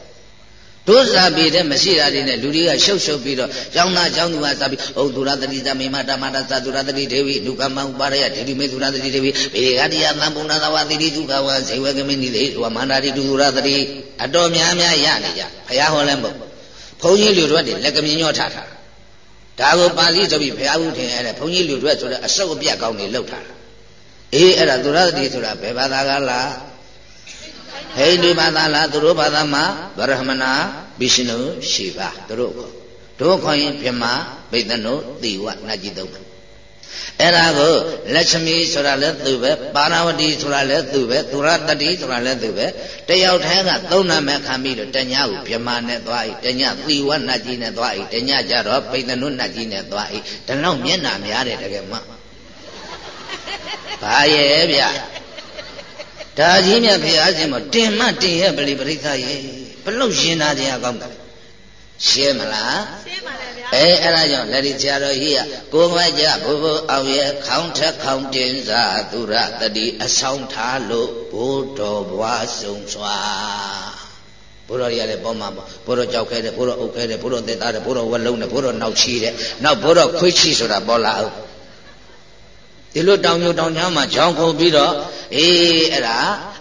တို့စာပေတဲ့မရှိတာတွေနဲ့လူတွေကရှုပ်ရှုပ်ပြီးတော့ကျောင်းသားကျောင်းသူကစာပြီးဩသူရတတိသမေမတမတသသူရတတိဒေဝိလူကမဥပါရယဒေတိမေသူရတတိဒေဝိဘေဂတိယသံပုဏ္ဏသဝတိတိဒုက္ခဝဇေဝကမိနိလေဝမန္တာတိဒုရတတိအတော်များများရနေကြဘုရားဟောလဲမဟုတ်ဘုန်းကြီးလူတို့တွေလက်ကမြင်ညောထားတာဒါကိုပါဠိဆိုပြီးဘုရားဦးထင်ရတဲ့ဘုန်းကြီးလူတို့ဆိုတဲ့အစုပ်အပြတ်ကောင်းတွေလောက်ထားတာအေးအဲ့ဒါသူရတတိဆိုတာဘယ်ဘာသာကလား ဟိန္ဒူဘာသာလားသူတို့ဘာသာမှာဗရဟမနာဗိရှနုရှိပါသူတို့ခေါ်တို့ခေါ်ရင်ပြမဗိဒ္ဓနုတိဝနတ်ကြီးသုံးတယ်အဲ့ဒါကိုလက်ချမီဆိုတာလည်းသူပဲပါဏဝတိဆိုတာလည်းသူပဲသူရတတိဆိုတာလည်းသူပဲတယောက်တည်းကသုံးနာမဲ့ခံပြီးတော့တညကိုပြမနဲ့သွားဤတညသီဝနတ်ကြီးနဲ့သွားဤတညကြတော့ဗိဒ္ဓနုနတ်ကြီးနဲ့သွားဤဒါတော့မျက်နာများတယ်တကယ်မှဘာရဲ့ဗျ ဒါကြီးမြတ်ဖရာရှင်မတင်မတင်ရဲ့ပရိပရိသရဲ့ဘလို့ရှင်နာတရားကောင်းတယ်ရှင်းမလားရှင်းပါတယ်ဗျာအဲအဲ့ဒါကြောင့်လက်ဒီဆရာတော်ကြီးကကိုမကြဘိုးဘိုးအောင်ရဲ့ခေါင်းထက်ခေါင်းတင်စာသူရတတိအဆောင်ထားလို့ဘိုးတော်ဘွားဆုံးစွာဘိုးတော်ကြီးကလည်းပေါ်မှာပေါ့ဘိုးတော်ကြောက်ခဲတယ်ဘိုးတော်အုပ်ခဲတယ်ဘိုးတော်သက်သားတယ်ဘိုးတော်ဝက်လုံးတယ်ဘိုးတော်နောက်ချီတယ်နောက်ဘိုးတော်ခွေးချီဆိုတာပေါ်လာအောင် ဒီလိုတောင်ညိုတောင်ချမ်းမှာကြောင်းခုန်ပြီးတော့အေးအဲ့ဒါ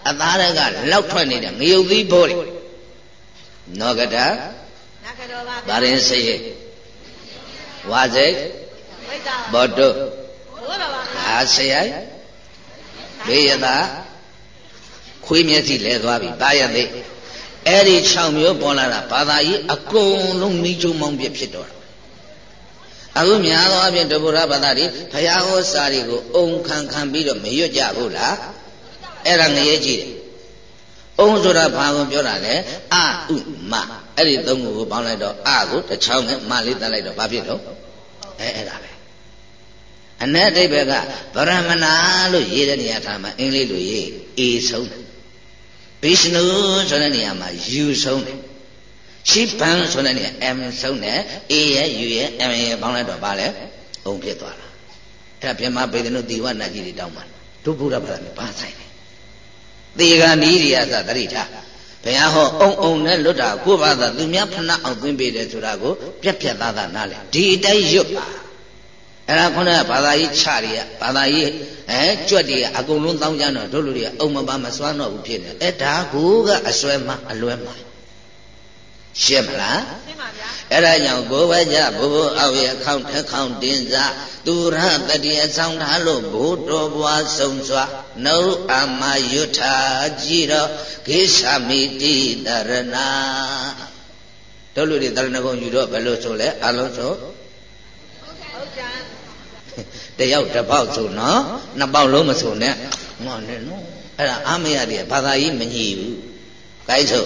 အသားတွေကလောက်ထွက်နေတဲ့ငရုတ်သီးဘိုးတွေနောကတာနခတော်ပါဗာရင်စေဝါစိတ်ဝိဇ္ဇာဘောတုဘုရားပါဗျာအာဆရိုက်ဘေးရတာခွေးမျက်စိလဲသွားပြီဘာရသေးအဲ့ဒီ6မျိုးပေါ်လာတာဘာသာကြီးအကုန်လုံးနှီးချုံမောင်းပြဖြစ်တော့တာ အခုများသောအပြင်တဗုဒ္ဓဘာသာတွေဘုရားဟောစာတွေကိုအုံခံခံပြီးတော့မရွတ်ကြဘူးလားအဲ့ဒါငရဲကြည့်တယ်အုံဆိုတာဘာကိုပြောတာလဲအဥမအဲ့ဒီသုံးခုကိုပေါင်းလိုက်တော့အကိုတစ်ချောင်းနဲ့မလေးတက်လိုက်တော့ဘာဖြစ်တော့အဲအဲ့ဒါပဲအ내အတိဘက်ကဗရမဏလို့ရေးတဲ့နေရာထားမှာအင်္ဂလိပ်လိုရေးအေဆုံးတယ်ဗိရှနုဆိုတဲ့နေရာမှာယူဆုံးတယ် ရှိပန်ဆိုတဲ့နေရာ M ဆုံးတယ် A ရဲ့ U ရဲ့ M ရဲ့ပေါင်းလိုက်တော့ဗာလဲအုံဖြစ်သွားတာအဲ့ဒါပြမဗေဒနုတိဝနာကြီးတွေတောင်းပါတို့ဘုရားဘာသာနဲ့ဘာဆိုင်လဲသေကံဤရိယသတရိထာဘုရားဟောအုံအုံနဲ့လွတ်တာကိုယ့်ဘာသာသူများဖဏအောင်သွင်းပေးတယ်ဆိုတာကိုပြက်ပြက်သားသားနားလဲဒီအတိုင်းရွတ်ပါအဲ့ဒါခုနကဘာသာရေးခြတွေကဘာသာရေးအဲကြွက်တွေကအကုန်လုံးတောင်းကြတော့တို့လူတွေကအုံမပါမစွမ်းတော့ဘူးဖြစ်နေအဲ့ဒါကိုကအစွဲမအလွဲမ ရှင်းမလားရှင်းပါဗျာအဲ့ဒါကြောင့်ကိုယ်ဝဲကြဘိုးဘိုးအောက်ရဲ့ခေါင်းထက်ခေါင်းတင်စားသူရတတိအဆောင်ထားလို့ဘိုးတော်ဘွားဆုံးစွာနှုတ်အာမယွထာကြည်တော့ခေသမီတိတရဏတို့လူတွေတရဏဂုံယူတော့ဘယ်လိုဆိုလဲအလုံးဆိုဟုတ်ကြံတယောက်တစ်ပေါက်ဆိုနော်နှစ်ပေါက်လုံးမဆိုနဲ့ငေါနဲ့နော်အဲ့ဒါအာမရတွေဘာသာကြီးမညီဘူးဂိုင်းဆို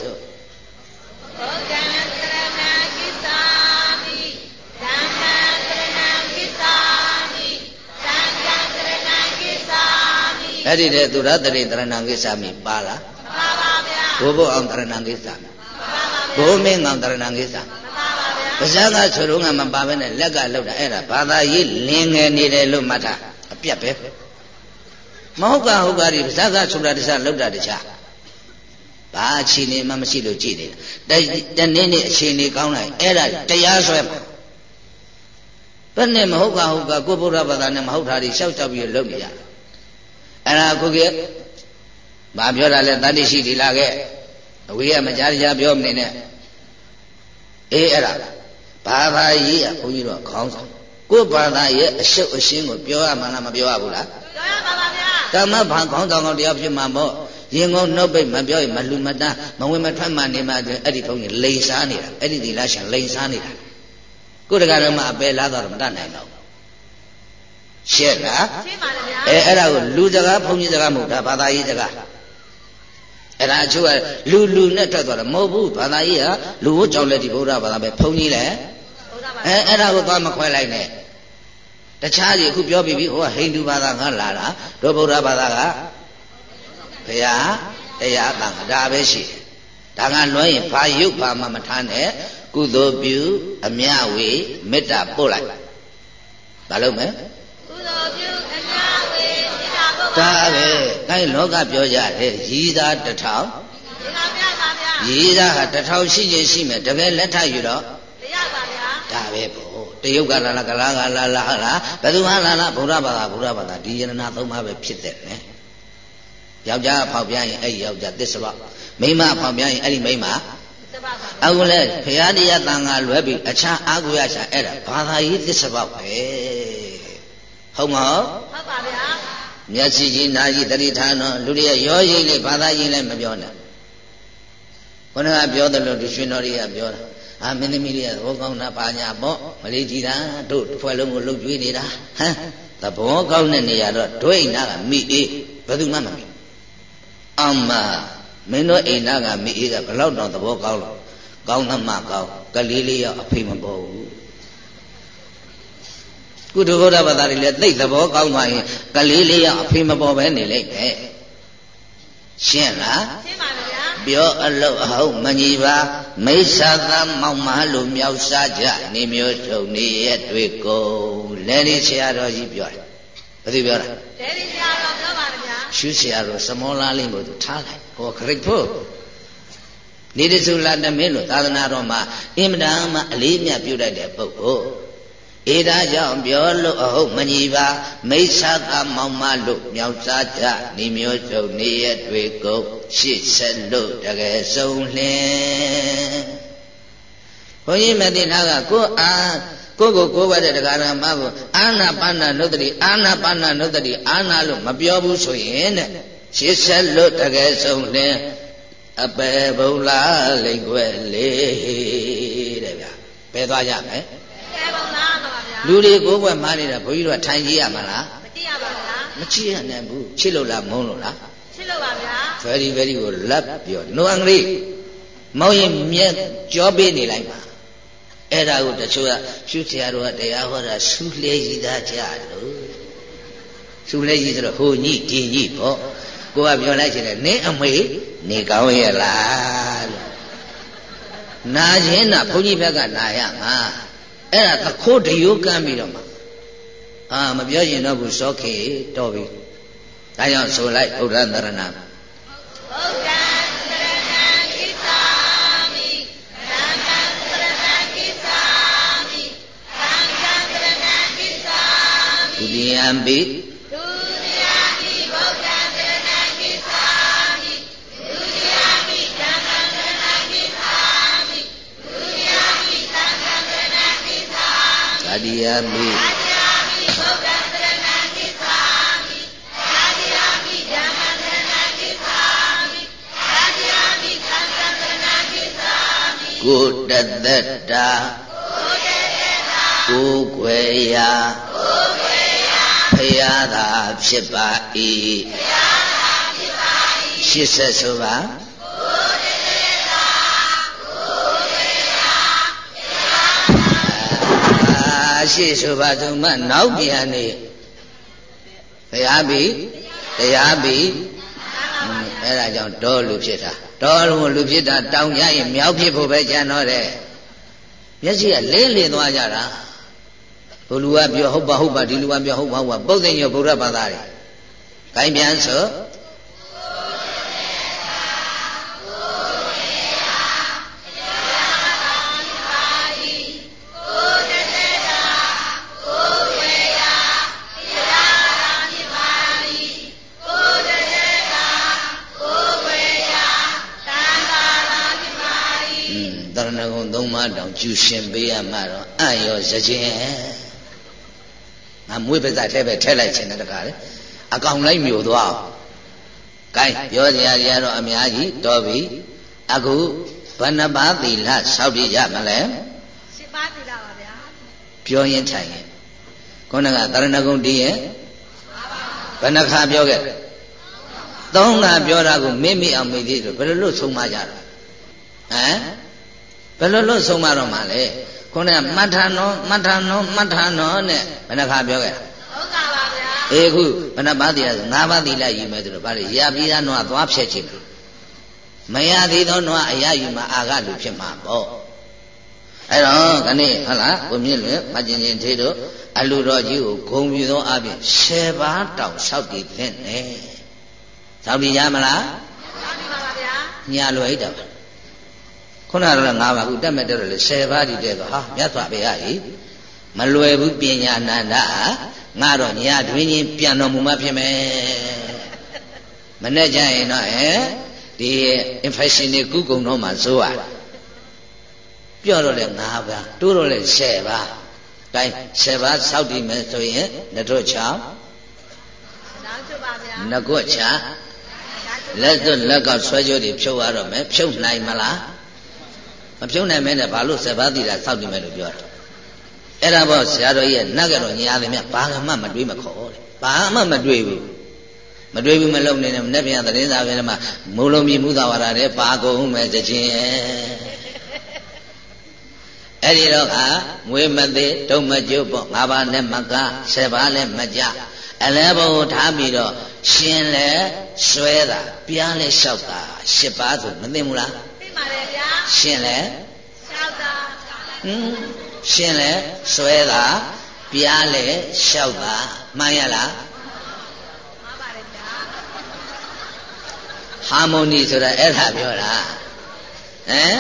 အဲ့ဒီတဲ့သူရတရိတရဏံကိစ္စမိပါလားပါပါဗျာဘိုးဘိုးအောင်တရဏံကိစ္စမိပါပါဗျာဘိုးမင်းအောင်တရဏံကိစ္စပါပါဗျာပါဇာကဆိုတော့ငါမပါဘဲနဲ့လက်ကလောက်တာအဲ့ဒါဘာသာရေးလင်းငယ်နေတယ်လို့မှတ်ထားအပြတ်ပဲမဟုတ်ကဟုတ်ကဒီပါဇာကဆိုတာတခြားလောက်တာတခြား ဘာအခြေအနေမှမရှိလို့ကြည်နေတာတနေ့နေ့အခြေအနေကောင်းလိုက်အဲ့ဒါတရားဆွဲမှာဘယ်နဲ့မဟုတ်ကဟုတ်ကကိုဗုဒ္ဓဘာသာနဲ့မဟုတ်တာတွေရှောက်ရှောက်ပြီးလုပ်နေကြအဲ့ဒါခုကဘာပြောတာလဲတတိရှိဒီလာခဲ့အဝေးကမကြားကြားပြောမနေနဲ့အေးအဲ့ဒါဘာသာရေးကဘုန်းကြီးတို့ခေါင်းဆောင်ကိုယ်ဘာသာရဲ့အရှုပ်အရှင်းကိုပြောရမှလားမပြောရဘူးလားပြောရပါပါဗျာကမ္မဘာခေါင်းဆောင်ကောင်တရားဖြစ်မှာမို့ ရင်ကုန်နှုတ်ပိတ်မပြောရင်မလူမတန်းမဝင်မထွက်မှနေမှအဲ့ဒီဘုန်းကြီးလိန်စားနေတာအဲ့ဒီဒီလားရှင်လိန်စားနေတာကိုယ်တကားတော့မှအပယ်လားတော့မတတ်နိုင်တော့ရှင်းလားရှင်းပါလေဗျာအဲအဲ့ဒါကိုလူစကားဘုန်းကြီးစကားမဟုတ်တာဘာသာရေးစကားအဲ့ဒါအချို့ကလူလူနဲ့ထွက်သွားတာမဟုတ်ဘူးဘာသာရေးကလူဝတ်ကြောင့်လည်းဒီဗုဒ္ဓဘာသာပဲဘုန်းကြီးလည်းဟုတ်တာပါအဲအဲ့ဒါကိုသွားမခွဲလိုက်နဲ့တခြားကြီးအခုပြောပြီးပြီဟိုကဟိန္ဒူဘာသာကလာတာတို့ဗုဒ္ဓဘာသာက ဘုရားတရားတန်ခါဒါပဲရှိတယ်ဒါကလွှဲရင်ဘာရုပ်ဘာမှမထားနဲ့ကုသိုလ်ပြုအမြဝေမေတ္တာပို့လိုက်ဘာလို့မလဲကုသိုလ်ပြုအမြဝေမေတ္တာပို့ဒါပဲအဲလောကပြောကြတယ်ရည်သားတစ်ထောင်ရည်သားဟာတစ်ထောင်ရှိခြင်းရှိမယ်တကယ်လက်ထယူတော့မရပါဗျာဒါပဲပေါ့တရုတ်ကလာလာကလာကလာလာဟာလားဘယ်သူမှလာလာဗုဒ္ဓဘာသာဗုဒ္ဓဘာသာဒီယရဏသုံးပါးပဲဖြစ်တဲ့နဲ့ ယောက်ျားဖောက်ပြရင်အဲ့ဒီယောက်ျားသစ္စာဘမိန်းမဖောက်ပြရင်အဲ့ဒီမိန်းမအခုလဲဘုရားတရားတန်ခါလွဲပြီးအခြားအာဟုရချာအဲ့ဒါဘာသာရေးသစ္စာဘပဲဟုတ်မဟုတ်ဟုတ်ပါဗျာမျက်စိကြီးနားကြီးတတိထားတော့လူတွေရောရိပ်လေးဘာသာရေးလည်းမပြောနဲ့ဘုရားပြောတယ်လို့ဒီရှင်တော်ကြီးကပြောတာအာမင်းသမီးလေးကသဘောကောင်းတာပါညာပေါ့မလေးကြည်တာတို့တစ်ဖွဲ့လုံးကိုလှုပ်ကြွေးနေတာဟမ်သဘောကောင်းတဲ့နေရာတော့ဒွိနာကမိအေးဘယ်သူမှမမိ အမမင်းတို့အိမ်သားကမိအေးကဘလောက်တောင်သဘောကောင်းလို့ကောင်းသမှကောင်းကလေးလေးရောက်အဖေမပေါ်ဘူးကုသဘုရားဘာသာတွေလည်းသိသဘောကောင်းသွားရင်ကလေးလေးရောက်အဖေမပေါ်ပဲနေလိုက်ပဲရှင်းလားရှင်းပါဗျာပြောအလုတ်အဟုတ်မညီပါမိစ္ဆာသမောင်မလို့မြောက်စားကြနေမျိုးထုံနေရဲ့တွေ့ကုန်လဲလေးဆရာတော်ကြီးပြောတယ်ဘယ်သူပြောတာလဲလေးဆရာတော်ပြောပါဗျာ ရှုဆရာတော်စမောလာလေးကိုသူထားလိုက်ဟောခရစ်ဖို့နေတစုလာတမင်းလို့သာသနာတော်မှာအင်မတန်မှအလေးမြတ်ပြုတတ်တဲ့ပုဂ္ဂိုလ်ဧဒါကြောင့်ပြောလို့အဟုတ်မညီပါမိစ္ဆာကမောင်မလို့မြောက်စားကြနေမျိုးစုံနေရတွေ့ကုန်ရှစ်ဆက်လို့တကယ်ဆုံးလင်းဘုန်းကြီးမတိနာကကိုအာ ကိုကိုကိုပါတဲ့တရားနာမကိုအာနာပါဏနုတ္တိအာနာပါဏနုတ္တိအာနာလို့မပြောဘူးဆိုရင်တဲ့ရှစ်ဆက်လို့တကယ်ဆုံးလင်းအပေဘုံလားလိမ့်ွယ်လေတဲ့ဗျာဘယ်သွားကြမလဲလူတွေကိုယ်ွယ်မားနေတာဘုန်းကြီးတို့ထိုင်ကြည့်ရမလားမကြည့်ရပါဘူးလားမကြည့်ရနိုင်ဘူးချစ်လို့လားမုန်းလို့လားချစ်လို့ပါဗျာ very very ကိုလက်ပြောနိုအင်္ဂလိပ်မောင်ရင်မြက်ကြောပေးနေလိုက်ပါ အဲ့ဒါကိုတချို့ကရှုဆရာတို့ကတရားဟောတာရှုလဲရည်သားကြလို့ရှုလဲရည်ဆိုတော့ဟိုညိဒီညိပေါ့ကိုကပြောလိုက်ချင်တယ်နင်းအမေနေကောင်းရဲ့လားလို့နာခြင်းနာဘုန်းကြီးဘက်ကနာရမှာအဲ့ဒါသခိုးတရိုးကမ်းပြီးတော့မှအာမပြောရင်တော့ဘူးစောခေတော်ပြီဒါကြောင့်ဆိုလိုက်ဥဒ္ဒသရဏဗုဒ္ဓ ဒုတိယံပိတိယမိကိုတသက်တာကိုွယ်ရာ ဖရာသာဖြစ်ပါ၏ရှစ်ဆက်ဆိုပါရှိဆိုပါသူမနောက်ပြန်နေတရားပြီတရားပြီအဲ့ဒါကြောင့်တောလူဖြစ်တာတောလူလူဖြစ်တာတောင်ရရင်မြောက်ဖြစ်ဖို့ပဲကြံတော့တယ်မျက်စိကလင်းလင်းသွားကြတာ ဘုလူကပြောဟုတ်ပါဟုတ်ပါဒီလူကပြောဟုတ်ပါဟုတ်ပါပုတ်သိညဗုဒ္ဓဘာသာတွေခိုင်းပြန်ဆိုကျူရှင်ပေးရမှာတော့အံ့ရောစခြင်း ငါမွေးပါးစထဲပဲထည့်လိုက်ခြင်းတကားလေအကောင်လိုက်မျိုးသွားအောင်ကဲပြောကြရကြတော့အများကြီးတော်ပြီအခုဘဏ္ဍပါသီလစောက်ပြကြမလဲရှင်းပါသီလပါဗျာပြောရင်ထိုင်ရင်ခုနကသရဏဂုံတည်ရဲ့ဘယ်နှခါပြောခဲ့သုံးခါပြောတာကိုမိမိအောင်မိသေးတယ်ဘယ်လိုလို့ဆုံးမကြတာဟမ်ဘယ်လိုလို့ဆုံးမတော့မှလဲ ခုနကမထနောမထနောမထနောနဲ့ဘယ်နှခါပြောခဲ့ဟုတ်ကပါဗျာအေးခုဘယ်နှပါးတည်ရဆို၅ပါးတည်လိုက်ယူမယ်ဆိုတော့ဗါလေရပြီးသားတော့သွားဖြတ်ချင်တယ်မရသေးသောနွားအရယူမှာအာကလူဖြစ်မှာပေါ့အဲ့တော့ခဏဟုတ်လားကိုမြင့်လွင်မကျင်ချင်းသေးတို့အလူတော်ကြီးကိုဂုံပြသောအပြင်10ပါးတောင်လျှောက်တည်သင့်တယ်။သောက်တည်ကြမလား။သောက်တည်ပါပါဗျာ။ညာလွယ်ဣတ္တပါ ခုနကတော့၅ပါးခုတက်မဲ့တက်တော့လေ10ပါးဒီတဲ့ကဟာမြတ်စွာဘုရားကြီးမလွယ်ဘူးပညာနန္ဒငါတော့ညာတွင်ချင်းပြန်တော်မူမှဖြစ်မယ်။မနဲ့ကြရင်တော့ဟဲ့ဒီ infection တွေကုကုံတော့မှစိုးရပြော့တော့လေ၅ပါးတိုးတော့လေ10ပါးတိုင်း10ပါးစောက်တည်မယ်ဆိုရင်နှထွတ်ချောင်းနောက်ချပါဗျာနှကွက်ချလက်စွပ်လက်ကဆွဲကြိုးတွေဖြုတ်ရတော့မယ်ဖြုတ်နိုင်မလားမ ဖြုတ်နိုင်မဲနဲ့ဘာလို့10ပါးတည်တာစောက်တည်မယ်လို့ပြောတာအဲ့ဒါပေါ့ဆရာတော်ကြီးရဲ့နတ်ကတော့ညာတယ်မြဘာမှမတွေးမခေါ်တဲ့ဘာမှမတွေးဘူးမတွေးဘူးမလုံနေနဲ့မနေ့ပြန်သတင်းစာပြန်မှာမုံလုံးမြမှုသာဝရတဲ့ပါကုန်မယ်တခြင်းအဲ့ဒီတော့ကငွေမသေးတုံမကျုပ်ပေါ့၅ပါးနဲ့မက၁၀ပါးလည်းမကြအလဲဘုံထားပြီးတော့ရှင်လဲဆွဲတာပြားလဲလျှောက်တာ၈ပါးဆိုမသိဘူးလားသိ ပါတယ်ဗျာရှင်လဲလျှောက်တာဟင်းရှင်လဲဆွဲတာပြားလဲလျှောက်တာမှန်ရလားမှန်ပါတယ်ဗျာဟာမိုနီဆိုတာအဲ့ဒါပြောတာဟမ်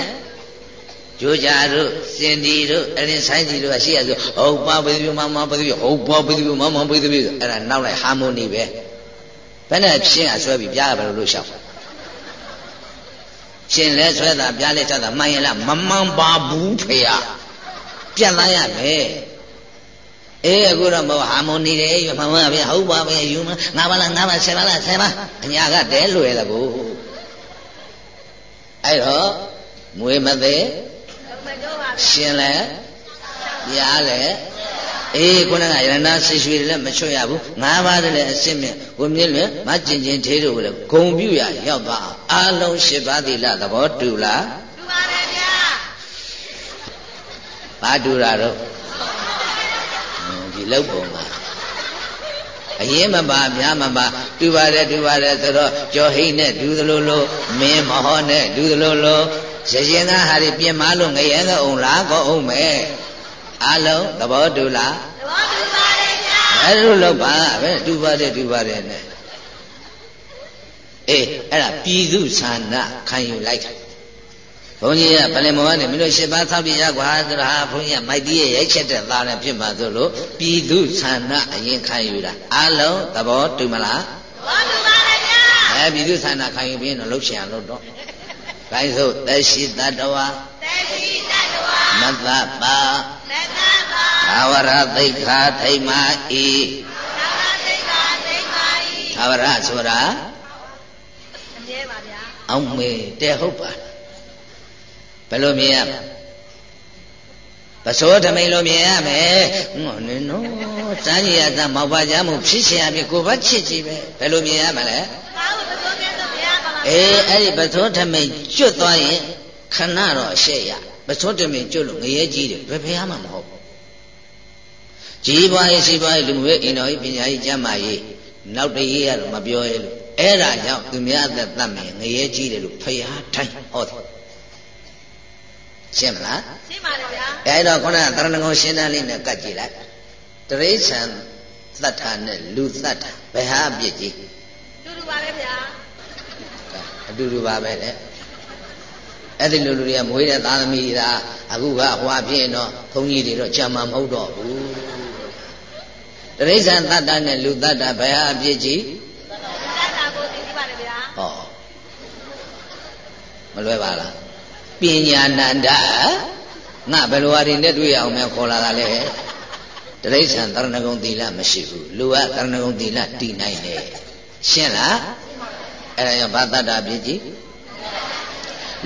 ကြိုးကြတို့စင်ဒီတို့အဲ့ဒီဆိုင်စီတို့ကရှိရဆိုဟုတ်ပါဘိသုမမဘိသုဟုတ်ပါဘိသုမမဘိသုအဲ့ဒါနောက်လိုက်ဟာမိုနီပဲဘယ်နဲ့ရှင်းအဆွဲပြီးပြားရဘယ်လိုလို့ရှောက် ရှင်းလဲဆွဲတာပြားလဲချက်တာမှန်ရင်လားမမှန်ပါဘူးဖေရပြတ်သားရမယ်အေးအခုတော့မဟုတ်ဟာမိုနီတယ်မှန်ပါဗျာဟုတ်ပါပဲယူမငါပါလားငါပါဆယ်ပါလားဆယ်ပါအညာကတဲလွယ်တယ်ကိုအဲ့တော့ငွေမသေးရှင်လဲပြားလဲ အေးခုနကရဏဆိရွှေတွေလည်းမချွတ်ရဘူးငါးပါးတည်းလည်းအစစ်မြင့်ကိုမြင့်လွင်မကျင်ကျင်သေးတို့လည်းဂုံပြုရရောက်သွားအားလုံး၈ပါးသီလသဘောတူလားတူပါတယ်ဗျာဘာတူတာတော့ဒီလောက်ပုံပါအရင်မပါများမပါတူပါတယ်တူပါတယ်ဆိုတော့ကြော်ဟိနဲ့ဒူးသလိုလိုမင်းမဟောနဲ့ဒူးသလိုလိုရရင်သားဟာဒီပြင်မလို့ငရဲသောအောင်လားကောအောင်မယ် အလုံးသဘောတူလားသဘောတူပါတယ်ဗျာအဲ့လိုလုပ်ပါပဲတူပါတယ်တူပါတယ်နဲ့အေးအဲ့ဒါပြည်သူဆန္ဒခံယူလိုက်ဘုန်းကြီးကဗလင်မောကနေမင်းတို့ရှစ်ပါးသောက်ပြရကွာဆိုတော့ဟာဘုန်းကြီးကမိုက်တီးရဲ့ရိုက်ချက်တဲ့သားနဲ့ဖြစ်မှာဆိုလို့ပြည်သူဆန္ဒအရင်ခံယူတာအလုံးသဘောတူမလားသဘောတူပါတယ်ဗျာအဲပြည်သူဆန္ဒခံယူပြီးတော့လှုပ်ရှင်အောင်လုပ်တော့ကိုင်းစို့သက်ရှိတတ္တဝါသက်ရှိတတ္တဝါမတ္တပါမတ္တပါ သာဝရသိက္ခာထိမ္မာဤသာဝရသိက္ခာထိမ္မာဤသာဝရဆိုတာအမြဲပါဗျာအောင်မေတဲ့ဟုတ်ပါဘယ်လိုမြင်ရမလဲပစိုးထမိန်လိုမြင်ရမယ်ဟောနင်နော်စမ်းကြီးရသမောက်ပါကြမှုဖြစ်ရှင်ရပြီကိုဘချစ်ကြည့်ပဲဘယ်လိုမြင်ရမလဲသာဝပစိုးမြတ်ဆိုဘုရားပါပါအေးအဲ့ဒီပစိုးထမိန်ကျွတ်သွားရင်ခဏတော့အရှက်ရပစိုးထမိန်ကျွတ်လို့ငရဲကြီးတယ်ဘယ်ဖះမှမဟုတ်ဘူး ကြီးပွားရေးစီးပွားရေးလူမှုရေးအင်တော်ရေးပညာရေးကျမ်းမာရေးနောက်တရေးရတော့မပြောရဲလို့အဲ့ဒါကြောင့်သူများအသက်သတ်မယ်ငရဲကြီးတယ်လို့ဖះထိုင်ဟောတယ်ရှင်းမလားရှင်းပါတယ်ဗျာအဲတော့ခုနကတရဏဂုံရှင်းတန်းလေးနဲ့ကတ်ကြည့်လိုက်တရိษံသတ္ထာနဲ့လူသတ္ထာဘယ်ဟာအပြစ်ကြီးတူတူပါပဲဗျာအတူတူပါပဲလေအဲ့ဒီလူလူတွေကမွေးတဲ့သားသမီးတွေကအခုကဟွာဖြစ်ရင်တော့ဘုန်းကြီးတွေတော့ကြာမှမဟုတ်တော့ဘူး တရိษံသတ္တနဲ့လူသတ္တဘယ်ဟာအပြစ်ကြီးသတ္တကိုသိပါတယ်ဗျာဟောမလွယ်ပါလားပညာနန္ဒငါဘယ်လိုဟာတွေနဲ့တွေ့ရအောင်များခေါ်လာတာလဲတရိစ္ဆာန်တရဏဂုံသီလမရှိဘူးလူကတရဏဂုံသီလတည်နိုင်တယ်ရှင်းလားအဲ့ဒါကြောင့်ဘာတတ္တာဖြစ်ကြည့်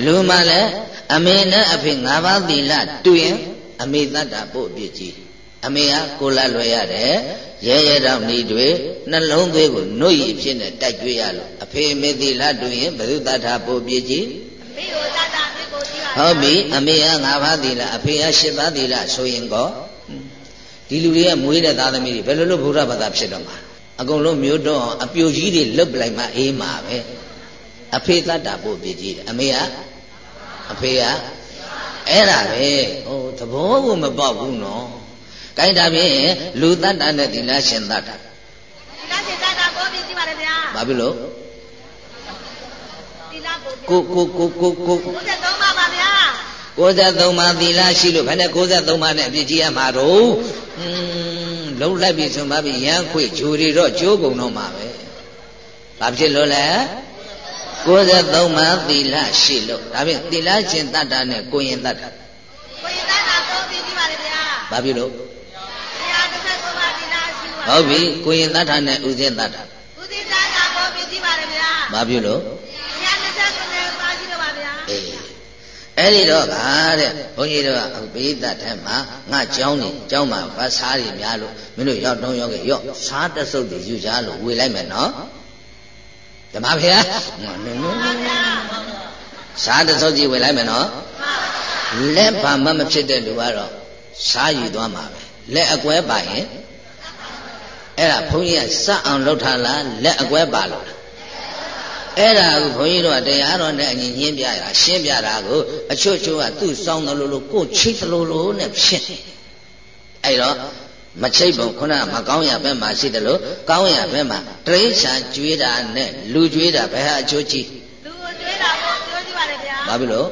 လူမှလည်းအမေနဲ့အဖေ၅ပါးသီလတူရင်အမေတတ္တာပို့ဖြစ်ကြည့် အမေဟာကိုလလွယ်ရတယ်ရဲရဲတောင်ဤတွေနှလုံးသွေးကိုနှုတ်ရည်ဖြစ်နေတိုက်ကြွရလို့အဖေမေသီလတူရင်ဘုသူတ္တာပို့ဖြစ်ကြည့်မေကိုတတ္တာဟုတ်ပြီအမေက၅ပါးသီလအဖေက၈ပါးသီလဆိုရင်ကောဒီလူတွေကမွေးတဲ့သားသမီးတွေဘယ်လိုလုပ်ဗုဒ္ဓဘာသာဖြစ်တော့မှာအကုန်လုံးမျိုးတော့အပြိုကြီးတွေလုတ်ပလိုက်မှအေးမှာပဲအဖေတတ်တာပို့ပြကြီးတယ်အမေကအဖေကအဲ့ဒါပဲဟိုသဘောကိုမပေါက်ဘူးနော် ကိုင်းဒါဖြင့်လူတတ်တာနဲ့ဒီလားရှင်တတ်တာဒီလားရှင်တတ်တာပို့ပြီးကြည့်ပါလေဗျာဘာဖြစ်လို့ဒီလားပို့ကိုကိုကိုကိုကို93ပါပါဗျာ63ပါးသီလရှိလို့ဘယ်နဲ့63ပါးနဲ့အပြည့်ကြီးရမှာတော့อืมလုံးလိုက်ပြီဆိုမှပြီရမ်းခွေဂျူရီတော့ကျိုးကုန်တော့မှာပဲဘာဖြစ်လို့လဲ63ပါးသီလရှိလို့ဒါဖြင့်သီလရှင်တတ်တာနဲ့ကိုရင်တတ်တာကိုရင်တတ်တာပို့ပြီးကြည့်ပါလေဗျာဘာဖြစ်လို့ ဟုတ်ပြီကိုရင်သတ္ထာနဲ့ဥစဉ်သတ္ထာဥစဉ်သတ္ထာဘောပြကြည့်ပါရဗျာဘာပြုလို့ဘုရားနှစ်ဆက်ကနေပါရှိတော့ပါဗျာအေးအဲ့ဒီတော့ကတဲ့ဘုန်းကြီးတို့ကအခုပိဋကထဲမှာငါကြောင်းနေကြောင်းမှာဗတ်စားတွေများလို့မင်းတို့ရောက်တော့ရောက်ခဲ့ရော့စားတဆုပ်တွေယူကြလို့ဝေလိုက်မယ်နော်ဓမ္မဖေဟာစားတဆုပ်ကြီးဝေလိုက်မယ်နော်လက်ဘာမှမဖြစ်တဲ့လူကတော့စားယူသွားမှာပဲလက်အကွဲပါရင် အဲ့ဒါဘုန်းကြီးကစအောင်လှုပ်ထားလားလက်အကွဲပါလို့လားအဲ့ဒါကိုဘုန်းကြီးတို့ကတရားတော်နဲ့အညီညင်းပြရရှင်းပြတာကိုအချို့ချို့ကသူ့စောင်းတယ်လို့လို့ကိုယ်ချိတ်တယ်လို့လို့နဲ့ဖြစ်အဲ့တော့မချိတ်ပုံခုနကမကောင်းရဘက်မှာရှိတယ်လို့ကောင်းရဘက်မှာတရိษံကျွေးတာနဲ့လူကျွေးတာဘယ်ဟာအချို့ကြီးလူကိုတွေးတာပို့ပြောကြည့်ပါလေဗျာဘာဖြစ်လို့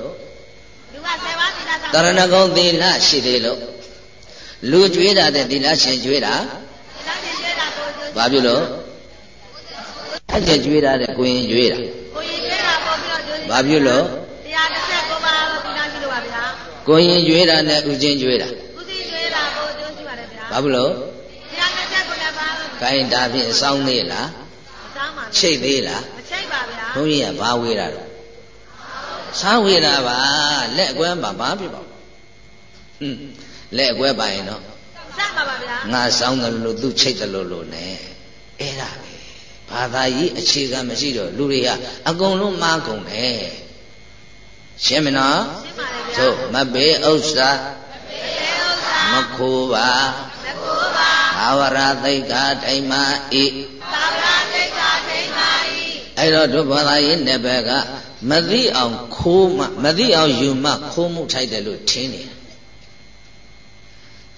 လူက10ပါးသီလဆောင်တရဏဂုံသီလရှိသေးလို့လူကျွေးတာတဲ့သီလရှင်ကျွေးတာသီလရှင်တွေးတာပို့ပြော ဘာဖြစ်လို့အဲ့ကျကျွေးတာတဲ့ကိုရင်ကျွေးတာကိုရင်တွေးတာပို့ပြီးတော့ပြောကြည့်ဘာဖြစ်လို့တရားတစ်ဆက်ဆုံးပါသီလရှိတော့ပါဗျာကိုရင်ကျွေးတာနဲ့ဥချင်းကျွေးတာဦးစီးတွေးတာပို့ပြောကြည့်ပါလေဗျာဘာဖြစ်လို့တရားတစ်ဆက်ကိုလည်းပါလို့ခိုင်းဒါဖြင့်စောင်းသေးလားစောင်းပါချိတ်သေးလားမချိတ်ပါဗျာဘုန်းကြီးကဘာဝေးတာတော့စားဝေးတာပါလက်အကွဲပါဘာဖြစ်ပါ့ဟွန်းလက်အကွဲပါရင်တော့ စက်ပါပါဗျာငါစောင်းတယ်လို့သူချိတ်တယ်လို့လို့ ਨੇ အဲ့ဒါပဲဘာသာကြီးအခြေခံမရှိတော့လူတွေကအကုန်လုံးမှားကုန်တယ်ရှင်းမနော်ရှင်းပါလေဗျာသို့မပေဥစ္စာဘေဥစ္စာမခိုးပါသကိုးပါဘာဝရသိက္ခာထိမ္မာဤသာဝရသိက္ခာထိမ္မာဤအဲ့တော့ဒုဘာသာရေးနယ်ပယ်ကမသိအောင်ခိုးမှမသိအောင်ယူမှခိုးမှုထိုက်တယ်လို့ထင်နေတယ်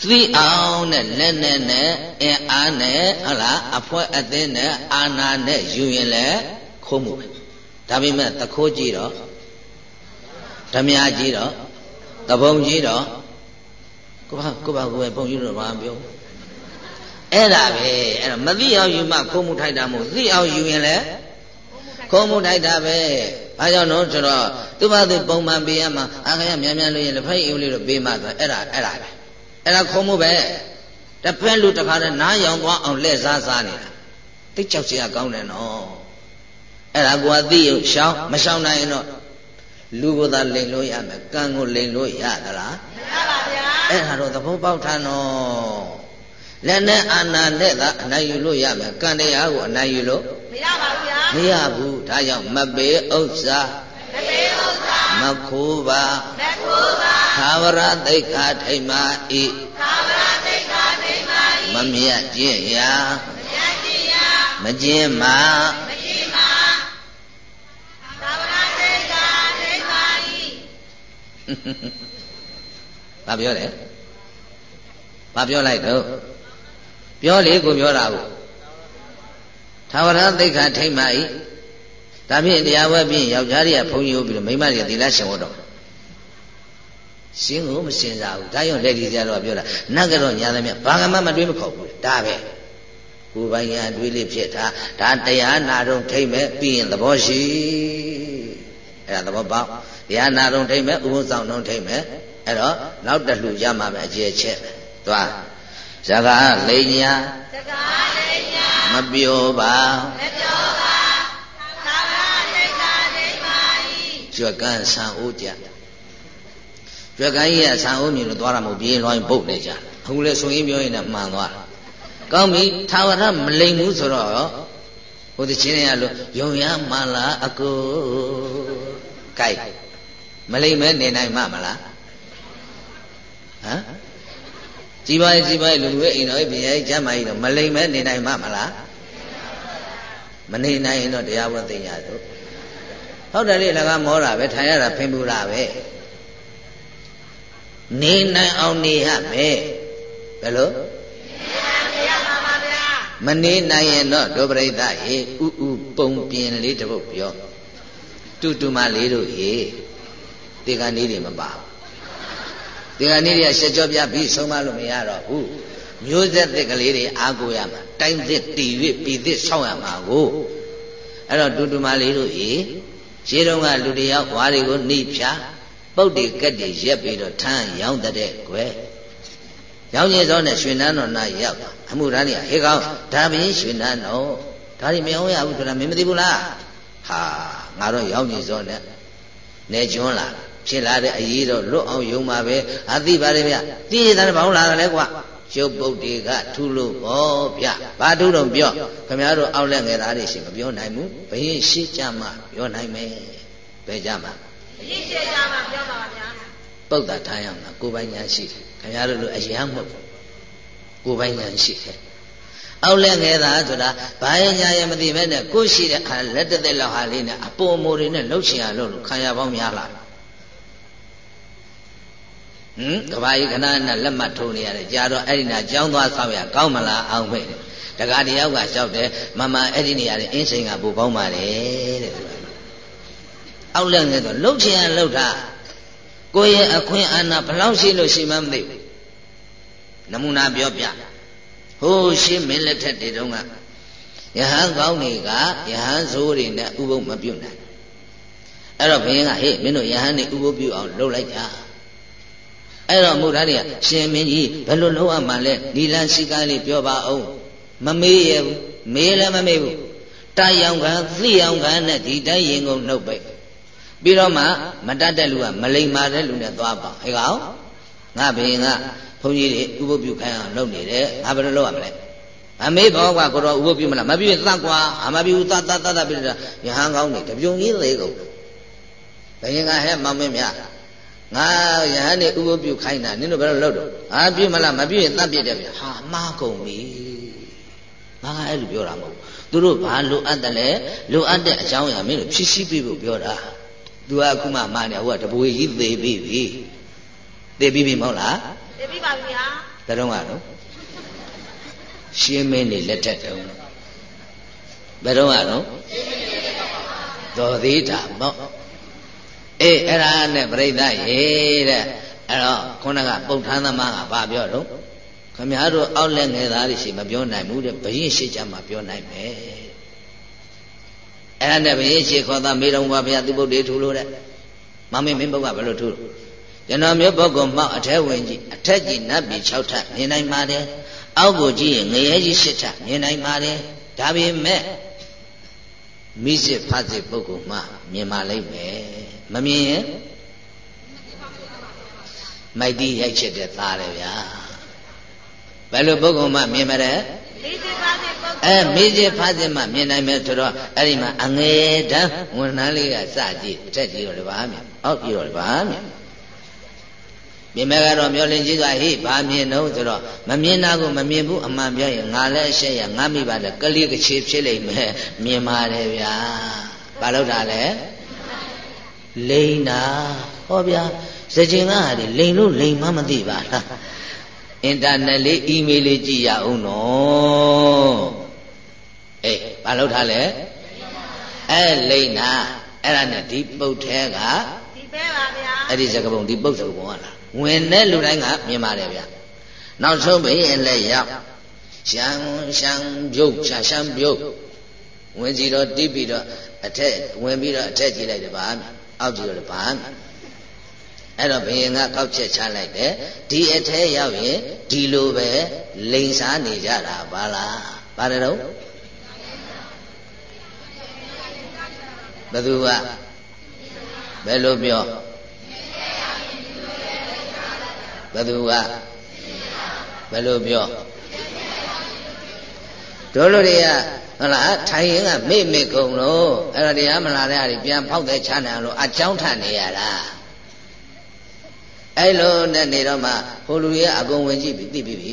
သိအောင်နဲ့လက်နဲ့နဲ့အင်အားနဲ့ဟုတ်လားအဖွဲအသင်းနဲ့အာနာနဲ့ယူရင်လည်းခိုးမှုပဲဒါပေမဲ့သခိုးကြည့်တော့ဓမြကြည့်တော့သဘုံကြည့်တော့ကိုဘာကိုဘာကိုပဲပုံကြည့်တော့ဘာမပြောဘူးအဲ့ဒါပဲအဲ့တော့မသိအောင်ယူမှခိုးမှုထိုက်တာမို့သိအောင်ယူရင်လည်းခိုးမှုထိုက်တာပဲဘာကြောင့်လို့ဆိုတော့သူ့ဘာသူပုံမှန်ပေးရမှာအာခရမြန်မြန်လို့ရင်လက်ဖက်အီဦးလေးတော့ပေးမှဆိုအဲ့ဒါအဲ့ဒါပဲ အဲ့ဒါခိုးမှုပဲတစ်ဖက်လူတစ်ခါတည်းနားရောင်သွားအောင်လှည့်စားစားနေတာတိတ်ကြောက်စရာကောင်းတယ်နော်အဲ့ဒါကိုယ်ကသိရရှောင်းမရှောင်းနိုင်ရင်တော့လူကိုသာလိန်လို့ရမယ်ကံကိုလိန်လို့ရသလားမရပါဗျာအဲ့ဒါတော့သဘောပေါက်ထားနော်လက်နဲ့အာနာနဲ့သာအနိုင်ယူလို့ရမယ်ကံတရားကိုအနိုင်ယူလို့မရပါဘူးဗျာမရဘူးဒါကြောင့်မပေဥစ္စာ မပေဥစ္စာမခိုးပါသကိုးပါသာဝရသိက္ခာထိမ္မာဤသာဝရသိက္ခာထိမ္မာဤမမြတ်ကျင့်ရာမြတ်ကြီးရာမကျင့်မာမကြီးမာသာဝရသိက္ခာထိမ္မာဤဘာပြောလဲဘာပြောလိုက်တော့ပြောလေကိုပြောတာကိုသာဝရသိက္ခာထိမ္မာဤ ဒါဖြင့်တရားဝဲပြီးယောက်ျားတွေကဘုန်းကြီးဟုတ်ပြီးတော့မိန်းမတွေကသီလရှင်ဝတ်တော့ရှင်းကိုမစင်စားဘူးဒါကြောင့်လက်ဒီကြတော့ပြောတာနတ်ကတော့ညာသမျှဘာကမှမတွေးမခေါ်ဘူးဒါပဲကိုယ်ပိုင်ညာတွေးလေးဖြစ်တာဒါတရားနာတော့ထိမ့်မဲ့ပြီးရင်သဘောရှိအဲ့ဒါသဘောပေါက်တရားနာတော့ထိမ့်မဲ့ဥပုသ်ဆောင်တော့ထိမ့်မဲ့အဲ့တော့နောက်တစ်လူရမှာပဲအကျယ်ချက်သွားဇဂလိညာတကားလေးညာမပြောပါမပြောပါ ကျွက်ကန်းဆံအိုးကြကျွက်ကန်းကြီးကဆံအိုးမြင်လို့သွားတာမဟုတ်ပြေးလွှိုင်းပုတ်နေကြအခုလဲဆိုရင်ပြောရင်လည်းမှန်သွားတာကောင်းပြီသာဝရမလိမ်ဘူးဆိုတော့ဟိုတချင်းရလို့ယုံရမှန်လားအကိုကြိုက်မလိမ်မဲနေနိုင်မှမလားဟမ်ကြီးပါကြီးပါလူတွေအိမ်တော်ပြင်ရဲ့ကျမ်းမာကြီးတော့မလိမ်မဲနေနိုင်မှမလားမနေနိုင်ရင်တော့တရားဝတ်သိရတော့ ဟုတ်တယ်လေလကမောတာပဲထိုင်ရတာဖင်ပူတာပဲနေနိုင်အောင်နေရမယ်ဘယ်လိုမနေနိုင်ရင်တော့ဒုပရိသရေဥဥပုံပြင်လေးတစ်ပုတ်ပြောတူတူမလေးတို့ရေဒီကနေ့တွေမပါဒီကနေ့တွေကရှက်ကြောပြပြီးဆုံးမလို့မရတော့ဘူးမျိုးဆက်သစ်ကလေးတွေအားကိုရမှာတိုင်းသစ်တည်၍ပြည်သစ်ဆောက်ရမှာကိုအဲ့တော့တူတူမလေးတို့ရေ ရှင်းတော့ကလူတယောက်ဝါးတွေကိုနှိဖြာပုတ်တွေကက်တွေရက်ပြီးတော့ထမ်းရောင်းတဲ့ကွယ်ရောင်းရည်စောနဲ့ရွှေနန်းတော်နာရောက်အမှုရန်ကြီးဟေးကောင်းဒါဘင်းရွှေနန်းတော်ဒါဒီမရောင်းရဘူးဆိုတာမင်းမသိဘူးလားဟာငါတော့ရောင်းရည်စောနဲ့နေကျွန်းလာဖြစ်လာတဲ့အရေးတော့လွတ်အောင်ယုံပါပဲအသိပါတယ်ဗျသိရတဲ့ဘာလို့လာတယ်လဲကွာ ရုပ်ပုတ်တွေကထူလို့ဟောဗျဘာထူတော့ပြောခမရတို့အောက်လက်ငယ်သားတွေရှိမပြောနိုင်ဘူးဘယင်းရှိကြမှပြောနိုင်မယ်ဘယ်ကြမှာရင်းရှိကြမှပြောပါပါဗျာပုတ်တာထားရမှာကိုယ်ပိုင်ညာရှိတယ်ခင်ဗျားတို့လိုအယံမဟုတ်ဘူးကိုယ်ပိုင်ညာရှိတယ်အောက်လက်ငယ်သားဆိုတာဘာယညာရမသိပဲနဲ့ကိုရှိတဲ့အာလက်တသက်လောက်ဟာလေးနဲ့အပေါ်မိုးတွေနဲ့လှုပ်ချင်ရလို့ခံရပေါင်းများလာ ဟမ်ကဘာကြီးခဏနဲ့လက်မှတ်ထိုးနေရတယ်ကြာတော့အဲ့ဒီနာကြောင်းသွားဆောင်ရကောင်းမလားအောင်မဲ့တကားတယောက်ကလျှောက်တယ်မမအဲ့ဒီနေရာတဲ့အင်းစိန်ကပူပေါင်းပါလေတဲ့အောက်လက်ငယ်ဆိုလှုပ်ချင်ရလှုပ်တာကိုယ့်ရဲ့အခွင့်အာဏာဘလောက်ရှိလို့ရှိမှမသိဘူးနမူနာပြောပြဟိုးရှင်းမင်းလက်ထက်တွေတုန်းကယဟန်ကောင်းတွေကယဟန်ဆိုးတွေနဲ့ဥပုပ်မပြုတ်နိုင်အဲ့တော့ဘုရင်ကဟေ့မင်းတို့ယဟန်တွေဥပုပ်ပြုတ်အောင်လုပ်လိုက်ကြ အဲ့တော့မုဒ္ဒတွေကရှင်မင်းကြီးဘယ်လိုလုပ်ရမှလဲဒီလန်စီကားလေးပြောပါအောင်မမေးရဘူးမေးလည်းမမေးဘူးတာယောင်ခံသိအောင်ခံနဲ့ဒီတိုင်းရင်ကုန်နှုတ်ပိတ်ပြီးတော့မှမတတ်တဲ့လူကမလိမ္မာတဲ့လူနဲ့သွားပါဟဲ့ကောင်ငါဘယင်ကဘုန်းကြီးတွေဥပုပ်ပြုခိုင်းအောင်လုပ်နေတယ်ငါဘယ်လိုလုပ်ရမလဲအမေဘောကကိုတော့ဥပုပ်ပြုမလားမပြုရင်သတ်ကွာအမပြုသတ်သတ်သတ်သတ်ပြီးတော့ယဟန်ကောင်းနေတပြုံကြီးသေးကုန်ဘယင်ကဟဲ့မောင်မင်းမြ ငါယဟန်နေဥပုပ်ပြုခိုင်းတာနင်တို့ဘယ်လိုလုပ်တော့အာပြုမလားမပြုရင်သတ်ပြတယ်ဗျဟာမှားကုန်ပြီငါကအဲ့လိုပြောတာမဟုတ်သူတို့ဘာလိုအပ်တယ်လဲလိုအပ်တဲ့အကြောင်းအရာမင်းတို့ဖြည့်ဆည်းပြဖို့ပြောတာသူကအခုမှမာနေဟိုကတပွေကြီးသေးပြီပြီသေးပြီပြီမဟုတ်လားသေပြီပါဗျာဘယ်တော့ကတော့ရှင်းမင်းနေလက်ထက်တုန်းဘယ်တော့ကတော့တော်သေးတာပေါ့ အေးအဲ့ဒါနဲ့ပြိဿရေတဲ့အဲ့တော့ခုနကပုတ်ထမ်းသမားကဘာပြောတော့ခမည်းတော်အောက်လက်ငယ်သားတွေရှိမပြောနိုင်ဘူးတဲ့ဘရင်ရှိကြမှာပြောနိုင်မယ်အဲ့ဒါနဲ့ဘရင်ရှိခေါ်တာမေတော်ဘုရားသူပုတ်တွေထူလို့တဲ့မမင်းမင်းဘုရားဘယ်လိုထူလို့ကျွန်တော်မျိုးပုဂ္ဂိုလ်မှောက်အထက်ဝင်ကြီးအထက်ကြီးနတ်ပြည်6ထပ်မြင်နိုင်ပါတယ်အောက်ကိုကြည့်ရင်ငရဲကြီး7ထပ်မြင်နိုင်ပါတယ်ဒါပေမဲ့မိစစ်ဖတ်စစ်ပုဂ္ဂိုလ်မှမြင်ပါလိမ့်မယ် မမြင်ရင်မိုက်တီးရိုက်ချစ်တဲ့သားတယ်ဗျာဘယ်လိုပုဂ္ဂိုလ်မှမြင်မလဲမိစစ်ဖတ်စစ်ပုဂ္ဂိုလ်အဲမိစစ်ဖတ်စစ်မှမြင်နိုင်မယ်ဆိုတော့အဲ့ဒီမှာအငယ်တန်းဝန်ထမ်းလေးကစကြည့်အထက်ကြည့်တော့လည်းဘာမြင်အောက်ကြည့်တော့လည်းဘာမြင်မြင်မဲ့ကတော့မျောလင်းကြီးကဟေ့ဘာမြင်တော့ဆိုတော့မမြင်တာကိုမမြင်ဘူးအမှန်ပြောရင်ငါလည်းအရှက်ရငါမိပါတယ်ကလေးကချေဖြစ်လိမ့်မယ်မြင်ပါတယ်ဗျာဘာလို့တာလဲ လိန်တာဟောဗျာစကြင်ကဟာဒီလိန်လို့လိန်မှမသိပါလားအင်တာနက်လေးအီးမေးလ်လေးကြည့်ရအောင်နော်အေးဘာလို့ထားလဲအဲလိန်တာအဲ့ဒါနဲ့ဒီပုတ်ထဲကဒီပဲပါဗျာအဲ့ဒီစကပုံဒီပုတ်စကပုံကလားဝင်တဲ့လူတိုင်းကမြင်ပါတယ်ဗျနောက်ဆုံးဘေးရင်လည်းရောက်ရှမ်းရှမ်းပြုတ်ရှမ်းရှမ်းပြုတ်ဝင်ကြည့်တော့တိပြီးတော့အထက်ဝင်ပြီးတော့အထက်ကြည့်လိုက်တယ်ဗျာ အောက်ကြည့်တော့ဗျာအဲ့တော့ဘယင်ကကောက်ချက်ချလိုက်တယ်ဒီအထဲရောက်ရင်ဒီလိုပဲလိန်စားနေကြတာပါလားပါတယ်တော့ဘယ်သူကဘယ်လိုပြောဘယ်သူကဘယ်လိုပြောတို့လူတွေက ဟလားထိုင်ရင်ကမေ့မေ့ကုန်လို့အဲ့ဒါတရားမလာတဲ့အရာပြန်ဖောက်တဲ့ချမ်းသာလို့အချောင်းထနေရတာအဲ့လိုနဲ့နေတော့မှဟိုလူတွေကအကုန်ဝင်ကြည့်ပြီးသိပြီးပြီ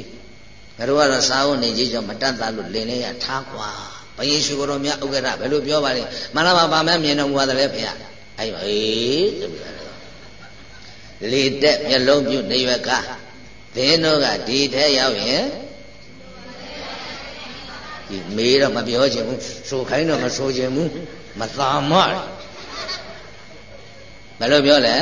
ငါတို့ကတော့စာအုပ်နေကြီးကြောင့်မတတ်သားလို့လင်လဲရထားကွာဘယေရှုတော်မြတ်ဥက္ကဋ္ဌဘယ်လိုပြောပါလဲမလားမပါမမြင်တော့ဘုရားတည်းဖေရအဲ့ဟေးသူလေတက်မျက်လုံးပြုနေရွက်ကသင်တို့ကဒီထဲရောက်ရင် ဒီမေးတော့မပြောချင်ဘူးဆိုခိုင်းတော့မဆိုချင်ဘူးမသာမဘယ်လိုပြောလဲ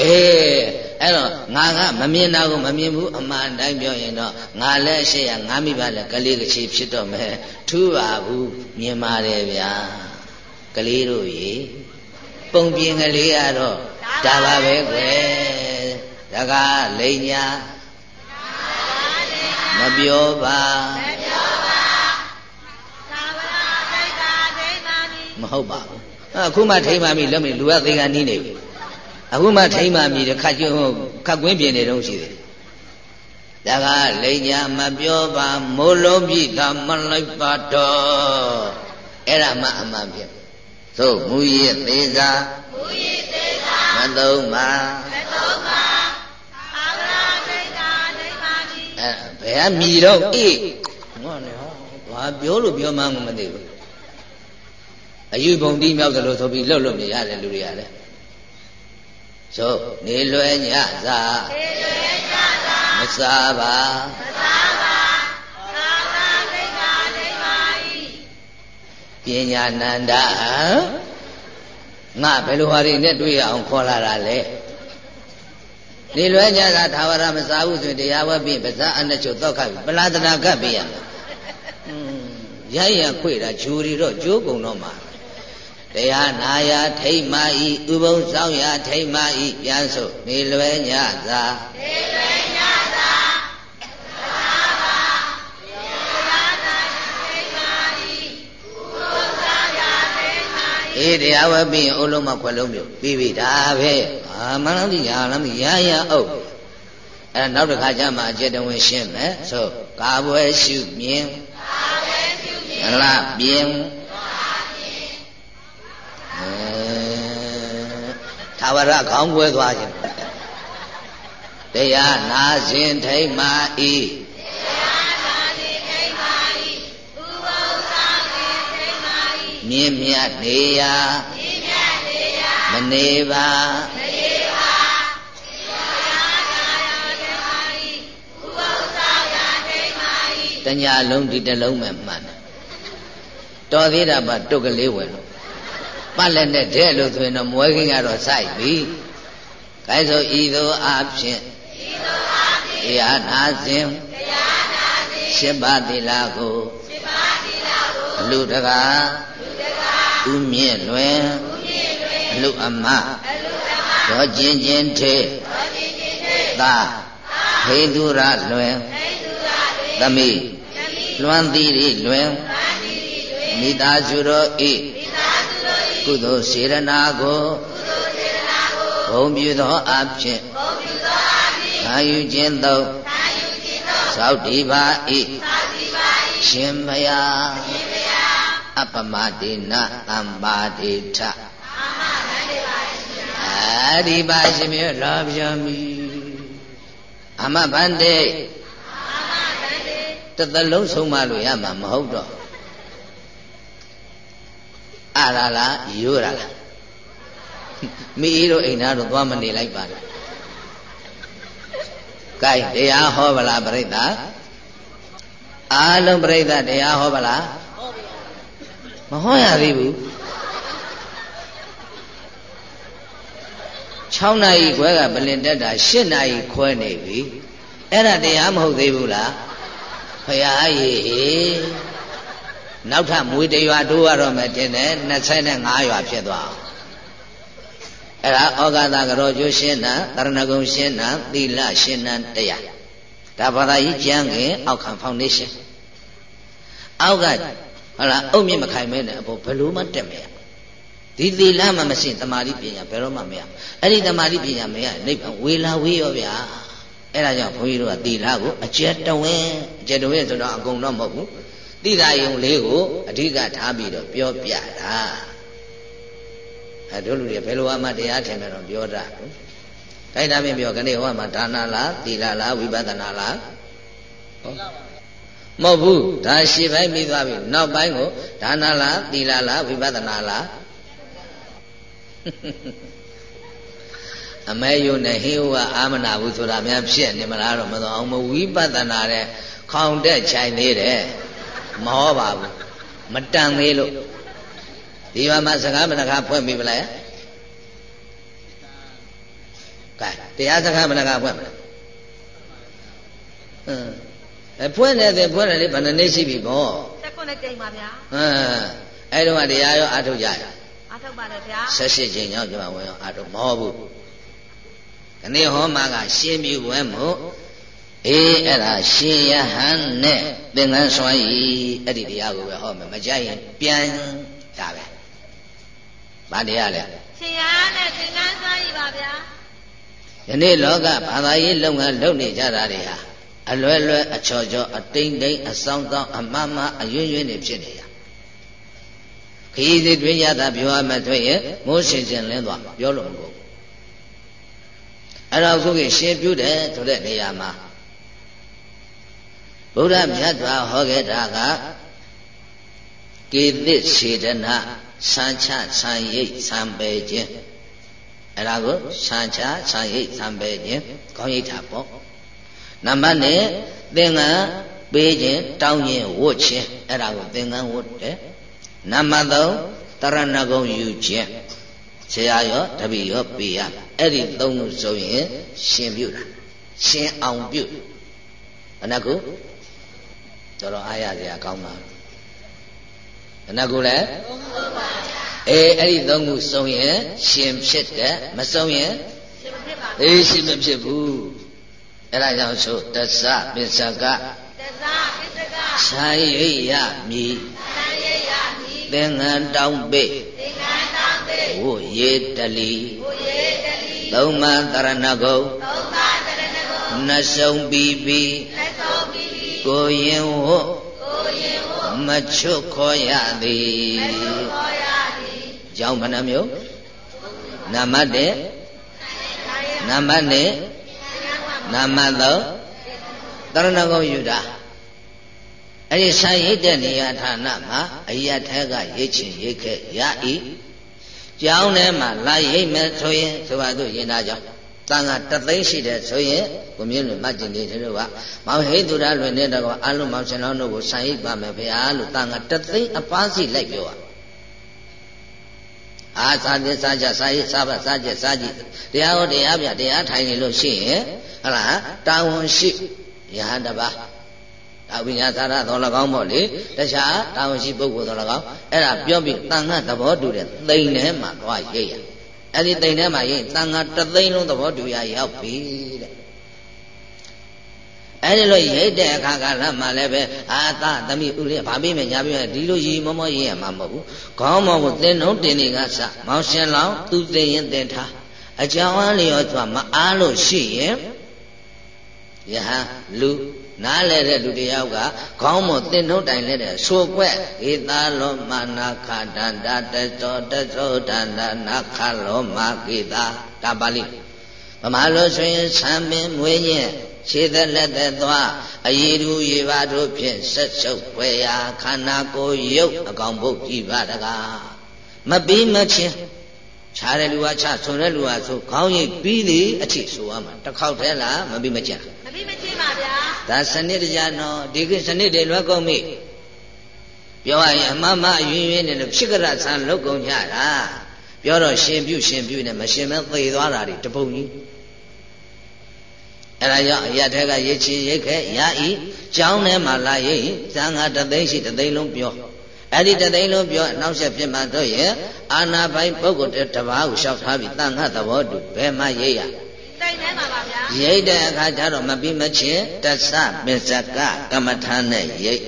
အေးအဲ့တော့ငါကမမြင်တာကိုမမြင်ဘူးအမှန်တိုင်းပြောရင်တော့ငါလည်းရှေ့ရငါမိဘလည်းကလေးကချီဖြစ်တော့မယ်ထူပါဘူးမြင်ပါတယ်ဗျာကလေးတို့ရေပုံပြင်ကလေးကတော့ဒါပါပဲကွယ်ဒါကလိန်ညာ မပြောပါမဟုတ်ပါဘူးအခုမှထိမ့်ပါပြီလက်မလူကသေကန်နီးနေပြီအခုမှထိမ့်မှမြည်တယ်ခတ်ကျွန်းခတ်ကွင်းပြင်နေတော့ရှိတယ်ဒါကလိန်ညာမပြောပါမိုးလုံးပြီသာမလိုက်ပါတော့အဲ့ဒါမှအမှန်ဖြစ်သို့မူရည်သေးသာမူရည်သေးသာမသုံးပါမသုံးပါ အဲဘယ်ကမြည်တော့အေးဟောနေဟောဘာပြောလို့ပြောမှန်းမသိဘူးအယူပုံတိမြောက်တယ်လို့ဆိုပြီးလှုပ်လှုပ်နေရတယ်လူတွေရတယ်ဆိုနေလွယ်ညစာနေလွယ်ညစာမစားပါမစားပါသာသာဒိဋ္ဌာဒိဋ္ဌာဤပညာနန္ဒငါဘယ်လိုဟာတွေနဲ့တွေ့ရအောင်ခေါ်လာတာလဲ နေလွယ်ညစာသာဝရမစားဘူးဆိုရင်တရားဝဲပြီးပဇာအနှချုပ်တောက်ခတ်ပလာတနာကပ်ပြရမယ်ရရခွေတာဂျူရီတော့ဂျိုးကုံတော့မှာတရားနာယထိမ့်မာဤဥပုံဆောင်ရာထိမ့်မာဤပြန်ဆိုနေလွယ်ညသာနေလွ အေးတရားဝဲပြီးရင်အုံလုံးမခွက်လုံးမျိုးပြီးပြီဒါပဲအာမန္တတိညာလမ်းရရအုပ်အဲနောက်တစ်ခါကျမှအကျတဝင်ရှင်းမယ်ဆိုကာပွဲရှုမြင်ကာပွဲရှုမြင်လပြင်းသာဝရခေါင်းကွဲသွားခြင်းတရားနာခြင်းထိမ့် မာဤမြင့်မြတ်နေရာမနေပါမနေပါတညာလုံးဒီတလုံးပဲမှန်တယ်တော်သေးတာပါတုတ်ကလေးဝင်လို့ပတ်လက်နဲ့တဲ့လို့ဆိုရင်တော့မွဲခင်းကတော့စိုက်ပြီ။အဲဆိုဤသို့အဖြစ်ဤသို့အဖြစ်တရားနာစဉ်တရားနာစဉ်ရှင်းပါသီလာကိုရှင်းပါသီလာကိုအလူတကာ လူတကာဥမြင့်လွင်ဥမြင့်လွင်အလူအမအလူအမဒေါ်ကျင်ကျင်ထေဒေါ်ကျင်ကျင်ထေသာဟေတုရလွင်ဟေတုရလွင်သမိလွမ်းသီရိလွင်လွမ်းသီရိလွင်မိသားစုတို့ဤကုသိုလ်စေရနာကိုကုသိုလ်စေရနာကိုဘုံပြုသောအဖြစ်ဘုံပြုသောအဖြစ်ခံယူခြင်းသောခံယူခြင်းသောသောက်တည်ပါ၏သောက်တည်ပါ၏ရှင်မယရှင်မယ အပမတိနအမ္ပါတိထအာမတန်တေပါရှင်အာဒီပါရှင်မြေလာပြန်ပြီအမဗန္တေအာမဗန္တေတသလုံးဆုံးမလို့ရမှာမဟုတ်တော့အရာလားရိုးတာလားမိအေးတို့အိမ်သားတို့သွားမနေလိုက်ပါနဲ့ကဲတရားဟောဗလားပြိဿအားလုံးပြိဿတရားဟောဗလား မဟောရသေးဘူး6နာရီခွဲကပလင်တက်တာ8နာရီခွဲနေပြီအဲ့ဒါတရားမဟုတ်သေးဘူးလားဖရာကြီးနောက်ထပ်မွေတရွာတိုးရတော့မယ်တင်တယ်25ရွာဖြစ်သွားအောင်အဲ့ဒါဩဃာတကရောကျွရှင်းနာတရဏဂုံရှင်းနာသီလရှင်းနာတရားဒါဘာသာကြီးကျမ်းခင်အောက်ခံဖောင်ဒေးရှင်းအောက်က ဟုတ်လားအုတ်မြင့်မခိုင်မဲနဲ့အဖို့ဘယ်လိုမှတက်မရဒီသီလမှမရှိတမာတိပညာဘယ်တော့မှမရအဲ့ဒီတမာတိပညာမရနိဗ္ဗာန်ဝေလာဝေးရောဗျာအဲ့ဒါကြောင့်ဘုန်းကြီးတို့ကသီလကိုအကျက်တဝင်းအကျက်တဝင်းဆိုတော့အကုန်တော့မဟုတ်ဘူးတိတာယုံလေးကိုအဓိကထားပြီးတော့ပြောပြတာအဲတို့လူတွေဘယ်လိုမှတရားထင်တယ်တော့ပြောတာတိုက်တာပြင်ပြောခဏဟောမှာဒါနလားသီလလားဝိပဿနာလားဟော မဟုတ်ဘူးဒါရှေ့ပိုင်းပြီးသွားပြီနောက်ပိုင်းကိုဒါနလားသီလလားဝိပဿနာလားအမဲယုံနဲ့ဟိဝအာမနာဘူးဆိုတာများဖြစ်နေမလားတော့မတော်အောင်မဝိပဿနာတဲ့ခေါင်တက်ချိုင်သေးတယ်မဟောပါဘူးမတန်သေးလို့ဒီမှာမှာစကားမနခဖွင့်ပြီမလားကဲတရားစကားမနခဖွင့်မလားဟမ် အဲဖွင့်နေတယ်ဖွင့်တယ်လေဘယ်နှစ်နှစ်ရှိပြီပေါ့ဆက်ခုနှစ်ကြိမ်ပါဗျာဟမ်အဲ့တော့တရားရောအထုတ်ကြရအထုတ်ပါတယ်ဗျာ18ကြိမ်ရောက်ကြပါဝင်ရောအထုတ်မဟုတ်ဘူးခဏဟောမှာကရှင်းပြပွဲမို့အေးအဲ့ဒါရှင်ယဟန်နဲ့သင်္ကန်းစွမ်းဤအဲ့ဒီတရားကိုပဲဟောမယ်မကြရင်ပြန်ဒါပဲဗာတရားလဲရှင်ယဟန်နဲ့သင်္ကန်းစွမ်းဤပါဗျာယနေ့လောကဘာသာရေးလုပ်ငန်းလုပ်နေကြတာတွေဟာ အလွယ်လွယ်အချော်ချော်အတိမ်တိမ်အဆောင်ဆောင်အမမအယွန်းယွန်းနေဖြစ်နေရခရီးစီတွင်ရတာပြောရမှဆိုရင်မိုးရှင်ရှင်လင်းသွားပြောလို့မဟုတ်ဘူးအဲ့တော့ခုကရှင်ပြုတယ်ဆိုတဲ့နေရာမှာဘုရားမြတ်စွာဟောခဲ့တာကကေသစ်စေတနာဆံချဆံရိပ်ဆံပေခြင်းအဲ့ဒါကိုဆံချဆံရိပ်ဆံပေခြင်းခေါင်းရိပ်တာပေါ့ နံပါတ်1သင်္ကန်းပေးခြင်းတောင်းခြင်းဝတ်ခြင်းအဲ့ဒါကိုသင်္ကန်းဝတ်တယ်နံပါတ်3တရဏဂုံယူခြင်းဆရာရောတပည့်ရောပေးရအဲ့ဒီသုံးခုဆိုရင်ရှင်ပြုတာရှင်အောင်ပြုဘယ်နှခုတော်တော်အားရစရာကောင်းပါဘယ်နှခုလဲအေးအဲ့ဒီသုံးခုစုံရင်ရှင်ဖြစ်တယ်မစုံရင်ရှင်မဖြစ်ပါဘူးအေးရှင်မဖြစ်ဘူး အဲ့ဒါကြောင့်ဆိုတသပစ္စကတသပစ္စကဆံရိပ်ရမည်ဆံရိပ်ရမည်သင်္ကန်းတောင်းပိသင်္ကန်းတောင်းပိဝိရေတလီဝိရေတလီသုံးမတရဏဂုံသုံးမတရဏဂုံနှဆုံးပြီးပြီးနှဆုံးပြီးပြီးကိုရင်ဝတ်ကိုရင်ဝတ်မချွတ်ခေါ်ရသည်မချွတ်ခေါ်ရသည်ကြောင်းဘယ်နှမျိုးနမတ်တဲ့နမတ်နဲ့ နာမသောတရဏဂုံယူတာအဲ့ဒီဆံရိတ်တဲ့နေရာဌာနမှာအယတ်ထဲကရိတ်ချင်ရိတ်ခဲ့ရဤကျောင်းထဲမှာလာရိတ်မယ်ဆိုရင်ဆိုပါစို့ရင်သားကြောင့်တန်ခါတသိန်းရှိတယ်ဆိုရင်ကိုမြင့်လွင်မကျင်နေတယ်တို့ကမောင်ဟိတုရလွင်နေတဲ့ကောအလုံးမောင်ရှင်တော်တို့ကိုဆံရိတ်ပါမယ်ဗျာလို့တန်ခါတသိန်းအပားစီလိုက်ပြောတာ အာသာသစ္စာကြစာရေးစာပါစာကျက်စာကြည့်တရားဟောတရားပြတရားထိုင်နေလို့ရှိရင်ဟလားတာဝန်ရှိယဟန်တပါဒါဝိညာသာရတော်၎င်းပေါ့လေတခြားတာဝန်ရှိပုဂ္ဂိုလ်တော်၎င်းအဲ့ဒါပြောပြီးတန်ခါသဘောတူတဲ့သိမ့်ထဲမှာသွားရိပ်ရအဲ့ဒီသိမ့်ထဲမှာရိပ်တန်ခါတသိန်းလုံးသဘောတူရရောက်ပြီတဲ့ အဲ့ဒီလိုရိတ်တဲ့အခါကလည်းမှလည်းပဲအာသသမီးဥလေးဗာပြီးမယ်ညာပြီးမယ်ဒီလိုရီမောမောရေးရမှာမဟုတ်ဘူးခေါင်းမောကိုသင်လုံးတင်နေကစမောင်ရှင်လောင်သူသိရင်သင်ထားအကြောင်းအားလျော်စွာမအားလို့ရှိရင်ယဟန်လူနားလဲတဲ့လူတယောက်ကခေါင်းမောတင်ထုတ်တိုင်လဲတဲ့ဆိုကွက်ဧသာလောမနာခတန္တတသောတသောတန္တနာခလောမကေတာဒါပါဠိဗမာလိုဆိုရင်သံပင်မွေးညက် ခြေသက်လက်သက်သွားအရည်သူရေပါတို့ဖြင့်ဆက်ဆုပ်ွယ်ရာခန္ဓာကိုယ်ရုပ်အကောင်ပုတ်ကြည့်ပါတကားမပြီးမချင်းခြားတဲ့လူကခြားဆွန်တဲ့လူကဆိုခေါင်းရိပ်ပြီးသည်အထိဆိုရမှာတစ်ခေါက်တည်းလားမပြီးမချင်းမပြီးမချင်းပါဗျာဒါစနစ်တကြနော်ဒီကိစနစ်တွေလွယ်ကုန်ပြီပြောရရင်အမမအယွင်းယွင်းနဲ့ဖြစ်ကြရဆန်းလုတ်ကုန်ကြတာပြောတော့ရှင်ပြုရှင်ပြုနဲ့မရှင်မဲသေသွားတာတွေတပုံကြီး အဲဒါကြောင့်အရထဲကရိတ်ချီရိတ်ခဲရဤကျောင်းထဲမှာလာရိတ်ဇန်ငါတသိန်းရှိတသိန်းလုံးပြောအဲ့ဒီတသိန်းလုံးပြောနောက်ဆက်ဖြစ်မှတော့ရဲ့အာနာပိုင်ပုဂ္ဂိုလ်တပါးကိုလျှောက်ထားပြီးတန်ခတ်သဘောတူဘယ်မှရိတ်ရတိတ်ထဲမှာပါဗျာရိတ်တဲ့အခါကျတော့မပြီးမချင်းတသပစ္စကကမ္မထာနဲ့ရိတ်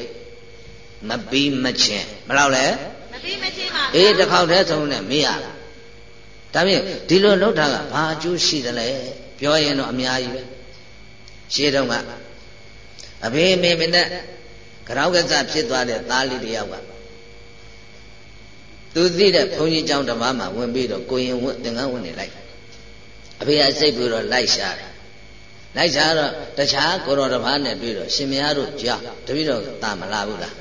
မပြီးမချင်းမလောက်လဲမပြီးမချင်းပါအေးတစ်ခေါက်တည်းဆုံးနဲ့မေးရဒါဖြင့်ဒီလိုလှုပ်တာကဘာအကျိုးရှိသလဲပြောရင်တော့အများကြီးပဲ ရှင်းတော့ကအဖေမေမနဲ့ကြောက်ကစားဖြစ်သွားတဲ့သားလေးတယောက်ကသူသိတဲ့ဘုန်းကြီးကျောင်းဓမ္မမှာဝင်ပြီးတော့ကိုရင်ဝတ်သင်္ကန်းဝင်နေလိုက်အဖေကစိတ်ပြီးတော့လိုက်ရှာတယ်လိုက်ကြတော့တခြားကိုတော်တစ်ပါးနဲ့တွေ့တော့ရှင်မယားတို့ကြောက်တပည့်တော်တာမလာဘူးလား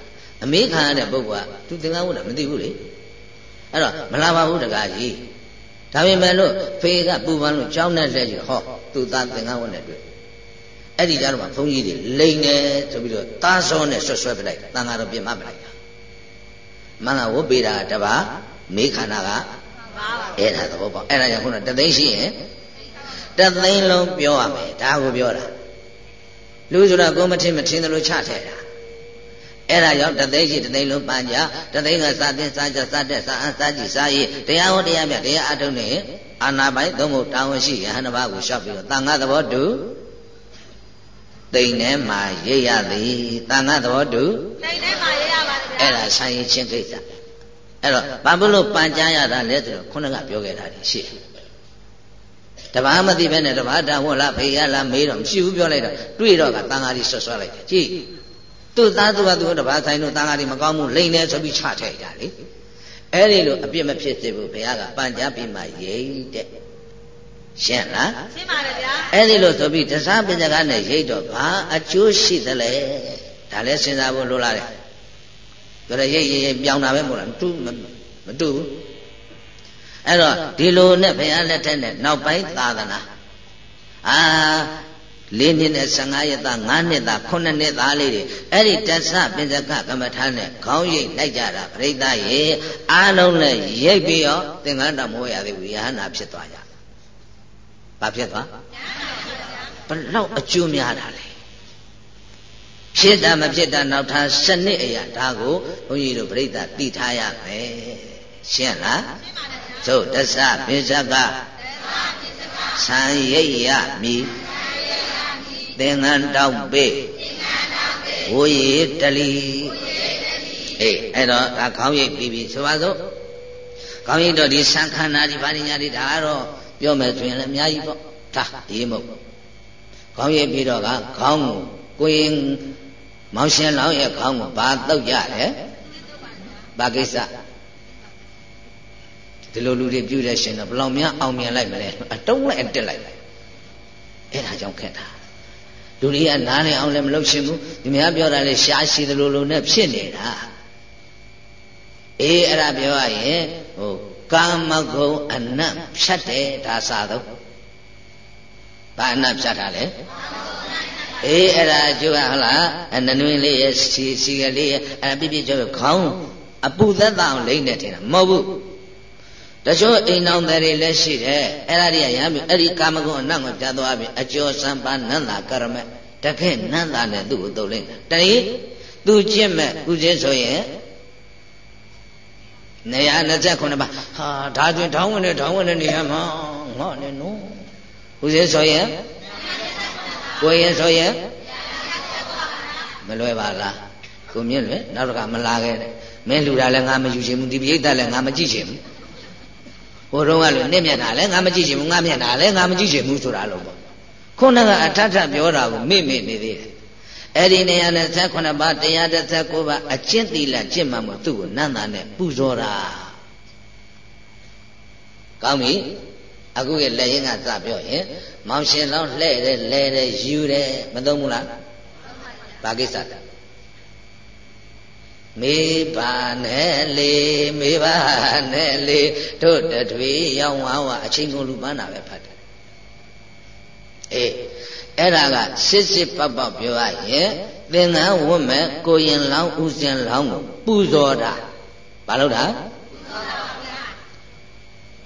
အမေခံရတဲ့ပုဂ္ဂိုလ်ကသူသင်္ကန်းဝတ်တာမသိဘူးလေအဲ့တော့မလာပါဘူးတကားကြီးဒါပေမဲ့လို့ဖေကပူပန်လို့ကြောင်းနဲ့လက်ကြီးဟောသူသားသင်္ကန်းဝတ်နဲ့တွေ့ အဲ့ဒီကြတော့မှဘုန်းကြီးတွေလိန်တယ်ဆိုပြီးတော့တားစောနဲ့ဆွဆွဲပလိုက်တန်ဃာတော်ပြင်မပလိုက်တာမန္တဝတ်ပေတာတပါမေခန္ဓာကအဲ့ဒါသဘောပေါက်အဲ့ဒါကြောင့်ခုနတသိရှိရင်တသိန်းလုံးပြောရမယ်ဒါကိုပြောတာလူဆိုတာကိုမထင်မထင်တယ်လို့ချထည့်တာအဲ့ဒါကြောင့်တသိန်းရှိတသိန်းလုံးပန်ကြတသိန်းကစာသင်စာကြစာတက်စာအစာကြည့်စာရေးတရားဟောတရားပြတရားအထုံးနေအာနာပိုင်သုံးဖို့တာဝန်ရှိယဟန်တစ်ပါးကိုရှောက်ပြီးတော့တန်ခါသဘောတူ တိမ်ထဲမှာရိပ်ရသည်တန်ခါသဘောတူတိမ်ထဲမှာရိပ်ရပါဗျာအဲ့ဒါဆံရင်ချင်းကိစ္စအဲ့တော့ဘာဖြစ်လို့ပန်ကြားရတာလဲဆိုတော့ခုနကပြောခဲ့တာရှိတဘာမသိပဲနဲ့တဘာတာဝတ်လားဖေရလားမေးတော့မရှိဘူးပြောလိုက်တော့တွေ့တော့ကတန်ဃာကြီးဆွတ်ဆွတ်လိုက်တယ်ကြည့်သူ့သားသူကသူတဘာဆိုင်တို့တန်ဃာကြီးမကောင်းဘူးလိန်နေဆိုပြီးချထည့်တာလေအဲ့ဒီလိုအပြစ်မဖြစ်စေဘူးဘုရားကပန်ကြားပြီးမှရိတ်တဲ့ ရှင်းလားရှင်းပါတယ်ဗျာအဲ့ဒီလိုဆိုပြီးတစားပစ္စကနဲ့ရိတ်တော့ဘာအကျိုးရှိသလဲဒါလည်းစဉ်းစားဖို့လိုလာတယ်ဒါလည်းရိတ်ရိတ်ပြောင်းတာပဲမဟုတ်လားမတူမတူဘူးအဲ့တော့ဒီလိုနဲ့ဘုရားလက်ထက်နဲ့နောက်ပိုင်းသာသနာအာ၄နှစ်နဲ့15ရက်သား9နှစ်သား9နှစ်သားလေးတွေအဲ့ဒီတသပင်စကကမ္မထာနဲ့ခေါင်းရိပ်လိုက်ကြတာပြိဿရေအားလုံးနဲ့ရိပ်ပြီးတော့သင်္ကန်းတော်မိုးရသေးဘူးယဟနာဖြစ်သွားကြ။ ဘာဖြစ်သွား။ဘလောက်အကျိုးများတာလဲ။ဖြစ်တာမဖြစ်တာနောက်ထားစနစ်အရာဒါကိုဘုန်းကြီးတို့ပြိဿသိထားရမယ်။ရှင်းလား။သို့တသပင်စကဆံရိပ်ရမည်သင်္ကန်းတောက်ပေဝိရေတလီအေးအဲ့တော့ဒါခေါင်းရိပ်ပြီးပြီဆိုပါစို့ခေါင်းရိပ်တော့ဒီသံခန္ဓာဒီဗာဏိညာဒီဒါကတော့ ပြောမယ်ဆိုရင်လည်းအများကြီးပေါ့ဒါအေးမဟုတ်ခေါင်းရိပ်ပြီးတော့ကခေါင်းကိုကိုရင်မောင်ရှင်လောင်းရဲ့ခေါင်းကိုဘာတုတ်ကြတယ်ဘာကိစ္စဒီလိုလူတွေပြုတဲ့ရှင်တော့ဘယ်လောက်များအောင်မြင်လိုက်မလဲအတုံးလိုက်အတက်လိုက်အဲ့ဒါကြောင့်ခက်တာလူတွေကနားလည်အောင်လည်းမလုပ်ရှင်ဘူးဒီများပြောတာလေရှားရှိသလိုလိုနဲ့ဖြစ်နေတာအေးအဲ့ဒါပြောရရင်ဟို ကာမဂုဏ်အနတ်ဖြတ်တယ်ဒါစာတော့ဘာအနတ်ဖြတ်တာလဲအေးအဲ့ဒါကျုပ်ကဟလားအနနွင်းလေးရဲ့စီစီကလေးရဲ့အပြပြကျော်ခေါင်းအပူသက်သာအောင်လိမ့်နေတယ်မဟုတ်ဘူးတချို့အိမ်တော်တွေလည်းရှိတယ်အဲ့ဒါတွေကရမ်းပြီအဲ့ဒီကာမဂုဏ်အနတ်ကိုပြတ်သွားပြီအကျော်စံပါနန္တာကရမတခဲနန္တာနဲ့သူ့ကိုတုံးလိုက်တရီသူကျင့်မဲ့ဥစဉ်ဆိုရင် 129ပါဟာဒါတွင်ထောင်းဝင်နဲ့ထောင်းဝင်နဲ့နေရမှာငေါ့နဲ့နော်ဥစဉ်ဆိုရင်ကိုရင်ဆိုရင်မလွယ်ပါလားကိုမြင့်လွယ်နောက်တစ်ခါမလာခဲ့နဲ့မင်းလူတာလည်းငါမယူချင်ဘူးဒီပိဋကလည်းငါမကြည့်ချင်ဘူးဟိုတော့ကလို့နှစ်မျက်နှာလည်းငါမကြည့်ချင်ဘူးငါမျက်နှာလည်းငါမကြည့်ချင်ဘူးဆိုတာလို့ပေါ့ခုနကအထထပြောတာကိုမေ့မေ့နေသေးတယ် အဲ့ဒီနေရာနဲ့18ပါးတရား19ပါးအကျင့်သီလကျင့်မှမို့သူ့ကိုနန္တာနဲ့ပူဇော်တာကောင်းပြီအခုကလက်ရင်ကစပြောရင်မောင်ရှင်လောင်းလှဲ့တယ်လဲတယ်ယူတယ်မသုံးဘူးလားဘာကိစ္စလဲမေပါနဲ့လေမေပါနဲ့လေတို့တထွေရောက်ဝါဝအချင်းကုန်လူပန်းတာပဲဖတ်တယ်အေး အဲ့ဒါကစစ်စစ်ပပပြောရရင်သင်္ကန်းဝတ်မဲ့ကိုရင်လောင်းဥစဉ်လောင်းကိုပူဇော်တာဘာလို့တာ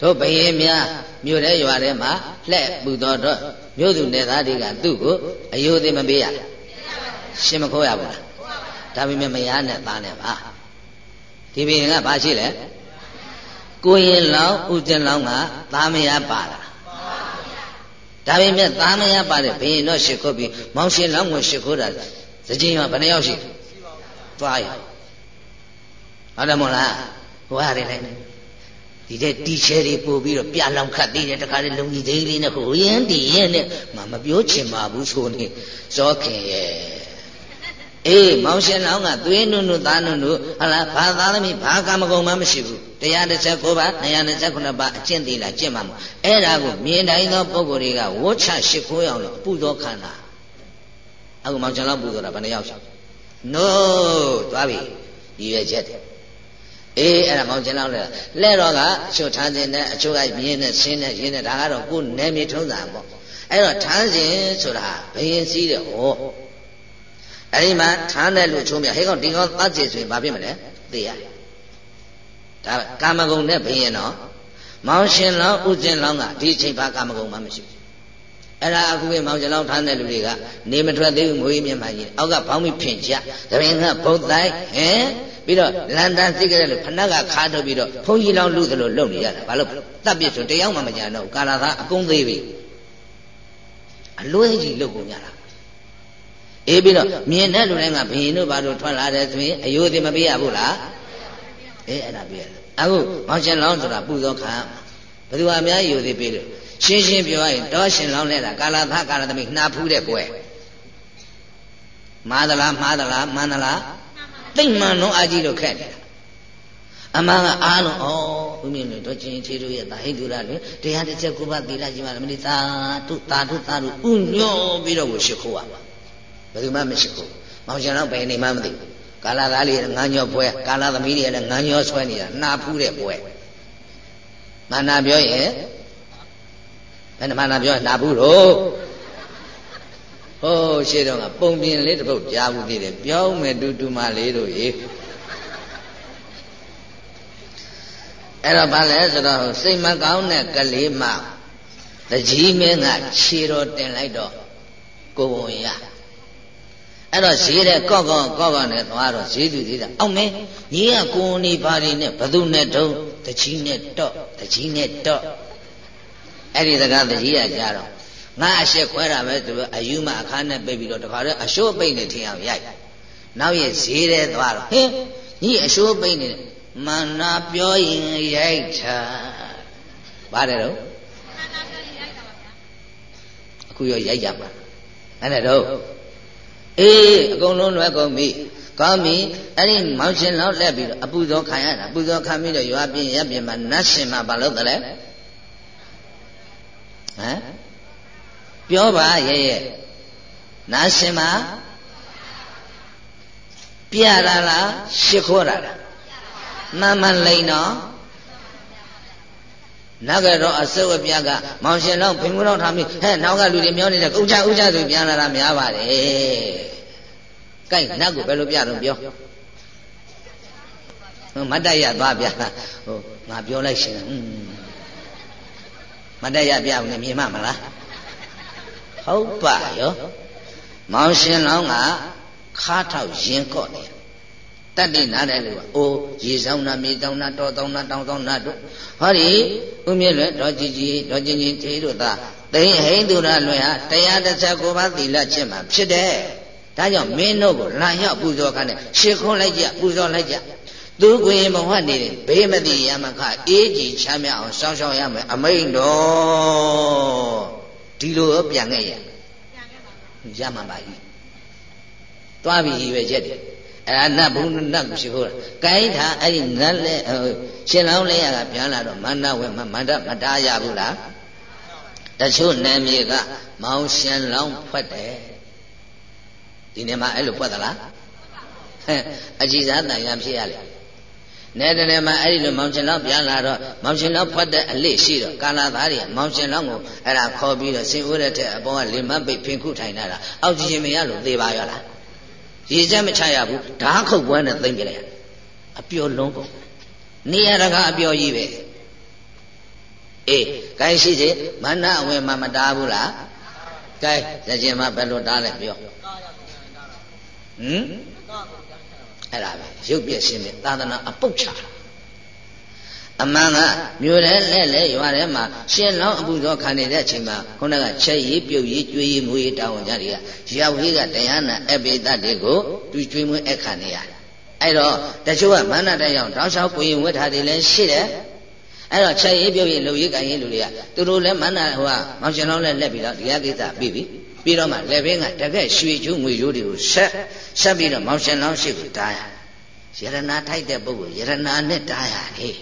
တို့ဘယင်းများမြို့ထဲရွာထဲမှာလှဲ့ပူတော်တော့မြို့သူနေသားတွေကသူ့ကိုအယိုသေးမပေးရရှင်းမခိုးရဘူးလားဒါပေမဲ့မရနဲ့သားနဲ့ပါဒီဘယင်းကဘာရှိလဲကိုရင်လောင်းဥစဉ်လောင်းကသားမရပါလား ဒါပေမဲ့သားမရပါတဲ့ဘယင်တော့ရှ िख ုတ်ပြီးမောင်ရှင်လောင်းကိုရှ िख ုတ်တာစကြင်ရောဘယ်နှယောက်ရှိသွားရဟုတ်တယ်မို့လားဟိုဟာတွေလည်းဒီတဲ့တီချယ်တွေပို့ပြီးတော့ပြလောင်ခတ်သေးတယ်တခါလေလုံကြီးသေးလေးနဲ့ဟိုရင်းတီရင်းနဲ့မမပြောချင်ပါဘူးဆိုနေဇောခင်ရဲ့ အေးမောင်ရှင်လောင်းကသွေးနုနုသားနုနုဟလာဘာသာသမီးဘာကာမဂုဏ်မှမရှိဘူး119ပါး229ပါးအကျင့်သေးလားကျင့်မှာမဟုတ်အဲ့ဒါကိုမြင်တိုင်းသောပုဂ္ဂိုလ်တွေကဝှချရှိခိုးအောင်လို့ပူဇော်ခန္ဓာအခုမောင်ရှင်လောင်းပူဇော်တာဘယ်နှယောက်ရှိ no သွားပြီရည်ရွယ်ချက်တယ်အေးအဲ့ဒါမောင်ကျင်လောက်လဲလဲတော့ကချွတ်ထားခြင်းနဲ့အချို့ကမြင်းနဲ့ဆင်းနဲ့ရင်းနဲ့ဒါကတော့ကိုယ်နယ်မြေထုံးစံပေါ့အဲ့တော့ထမ်းခြင်းဆိုတာဘယင်စည်းတယ်ဟော အဲ့ဒီမှာထမ်းတဲ့လူချုံးပြဟဲ့ကောင်ဒီကောင်သတ်ကြဆိုရင်ဘာဖြစ်မလဲသိရဒါကာမဂုဏ်နဲ့ဘယင်တော့မောင်ရှင်လောင်းဥကျင်လောင်းကဒီချိန်ဘာကာမဂုဏ်မှမရှိဘူးအဲ့ဒါအခုပဲမောင်ကျလောင်းထမ်းတဲ့လူတွေကနေမထွက်သေးဘူးငွေမြင့်မှကြီးအောက်ကဘောင်းမိဖင်ချတရင်ကဘုတ်တိုင်းဟင်ပြီးတော့လန်တန်သိကြတယ်လို့ဖဏကခါထုတ်ပြီးတော့ဘုန်းကြီးလောင်းလူသလိုလုပ်နေရတာဘာလို့တတ်ပြစ်ဆိုတရားမှမကြံတော့ကာလာသာအကုန်သေးပြီအလွဲကြီးလုပ်ကုန်ကြတာ အေးပြီးတော့မြင်တဲ့လူတိုင်းကဘယင်တို့ဘာလို့ထွက်လာတယ်ဆိုရင်အယိုးသေးမပေးရဘူးလားအေးအဲ့ဒါပြရအခုမောင်ရှင်လောင်းဆိုတာပူဇော်ခံဘယ်သူအများယိုသေးပေးလို့ရှင်းရှင်းပြောရရင်တောရှင်လောင်းလဲတာကာလာသကာလာသမီးနှာဖူးတဲ့ပွဲမာသလားမှားသလားမှန်သလားသိမ့်မှန်တော့အာကြီးလို့ခက်နေတာအမှန်ကအားလုံးဩဦးမြင့်တို့ချင်းချေတို့ရဲ့တာဟိတုရလေတရားတစ်ချက်ကိုပါသီလကြီးပါမလို့သာတုသာတုသာတုဥညောပြီးတော့ကိုရှိခိုးရမှာ ဘယ်သူမှမရှိခိုးမောင်ရှင်တော့ဘယ်နေမှမသိဘူးကာလာသားလေးငန်းညောပွဲကာလာသမီးတွေလည်းငန်းညောဆွဲနေတာနှာဖူးတဲ့ပွဲမန္နာပြောရင်ဘယ်နှမနာပြောနှာဖူးတော့ဟိုးရှေ့တော့ကပုံပြင်လေးတစ်ပုတ်ကြားဘူးသေးတယ်ပြောင်းမယ်တူတူမလေးတို့ရေအဲ့တော့ဘာလဲဆိုတော့စိတ်မကောင်းတဲ့ကလေးမတကြီးမင်းကခြေတော်တင်လိုက်တော့ကိုဝန်ရ အဲ့တော့ဈေးတဲ့ကော့ကော့ကော့ကော့နဲ့သွားတော့ဈေးသူသေးတာအောက်မင်းညီကကိုဝန်ဒီပါရီနဲ့ဘသူနဲ့တုံးတကြီးနဲ့တော့တကြီးနဲ့တော့အဲ့ဒီစကားတကြီးရကြတော့ငါအရှက်ခွဲတာပဲသူအယူမအခါနဲ့ပိတ်ပြီးတော့တခါတည်းအရှိုးပိတ်နေထင်အောင်ရိုက်နောက်ရဲ့ဈေးတဲ့သွားတော့ဟင်းညီအရှိုးပိတ်နေမန္နာပြောရင်ရိုက်တာပါတယ်တော့အခုရောရိုက်ကြပါအဲ့ဒါတော့ အေးအကုန်လုံးလွယ်ကုန်ပြီကောင်းပြီအဲ့ဒီမောင်ရှင်လောက်လက်ပြီးတော့အပူဇော်ခံရတာအပူဇော်ခံပြီးတော့ရွာပြင်းရပြင်းမှာနတ်ရှင်မှာဘာလို့တလဲဟမ်ပြောပါရဲ့ရဲ့နာရှင်မှာပြတာလားရှ िख ောတာလားမှန်မှန်လိန်တော့ နောက်ကတော့အစုပ်အပြကမောင်ရှင်တော့ဘင်္ဂတော်ထားပြီးဟဲ့နောက်ကလူတွေမျောနေတဲ့ဥကြဥကြဆိုပြန်လာတာများပါတယ်။ကဲနတ်ကိုဘယ်လိုပြတော့ပြောမတ်တရသွားပြဟိုငါပြောလိုက်ရှင်မတ်တရပြဘူးနဲ့မြင်မှမလားဟုတ်ပါရောမောင်ရှင်လောင်းကခါထောက်ရင်ကော့နေ တတ္တိနားတယ်လို့ကအိုးရေဆောင်နာမြေဆောင်နာတော်ဆောင်နာတောင်ဆောင်နာတို့ဟောဒီဥမြင့်လွယ်တော်ကြည်ကြည်တော်ကျင်ချင်းထေတို့သာသိဟိန္ဒူရလွယ်ဟာတရားတစ်ချက်ကိုပါသီလချက်မှာဖြစ်တယ်ဒါကြောင့်မင်းတို့ကိုလာရောက်ပူဇော်ခိုင်းတယ်ရှ िख ုံးလိုက်ကြပူဇော်လိုက်ကြသူကိုရင်ဘဝနေတယ်ဘေးမတိရမခအေးကြည်ချမ်းမြောက်အောင်စောင့်ရှောက်ရမယ်အမိန်တော်ဒီလိုရောပြန်ခဲ့ရရမှာပါကြီးသွားပြီရွယ်ချက်တယ် အဲ့ဒါနတ်ဘုံနတ်ကိုရှိခိုးတာကိုင်းထားအဲ့ဒီနတ်လဲရှင်လောင်းလဲရကပြန်လာတော့မန္တဝဲမမန္တမတားရဘူးလားတချို့နာမည်ကမောင်ရှင်လောင်းဖွက်တယ်ဒီနေ့မှအဲ့လိုဖွက်သလားဟဲ့အကြည်စားတန်ရဖြစ်ရလေနဲ့တည်းမှာအဲ့ဒီလိုမောင်ရှင်လောင်းပြန်လာတော့မောင်ရှင်လောင်းဖွက်တဲ့အလေးရှိတော့ကာလာသားတွေမောင်ရှင်လောင်းကိုအဲ့ဒါခေါ်ပြီးတော့စင်ဦးတဲ့တဲ့အပေါ်ကလေမပိတ်ဖင်ခုထိုင်တာအောက်ကြည့်ရင်မရလို့သေပါရောလား ရေစက်မချရဘူးဓာခုတ်ပွဲနဲ့သိမ့်ကြလိုက်အပျော်လုံးကုန်နေရတကအပျော်ကြီးပဲအေးဂိုင်းရှိစေမနအဝင်မမတားဘူးလားဂိုင်းရခြင်းမဘယ်လိုတားလဲပြောဟမ်အဲ့ဒါပဲရုပ်ပြည့်ရှင်းတဲ့သာသနာအပုတ်ချ အမှန်ကမြို့ထဲလဲလဲရွာထဲမှာရှင်းလောင်းအပူဇော်ခံနေတဲ့အချိန်မှာခုနကချက်ရည်ပြုတ်ရည်ကြွေးရည်မွေးရည်တောင်းဝန်ကြတွေကရောက်ဟေးကတရားနာအပိတတ်တွေကိုသူကျွေးမွေးအခါနေရတယ်အဲ့တော့တချို့ကမန္တတရောက်တောင်းလျှောက်ကိုရင်ဝတ်ထားတယ်လည်းရှိတယ်အဲ့တော့ချက်ရည်ပြုတ်ရည်လူရည်ကန်ရည်လူတွေကသူတို့လည်းမန္တဟိုကမောင်ရှင်လောင်းလည်းလက်ပြီးတော့ဒီကကိစ္စပြီးပြီပြီးတော့မှလက်ဘင်းကတကက်ရွှေကျိုးငွေကျိုးတွေကိုဆက်ဆက်ပြီးတော့မောင်ရှင်လောင်းရှိကိုတားရယရနာထိုက်တဲ့ပုဂ္ဂိုလ်ယရနာနဲ့တားရတယ်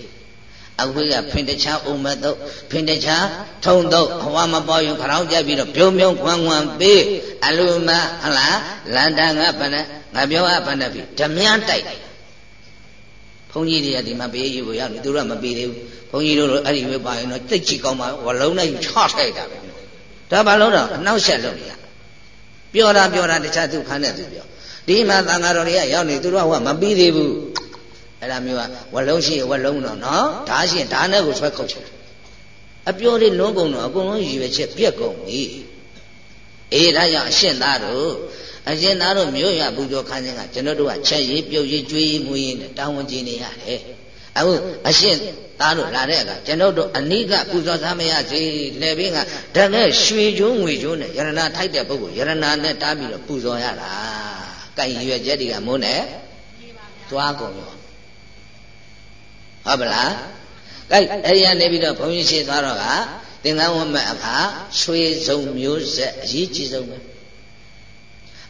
အဝိကဖင်တချာအုံမတော့ဖင်တချာထုံတော့အဝမပေါ်ရင်ခရောင်းကြပြီးတော့ပြုံးပြုံးခွန်းခွန်းပေးအလူမဟလားလန္တာငါပနငါပြောအပ်ပနပြီဓမြတိုက်ဘုန်းကြီးတွေကဒီမှာပေးယူကိုရောက်နေသူတို့ကမပေးသေးဘူးဘုန်းကြီးတို့အဲ့ဒီဝေပါရင်တော့တိတ်ချီကောင်းပါဝလုံးနဲ့ယူချထိုက်တာပဲဒါဘာလို့တော့အနောက်ဆက်လုပ်နေရပြောတာပြောတာတခြားသူခန်းနဲ့သူပြောဒီမှာသံဃာတော်တွေကရောက်နေသူတို့ကမပြီးသေးဘူး အဲ့ဒါမျိုးကဝလုံးရှိဝလုံးတော့နော်ဓာရှင်ဓာနဲ့ကိုဆွဲခုတ်ချင်အပြောလေးလုံးကုန်တော့အကုန်လုံးရည်ရွယ်ချက်ပြက်ကုန်ပြီအေးဒါကြောင့်အရှင်သားတို့အရှင်သားတို့မြို့ရပူဇော်ခန်းစဉ်ကကျွန်တော်တို့ကချက်ရည်ပြုတ်ရည်ကျွေးရည်မွေးရည်နဲ့တာဝန်ကျင်နေရတယ်အခုအရှင်သားတို့လာတဲ့အခါကျွန်တော်တို့အနိကပူဇော်သားမရစေလက်ဘင်းကတကယ်ရွှေကျိုးငွေကျိုးနဲ့ယရနာထိုက်တဲ့ပုဂ္ဂိုလ်ယရနာနဲ့တားပြီးတော့ပူဇော်ရတာကံရွယ်ချက်တွေကမိုးနဲ့သွားကုန်ရော ဟုတ်ပလားကဲအဲ့ဒီကနေပြီးတော့ဘုန်းကြီးရှင်းသွားတော့ကသင်္ကန်းဝတ်မဲ့အခါရွှေစုံမျိုးဆက်အရေးကြီးဆုံးပဲ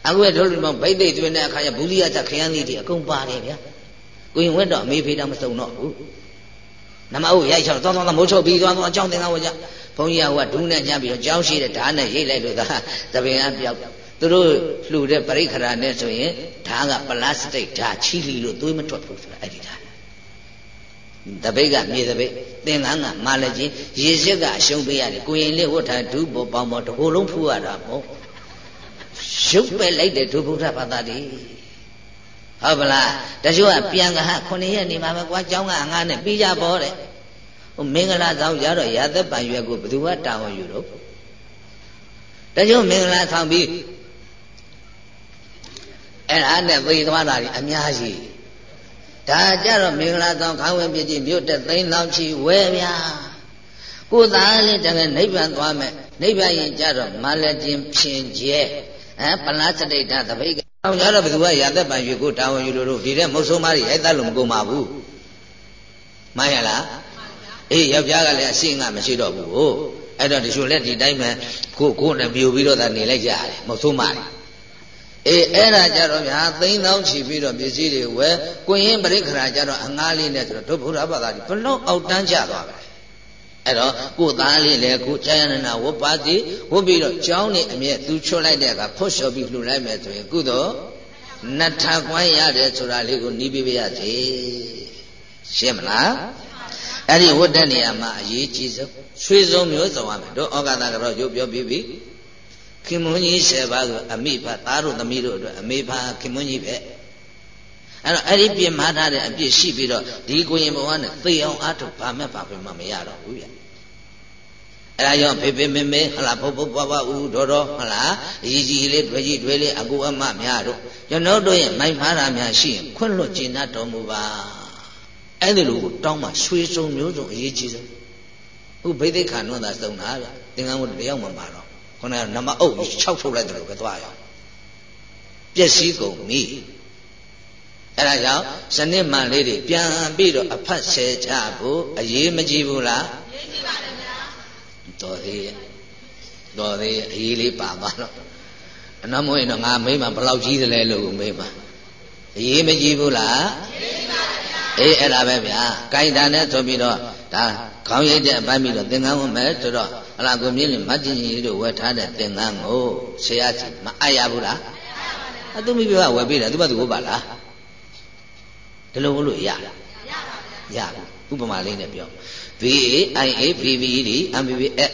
အခုကတို့လူမောင်ဗိတ်သိတွင်တဲ့အခါကျဘူးလီယတ်ခရမ်းသီးတွေအကုန်ပါတယ်ဗျာကိုရင်ဝက်တော့အမေဖေးတော့မစုံတော့ဘူးနမအုပ်ရိုက်ချောင်းသွားသွားမိုးချုပ်ပြီးသွားသွားအကြောင်းသင်္ကန်းဝတ်ကြဘုန်းကြီးကဟိုကဒူးနဲ့ကြပြီးတော့ကြောင်းရှိတဲ့ဓာတ်နဲ့ရိတ်လိုက်လို့သာသပင်ကပြောက်သူတို့လှူတဲ့ပရိခရာနဲ့ဆိုရင်ဓာတ်ကပလတ်စတစ်ဓာတ်ချီလီလို့သွေးမထွက်ဘူးဆိုတာအဲ့ဒီဓာတ် တပိတ်ကမြေတပိတ်သင်္ကန်းကမာလကြီးရေစစ်ကအရှုံးပေးရတယ်ကိုရင်လေးဝတ်ထားဒုဘောပေါင်းပေါ်တစ်ခုလုံးဖူးရတာပေါ့ရုပ်ပဲလိုက်တဲ့ဒုဗုဒ္ဓဘာသာတည်းဟုတ်ပလားတချို့ကပြန်ကဟ9ရက်နေမှာပဲကွာเจ้าကငါနဲ့ပြီးကြပေါ်တဲ့ဟိုမင်္ဂလာဆောင်ရတော့ရသက်ပံရွက်ကိုဘယ်သူကတာဝန်ယူတော့တချို့မင်္ဂလာဆောင်ပြီးအဲ့ဒါနဲ့သိသွားတာကြီးအများကြီး ဒါကြတော့မင်္ဂလာဆောင်ခေါင်းဝင်ပြည့်ကြည့်မြို့တက်သိန်းလောင်းချီဝဲဗျာကိုသားလေးတကယ်နိဗ္ဗာန်သွားမယ်နိဗ္ဗာန်ရင်ကြတော့မာလကျင်ဖြင်ကျဲဟမ်ပလတ်စတိတ်ဓာတပိတ်အောင်ရတော့ဘယ်သူကရာသက်ပံရွေကိုတာဝန်ယူလို့တို့ဒီတဲ့မုတ်ဆုံးမကြီးရိုက်တတ်လို့မကုန်ပါဘူးမှန်ရလားအေးယောက်ျားကလည်းအရှင်းကမရှိတော့ဘူးဟုတ်အဲ့တော့ဒီချိုလက်ဒီတိုင်းမှကိုကိုနဲ့ပြိုပြီးတော့သာနေလိုက်ကြရတယ်မဟုတ်ဆုံးမကြီး အေးအဲ့ဒါကြတော့ဗျာသိန်းသောင်းချီပြီးတော့ပစ္စည်းတွေဝယ်ကိုရင်ပရိခရာကြတော့အငားလေးနဲ့ဆိုတော့ဒုဗုဒ္ဓဘာသာကြီးဘလို့အောက်တန်းကြသွားပဲအဲ့တော့ကိုသားလေးလည်းကိုကြာယနနာဝတ်ပါသည်ဝတ်ပြီးတော့ကြောင်းနေအမြဲသူချွတ်လိုက်တဲ့အခါဖွတ်လျှော်ပြီးလှူလိုက်မယ်ဆိုရင်ကုသိုလ်နတ်ထကွမ်းရတယ်ဆိုတာလေးကိုနီးပြပြရစေရှင်းမလားအဲ့ဒီဝတ်တဲ့နေရာမှာအရေးကြီးဆုံးရွှေစုံမျိုးစုံရမယ်တို့ဩဃတာကတော့ရုပ်ပြောပြီးပြီ ခင်မွန်းကြီး၁၀ပါးကိုအမိဖသားတို့သမီးတို့အတွက်အမေဖခင်မွန်းကြီးပဲအဲ့တော့အဲ့ဒီပြင်မာထားတဲ့အပြစ်ရှိပြီးတော့ဒီကိုရင်ဘဝနဲ့သေအောင်အားထုတ်ဘာမဲ့ဘာပဲမှမရတော့ဘူးဗျအဲ့ဒါကြောင့်ဖေဖေမေမေဟလာဖုတ်ဖုတ်ပွားပွားဦးတော်တော်ဟလာအကြီးကြီးလေးတွေ့ကြီးတွေ့လေးအကူအမများတို့ကျွန်တော်တို့ရဲ့မိုက်ဖားတာများရှိရင်ခွင့်လွတ်ကျင်တတ်တော်မူပါအဲ့ဒီလိုကိုတောင်းမှရွှေစုံမျိုးစုံအရေးကြီးဆုံးခုဘိသိက်ခါနွန်းသာစုံတာဗျသင်္ကန်းဘုတယောက်မှမပါတော့ ခုနကနမအုပ်6ထုတ်လိုက်တယ်လို့ပဲသွားရောပျက်စီးကုန်ပြီအဲ့ဒါကြောင့်စနစ်မှန်လေးတွေပြန်ပြီးတော့အဖတ်ဆဲချဖို့အရေးမကြီးဘူးလားရေးကြီးပါတယ်ဗျာတော်သေးရဲ့တော်သေးရဲ့အရေးလေးပါသွားတော့အနမို့ရင်တော့ငါမိမဘယ်လောက်ကြီးသလဲလို့မိမအရေးမကြီးဘူးလားရေးကြီးပါဗျာအေးအဲ့ဒါပဲဗျာကြိုက်တာနဲ့ဆိုပြီးတော့ ဒါခေါင်းရိပ်တဲ့အပိုင်းပြီးတော့သင်္ကန်းဝင်မယ်ဆိုတော့ဟလာကိုမြင့်လင်မတ်ကြီးကြီးတို့ဝယ်ထားတဲ့သင်္ကန်းကိုဆရာကြီးမအပ်ရဘူးလားအသူမိဘကဝယ်ပေးတယ်သူကသူဟုတ်ပါလားဒီလိုလို့ရရပါဘူးဥပမာလေးနဲ့ပြော VAIA VVD MBBS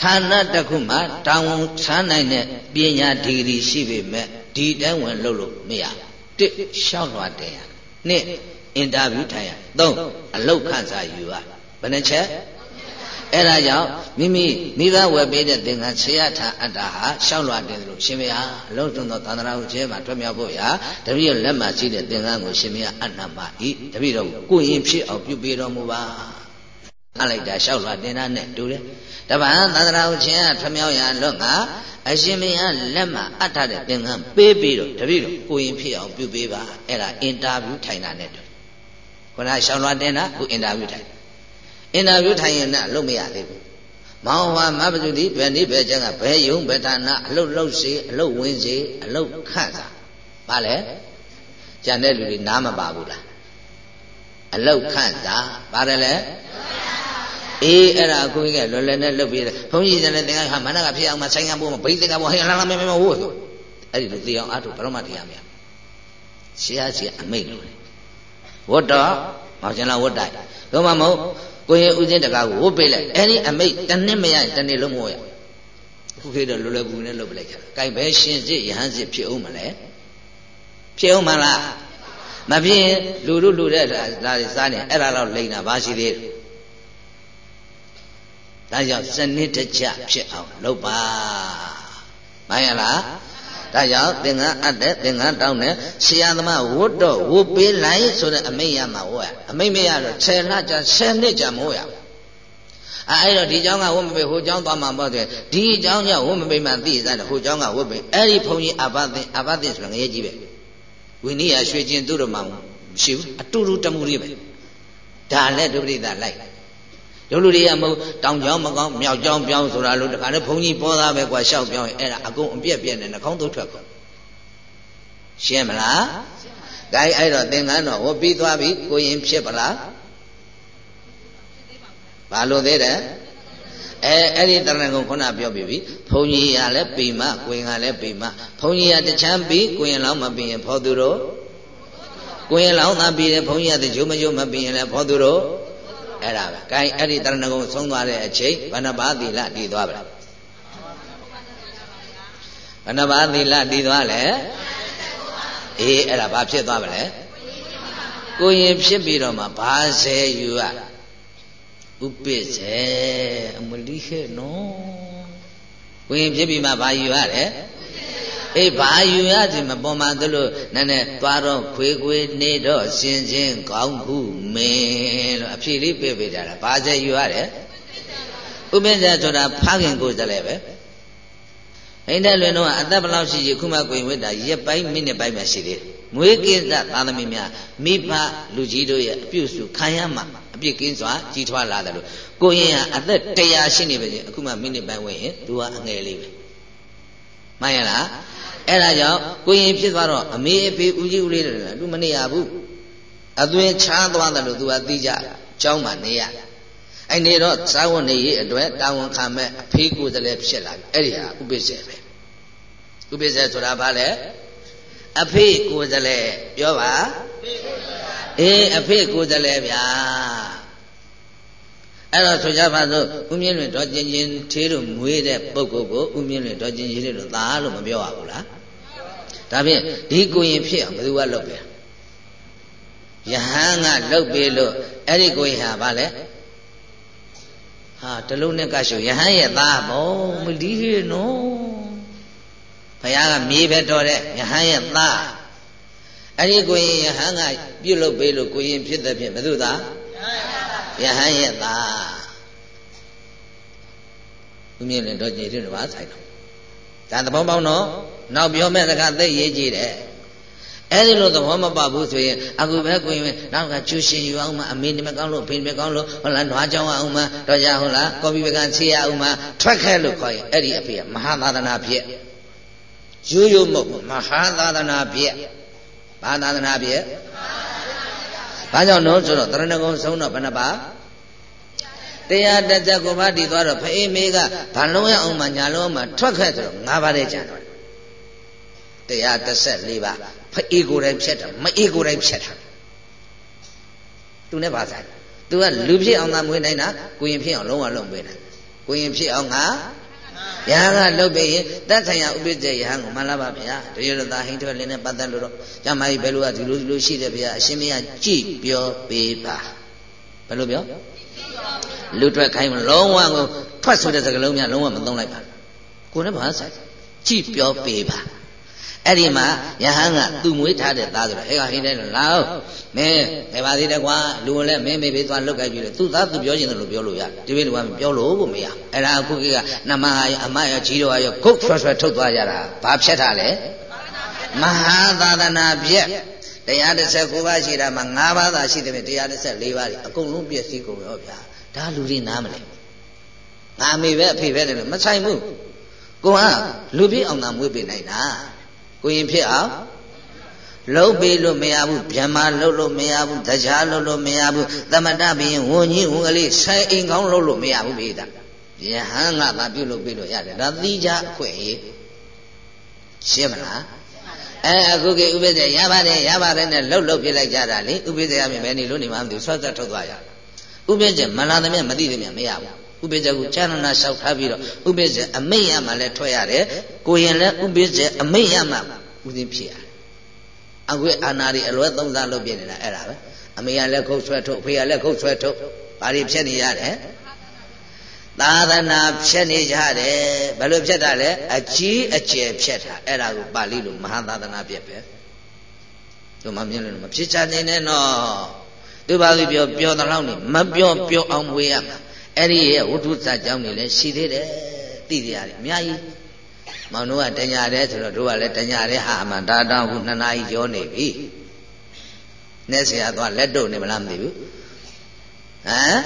ဌာနတစ်ခုမှာတောင်းဝန်ဆန်းနိုင်တဲ့ပညာဒီဂရီရှိပေမဲ့ဒီတိုင်းဝင်လုပ်လို့မရတစ်ရှောက်လွှာတင်ရနှစ် အင်တာဗျူးထိုင်ရသုံးအလောက်ခန့်စာယူရဘယ်နှချက်အဲ့ဒါကြောင့်မိမိမိဘဝယ်ပေးတဲ့သင်္ကန်းဆရာထအတ္တဟာရှောက်လွှာတင်တယ်လို့ရှင်မယားအလုံးစုံသောသန္တရာဟုကျဲမှာထွက်မြောက်ဖို့ရာတပည့်တော်လက်မှာရှိတဲ့သင်္ကန်းကိုရှင်မယားအနမဤတပည့်တော်ကိုရင်ဖြစ်အောင်ပြုပေးတော်မူပါအလိုက်တာလျှောက်လွှာတင်တာနဲ့တူတယ်တပံသန္တရာဟုချင်းကထွက်မြောက်ရလို့ငါအရှင်မယားလက်မှာအပ်ထားတဲ့သင်္ကန်းပေးပြီးတော့တပည့်တော်ကိုရင်ဖြစ်အောင်ပြုပေးပါအဲ့ဒါအင်တာဗျူးထိုင်တာနဲ့တူ ခုနလျှောက်လွှာတင်တာခုအင်တာဗျူးထိုင်အင်တာဗျူးထိုင်ရင်လည်းလုံးမရသေးဘူးမောင်ဝါမပစုတိဘယ်နည်းဘယ်ချက်ကဘယ်ယုံဘယ်ဌာနအလုတ်လုတ်စီအလုတ်ဝင်စီအလုတ်ခန့်စာဘာလဲကျန်တဲ့လူတွေနားမပါဘူးလားအလုတ်ခန့်စာပါတယ်လေအေးအဲ့ဒါအကိုကြီးကလွယ်လွယ်နဲ့လုတ်ပြီးတယ်ဘုန်းကြီးကလည်းသင်္ကန်းဟာမနကဖြစ်အောင်မဆိုင်ကပို့မဘိသိကပို့ဟဲ့လာလာမဲမဲဝို့ဆိုအဲ့ဒီလိုသိအောင်အားထုတ်ဘယ်တော့မှတရားမရရှေးအားစီအမိတ်လို့လေ ဝတ်တော့မောင်ကျန်လာဝတ်တိုက်ဘုမမဟုတ်ကိုရင်ဦးစင်းတကားကိုဝတ်ပေးလိုက်အဲ့ဒီအမိတ်တစ်နှစ်မရတစ်နှစ်လုံးမဟုတ်ရအခုခေတ်တော့လွယ်လွယ်ကူနဲ့လုတ်ပလိုက်ကြတာ။ကြိုက်ပဲရှင်စစ်ယဟန်စစ်ဖြစ်အောင်မလဲဖြစ်အောင်မလားမဖြစ်ရင်လူတို့လူတဲ့ဒါတွေစားနေအဲ့ဒါတော့လိမ့်တာဘာရှိသေးလဲဒါကြောင့်စနစ်တကျဖြစ်အောင်လုပ်ပါမှန်ရလား ဒါကြောင့်သင်္ကန်းအပ်တဲ့သင်္ကန်းတောင်းတဲ့ဆရာသမားဝတ်တော့ဝတ်ပေးလိုက်ဆိုတဲ့အမိတ်ရမှာဝတ်ရအမိတ်မရတော့10လကြာ10နှစ်ကြာမဟုတ်ရအဲအဲ့တော့ဒီเจ้าကဝတ်မပေးဟိုเจ้าသွားမှာပေါ့တဲ့ဒီเจ้าကြောင့်ဝတ်မပေးမှသိစားတယ်ဟိုเจ้าကဝတ်ပေးအဲ့ဒီဘုန်းကြီးအဘသင်အဘသင်ဆိုတာငရဲကြီးပဲဝိနည်းရွှေကျင်သူတော်မှမရှိဘူးအတူတူတမှုလေးပဲဒါလည်းဒုပရိသလိုက် ဒုလူတွေကမဟုတ်တောင်ကြောင်မကောင်းမြောက်ကြောင်ပြောင်းဆိုတာလို့တခါနဲ့ဘုန်းကြီးပေါ်သားပဲကွာရှောက်ပြောင်းရင်အဲ့ဒါအကုန်အပြက်ပြက်နဲ့နှကောင်းသုတ်ထွက်ကုန်ရှင်းမလားဂိုင်းအဲ့တော့သင်္ကန်းတော့ဝပြီးသွားပြီကိုရင်ဖြစ်ပလားဘာလို့သေးတယ်အဲအဲ့ဒီတရဏဂုံခုနပြောပြပြီဘုန်းကြီးကလည်းပြီမကိုရင်ကလည်းပြီမဘုန်းကြီးကတချမ်းပြီကိုရင်လောင်းမပြီရင်ဖောသူတို့ကိုရင်လောင်းသာပြီတယ်ဘုန်းကြီးကတကြိုးမကြိုးမပြီရင်လည်းဖောသူတို့ အဲ့ဒါပဲ။ gain အဲ့ဒီတရဏဂုံဆုံးသွားတဲ့အချိန်ဘဏ္ဍပါသီလတည်သွားပါလား။ဘဏ္ဍပါသီလတည်သွားလဲ။အေးအဲ့ဒါဘာဖြစ်သွားပါလဲ။ကိုရင်ဖြစ်ပြီးတော့မှဘာဆဲယူရဥပိ္စေအမလီခဲနော်။ကိုရင်ဖြစ်ပြီးမှဘာယူရတယ်။ အေးဘာယူရစီမပေါ်မှသလိုနည်းနည်းသွားတော့ခွေခွေနေတော့စင်စင်ကောင်းခုမင်းလို့အဖြေလေးပြပေးကြတာဘာစေယူရတယ်ဥပိ္ပဇဆိုတာဖခင်ကိုယ်စလဲပဲအိန္ဒလွင်တော့အသက်ဘလောက်ရှိရှိခုမှကိုင်ဝိတ္တာရက်ပိုင်းမိနစ်ပိုင်းပဲရှိသေးတယ်မွေးကိစ္စသာသမီများမိဘလူကြီးတို့ရဲ့အပြုစုခံရမှာအပြစ်ကင်းစွာကြီးထွားလာတယ်လို့ကိုရင်ဟာအသက်100ရှိနေပါစေအခုမှမိနစ်ပိုင်းဝင်ရင် तू ကအငယ်လေးပဲ မှန်ရလားအဲ့ဒါကြောင့်ကိုရင်ဖြစ်သွားတော့အမေအဖေဦးကြီးဦးလေးတွေသူမနေရဘူးအသွင်ချားသွားတယ်လို့သူကသိကြကျောင်းမှာနေရအဲ့နေတော့သာဝန်နေရေးအတွက်တာဝန်ခံမဲ့အဖေကိုယ်တည်းဖြစ်လာအဲ့ဒီဟာဥပိ္ပစေပဲဥပိ္ပစေဆိုတာဘာလဲအဖေကိုယ်တည်းပြောပါအေးအဖေကိုယ်တည်းဗျာ အဲ့တော့ဆိုကြပါစို့ဥမြင့်လွင်တော်ကျင်ချင်းသေးလို့မွေးတဲ့ပုဂ္ဂိုလ်ကိုဥမြင့်လွင်တော်ကျင်ချင်းလို့သာလို့မပြောရဘူးလားဒါဖြင့်ဒီကိုရင်ဖြစ်အောင်ဘယ်သူကလုပ်ပဲယဟန်ကလုပ်ပေးလို့အဲ့ဒီကိုရင်ဟာဗာလဲဟာတလုံးနဲ့ကရှုယဟန်ရဲ့သားဘောမလီးရနော်ဘုရားကမြေပဲတော်တဲ့ယဟန်ရဲ့သားအဲ့ဒီကိုရင်ယဟန်ကပြုတ်လုပ်ပေးလို့ကိုရင်ဖြစ်တဲ့ဖြင့်ဘယ်သူသားယဟန် ရဲ့သားသူမြင်လည်းတော့ကြည်တယ်ဘာဆိုင်တော့ဒါသဘောပေါက်တော့နောက်ပြောမဲ့စကားသိရေးကြည့်တယ်အဲ့ဒီလိုသဘောမပေါက်ဘူးဆိုရင်အခုပဲကိုရင်နောက်ကကျူရှင်ယူအောင်မအမေနေမကောင်းလို့ဖေနေမကောင်းလို့ဟုတ်လားနွားကြောင်းအောင်မတော့ရဟုတ်လားကော်ပီပကံဆေးရအောင်မထွက်ခဲ့လို့ခေါ်ရင်အဲ့ဒီအဖေကမဟာသာသနာဖြစ်ရိုးရိုးမဟုတ်မဟာသာသနာဖြစ်ဘာသာသနာဖြစ် ဘာကြောင့်လို့ဆိုတော့တရဏဂုံဆုံးတော့ဘယ်နှပါတရားတကြကိုပါတည်သွားတော့ဖအေးမေကဘာလုံးရအောင်မှညာလုံးမှထွက်ခဲ့ဆိုတော့၅ပါးတဲ့ကြံတော့တရား14ပါးဖအေးကိုယ်တိုင်ဖြတ်တာမအေးကိုယ်တိုင်ဖြတ်တာသူနဲ့ပါဆိုင်သူကလူဖြစ်အောင်သာမွေးနိုင်တာကိုရင်ဖြစ်အောင်လုံးဝလုံးပေးတာကိုရင်ဖြစ်အောင်ငါ ရဟန်းကလုပ်ပေးရင်တတ်ဆိုင်ရာဥပိ္ပဇေယဟန်ကိုမှန်လားပါဗျာတရရတာဟိန်ထွက်လင်းနဲ့ပတ်သက်လို့တော့ကျမကြီးဘယ်လိုကဒီလိုဒီလိုရှိတယ်ဗျာအရှင်မရကြည်ပြောပေးပါဘယ်လိုပြောလူထွက်ခိုင်းမလုံးဝကိုထွက်ဆိုတဲ့စကားလုံးများလုံးဝမသုံးလိုက်ပါကိုလည်းဘာဆိုင်ကြည်ပြောပေးပါ အဲ့ဒီမှာယဟန်ကသူ့မွေးထားတဲ့သားဆိုတော့အေကဟိတဲ့လာအောင်မင်းဘယ်ပါသေးတယ်ကွာလူကိုလည်းမင်းမေးပေးသွားလုတ်ကြိုက်ပြီလေသူ့သားသူပြောချင်တယ်လို့ပြောလို့ရဒီလိုကပြောလို့ကိုမရအဲ့ဒါအခုကနမဟာအမရကြီးတော်ရဂုတ်ဆွဆွထုတ်သွားကြတာဘာဖြတ်ထားလဲမဟာသာသနာပြက်တရား19ပါးရှိတာမှာ9ပါးသာရှိတယ်တရား14ပါးကြီးအကုန်လုံးပြည့်စည်ကုန်ရောဗျာဒါလူတွေနားမလဲငါအမေပဲအဖေပဲတယ်လို့မဆိုင်ဘူးကိုကလူဖြစ်အောင်သာမွေးပေးနိုင်တာ ကိုရင်ဖြစ်အောင်လှုပ်ပေးလို့မရဘူးဗျမလှုပ်လို့မရဘူးတရားလှုပ်လို့မရဘူးသမတဘင်းဝုံကြီးဝုံကလေးဆိုင်အိမ်ကောင်းလှုပ်လို့မရဘူးပြည်သားယဟန်ကသာပြုလုပ်ပေးလို့ရတယ်ဒါသီးခြားအခွင့်အရေးရှင်းမလားအဲအခုကဥပိ္ပဇေရပါတယ်ရပါတယ်နဲ့လှုပ်လှုပ်ပြလိုက်ကြတာလေဥပိ္ပဇေရမြင်မယ်နေလို့နေမှမသိဆွတ်ဆက်ထုတ်သွားရဥပိ္ပဇေမလာသမျှမသိသမျှမရဘူး ဥပိ္ပဇေကိုဈာနနာလျှောက်ထားပြီးတော့ဥပိ္ပဇေအမိတ်ရမှလည်းထွက်ရတယ်ကိုရင်လည်းဥပိ္ပဇေအမိတ်ရမှဥသိဖြစ်ရတယ်အခုအာနာရီအလွဲသုံးစားလုပ်ပြနေတာအဲ့ဒါပဲအမေကလည်းခုတ်ဆွဲထုတ်အဖေကလည်းခုတ်ဆွဲထုတ်ဘာတွေဖြစ်နေရတယ်သာသနာဖြတ်နေကြတယ်ဘယ်လိုဖြတ်တာလဲအကြီးအကျယ်ဖြတ်တာအဲ့ဒါကိုပါဠိလိုမဟာသာသနာပြက်ပဲတို့မမြင်လို့မဖြစ်ချနေနဲ့နော်သူပါဠိပြောပြောတဲ့လောက်နေမပြောပြောအောင်မွေးရမှာ အဲ့ဒီရဲ့ဝတ္ထုစာကြောင်းနေလဲရှိသေးတယ်သိကြရတယ်အများကြီးမောင်တို့ကတညာတယ်ဆိုတော့တို့ကလည်းတညာတယ်ဟာမှဒါတောင်ခုနှစ်နာရီကျော်နေပြီနဲ့ဆရာသွားလက်တုပ်နေမလားမသိဘူးဟမ်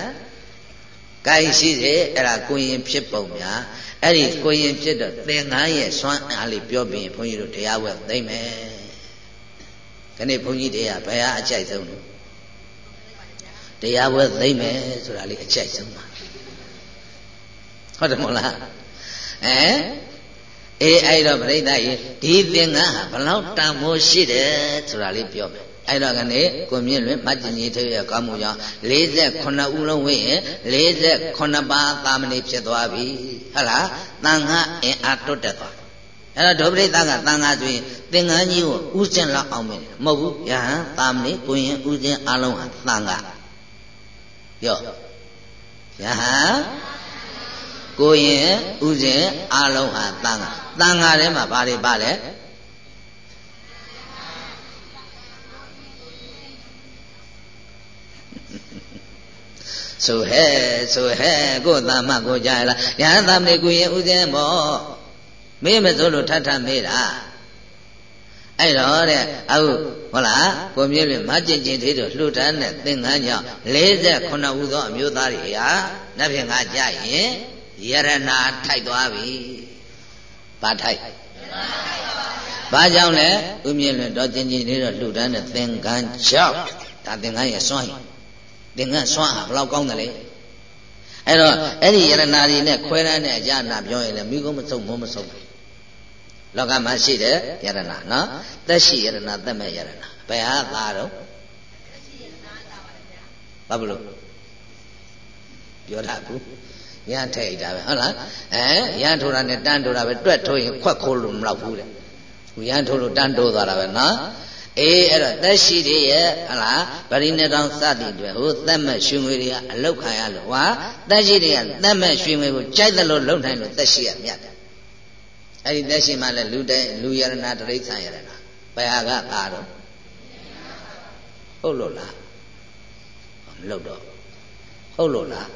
ကိုင်ရှိစေအဲ့ဒါကိုရင်ဖြစ်ပုံများအဲ့ဒီကိုရင်ဖြစ်တော့သင်္ကန်းရဲ့စွမ်းအားလေးပြောပြီးဘုန်းကြီးတို့တရားဝဲသိမ့်မယ်ဒီနေ့ဘုန်းကြီးတရားဘယ်ဟာအကြိုက်ဆုံးလို့တရားဝဲသိမ့်မယ်ဆိုတာလေးအကြိုက်ဆုံးပါ ဟုတ်တယ်မို့လားအဲအေးအဲ့တော့ပြိဿရေဒီသင်္ကန်းဟာဘလောက်တန်ဖိုးရှိတယ်ဆိုတာလေးပြောမယ်အဲ့တော့ကနေကိုမြင့်လွင်မတ်ကျင်ကြီးထေရကောင်းမှုကြောင့်48ဦးလုံးဝင့်ရင်48ပါးသာမဏေဖြစ်သွားပြီဟုတ်လားတန်ခါအင်အားတွတ်တက်သွားအဲ့တော့ဒုပရိသကတန်ခါဆိုရင်သင်္ကန်းကြီးကိုဥစဉ်လောက်အောင်မယ်မဟုတ်ဘူးယဟန်သာမဏေကိုရင်ဥစဉ်အလုံးဟာတန်ခါပြောယဟန် ကိုရင်ဥစဉ်အလုံးဟာတန်ခါတန်ခါထဲမှာဘာတွေပါလဲဆိုဟဲ့ဆိုဟဲ့ကိုသမ္မကိုကြားလားယဟန်သမဏေကိုရင်ဥစဉ်မောမေးမစိုးလို့ထထမေးတာအဲ့တော့တဲ့အခုဟုတ်လားကိုမြင့်လွင်မကြင်ကျင်သေးတို့လှူဒန်းတဲ့သင်္ကန်းကြောင့်48ဦးသောအမျိုးသားတွေဟာနတ်ပြင်ကကြရင် ယရနာထိုက်သွားပြီ။ဘာထိုက်။ဘာကြောင့်လဲဥမြင့်လွင်တော့ကျင်ကျင်သေးတော့လှူဒန်းတဲ့သင်္ကန်းကြောင့်ဒါသင်္ကန်းရဲ့စွန့်ရင်သင်္ကန်းစွမ်းဟာဘလောက်ကောင်းတယ်လဲအဲ့တော့အဲ့ဒီယရနာတွေနဲ့ခွဲရတဲ့အကြနာပြောရင်လည်းမိကုံးမဆုံးမုံမဆုံးလောကမှာရှိတဲ့ယရနာနော်သက်ရှိယရနာသက်မဲ့ယရနာဘယ်ဟာသားတော့ဘာဘလို့ပြောတာဘူး ရန်ထိတ်တာပဲဟုတ်လားအဲရန်ထိုးတာနဲ့တန်းထိုးတာပဲတွက်ထိုးရင်ခွက်ခိုးလို့မလောက်ဘူးတဲ့ရန်ထိုးလို့တန်းတိုးသွားတာပဲနော်အေးအဲ့တော့သက်ရှိတွေရဲ့ဟလားဗရိနေတောင်စသည်တွေဟိုသက်မဲ့ရွှေငွေတွေကအလုတ်ခံရလို့ဟာသက်ရှိတွေကသက်မဲ့ရွှေငွေကိုကြိုက်တယ်လို့လုံနိုင်လို့သက်ရှိရမြတ်တယ်အဲ့ဒီသက်ရှိမှလည်းလူတဲ့လူယရနာတရိษံယရနာဘယ်ဟာကသာတော့ဟုတ်လို့လားမလို့တော့ဟုတ်လို့လားဟုတ်ပါတယ်ဗျာ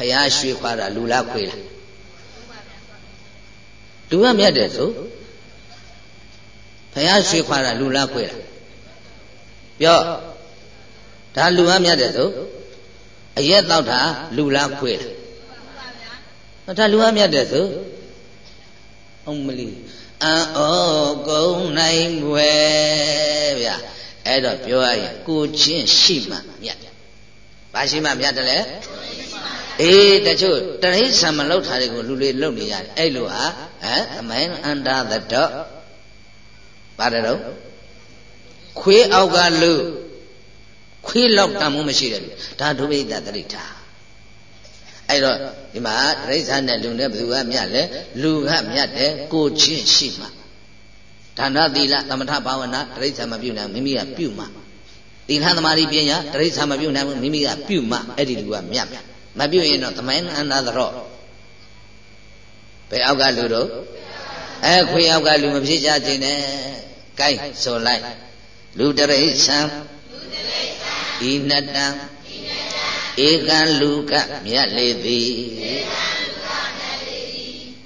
ဖះရွှေခွာတာလူလားခွေလားလူကမြတ်တယ်ဆိုဘုရားရွှေခွာတာလူလားခွေလားပြောဒါလူအားမြတ်တယ်ဆိုအရက်တော့တာလူလားခွေလားဒါလူအားမြတ်တယ်ဆိုအောင်မလီအံ့ဩကုံနိုင်ွယ်ဗျအဲ့တော့ပြောရရင်ကိုချင်းရှိမှမြတ်ဘာရှိမှမြတ်တယ်လဲအေးတချို့တရိစ္ဆာန်မလောက်တာတွေကိုလူတွေလုံနေရတယ်အဲ့လိုဟာဟမ်အမိုင်းအန္တာသတော့ပါတယ်တော့ခွေးအောက်ကလူခွေးလောက်တန်မှုမရှိတယ်ဒါဒုဗိဒတရိဋ္ဌာအဲ့တော့ဒီမှာဒိဋ္ဌာနဲ့လူနဲ့ဘယ်သူကမြတ်လဲလူကမြတ်တယ်ကိုချင်းရှိမှဒါနသီလသမထဘာဝနာဒိဋ္ဌာမပြုနိုင်မိမိကပြုမှသီလသမာဓိပညာဒိဋ္ဌာမပြုနိုင်ဘူးမိမိကပြုမှအဲ့ဒီလူကမြတ်မ ပြုရင်တော့သမိုင်းအန္တသရောဘယ်အောက်ကလူတို့အဲခွေအောက်ကလူမဖြစ်ကြခြင်းနဲ့ကိုင်းဆိုလိုက်လူတရိษံဤနတံဧကံလူကမြတ်လေသည်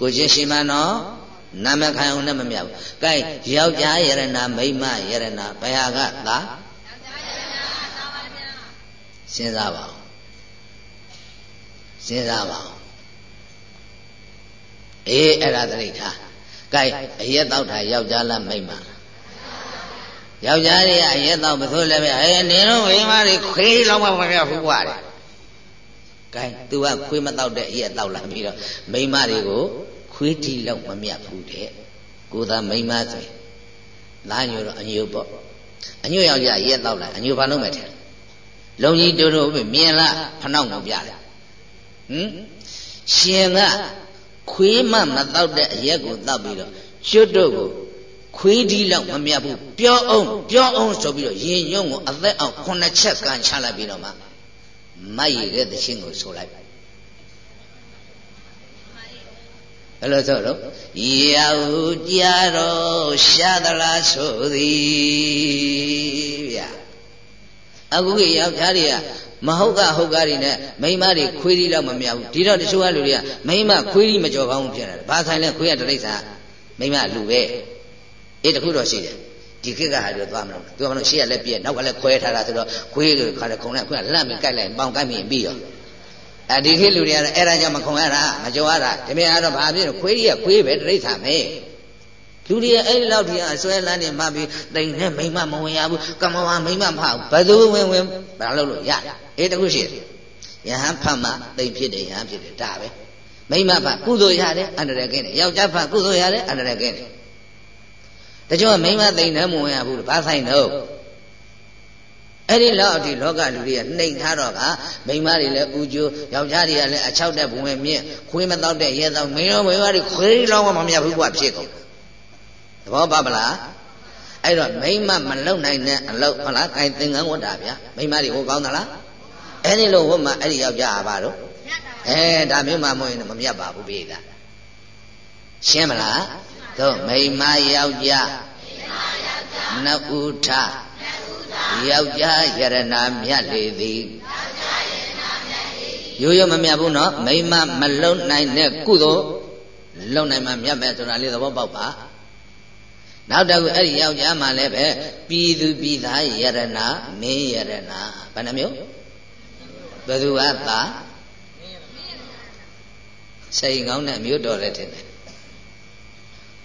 ကိုချင်းရှိမနော်နာမခံအောင်နဲ့မမြောက်။ကဲယောက်ျားယရဏမိန်းမယရဏဘယ်ဟာကသာစဉ်းစားပါဦး စဉ်းစားပါဦးအေးအဲ့ဒါသတိထားကဲအရက်တောက်တာယောက်ျားလားမိန်းမလားယောက်ျားတွေကအရက်တောက်မသို့လည်းပဲအေးနင်တို့မိန်းမတွေခွေးလောက်မှမပြဘူးကွာတဲ့ကဲ तू ကခွေးမတောက်တဲ့အရက်တောက်လာပြီးတော့မိန်းမတွေကိုခွေးတီလောက်မမြတ်ဘူးတဲ့ကိုသာမိန်းမဆိုရင်လာညိုတော့အညိုပေါ့အညိုယောက်ျားရက်တောက်လာအညိုဘာလုပ်မယ်ထင်လုံကြီးတို့တို့ပဲမြင်လားဖနှောက်ကိုပြတယ် ဟင်ရှင်ကခွေးမမတောက်တဲ့အရက်ကိုတောက်ပြီးတော့ကျွတ်တို့ကိုခွေးဒီလောက်မမြတ်ဘူးပြောအောင်ပြောအောင်ဆိုပြီးတော့ရင်ညုံကိုအသက်အောင်ခုနှစ်ချက်ကန်ချလိုက်ပြီးတော့မှမတ်ရည်တဲ့သချင်းကိုဆိုလိုက်ဘယ်လိုဆိုတော့ယောက်ျားတော်ရှာသလားဆိုသည်ဗျာအခုကယောက်ျားတွေက မဟုတ်ကဟုတ်ကားတွေနဲ့မိန်းမတွေခွေးသီးတော့မမြဘူးဒီတော့တချို့ကလူတွေကမိန်းမခွေးသီးမကြော်ကောင်းဘူးဖြစ်နေတာဘာဆိုင်လဲခွေးကတရိစ္ဆာမိန်းမလူပဲအေးတခုတော့ရှိတယ်ဒီကိကဟာပြောသွားမလို့သူကမလို့ရှေ့ကလည်းပြည့်နောက်ကလည်းခွဲထားတာဆိုတော့ခွေးကခါတယ်ခုံနဲ့ခွေးကလှမ်းပြီးကြိုက်လိုက်ပေါင်ကြိုက်ပြီးပြီးရောအဲဒီခေတ်လူတွေကတော့အဲ့ဒါကြောင့်မခုံရတာမကြော်ရတာဒီမြင်ကတော့ဘာဖြစ်လို့ခွေးကြီးကခွေးပဲတရိစ္ဆာမဲ လူတွေအဲ့ဒီလောက်ထိအဆွဲလန်းနေမှပြီးတိမ်နဲ့မိမမဝင်ရဘူးကမ္မဝါမိမမဟုတ်ဘယ်သူဝင်ဝင်ဘာလို့လို့ရအေးတခုရှိတယ်ယဟန်ဖတ်မှတိမ်ဖြစ်တယ်ယဟန်ဖြစ်တယ်ဒါပဲမိမဖတ်ကုသိုလ်ရတယ်အန္တရာယ်ကင်းတယ်ယောက်ျားဖတ်ကုသိုလ်ရတယ်အန္တရာယ်ကင်းတယ်တချို့ကမိမတိမ်နဲ့မဝင်ရဘူးဘာဆိုင်တော့အဲ့ဒီလောက်အထိလောကလူတွေကနှိမ်ထားတော့ကမိန်းမတွေလည်းဥကျိုးယောက်ျားတွေကလည်းအချောက်တဲ့ဘဝင်မြင့်ခွေးမတော့တဲ့ရဲတော့မင်းတို့မိန်းမတွေခွေးလောက်မှမမြတ်ဘူးကွာဖြစ်ကုန် သဘောပါပလားအဲ့တော့မိန်းမမလုံနိုင်တဲ့အလုပ်ဟုတ်လားအဲသင်္ကန်းဝတ်တာဗျာမိန်းမတွေဟိုကောင်းသလားအဲ့ဒီလိုဝတ်မှအဲ့ဒီယောက်ျားပါတော့အဲဒါမျိုးမှမဟုတ်ရင်မမြတ်ပါဘူးပြေးတာရှင်းမလားသို့မိန်းမယောက်ျားနဥထယောက်ျားယရနာမြတ်လေသည်ရိုးရိုးမမြတ်ဘူးနော်မိန်းမမလုံနိုင်တဲ့ကုသိုလ်လုံနိုင်မှမြတ်မယ်ဆိုတာလေးသဘောပေါက်ပါ နောက်တစ်ခုအဲ့ဒီယောက်ျားမှလည်းပဲပြည်သူပြည်သားယရနာမင်းယရနာဘယ်နှမျိုးဘယ်သူကသာစိတ်ကောင်းတဲ့မြို့တော်လည်းထင်တယ်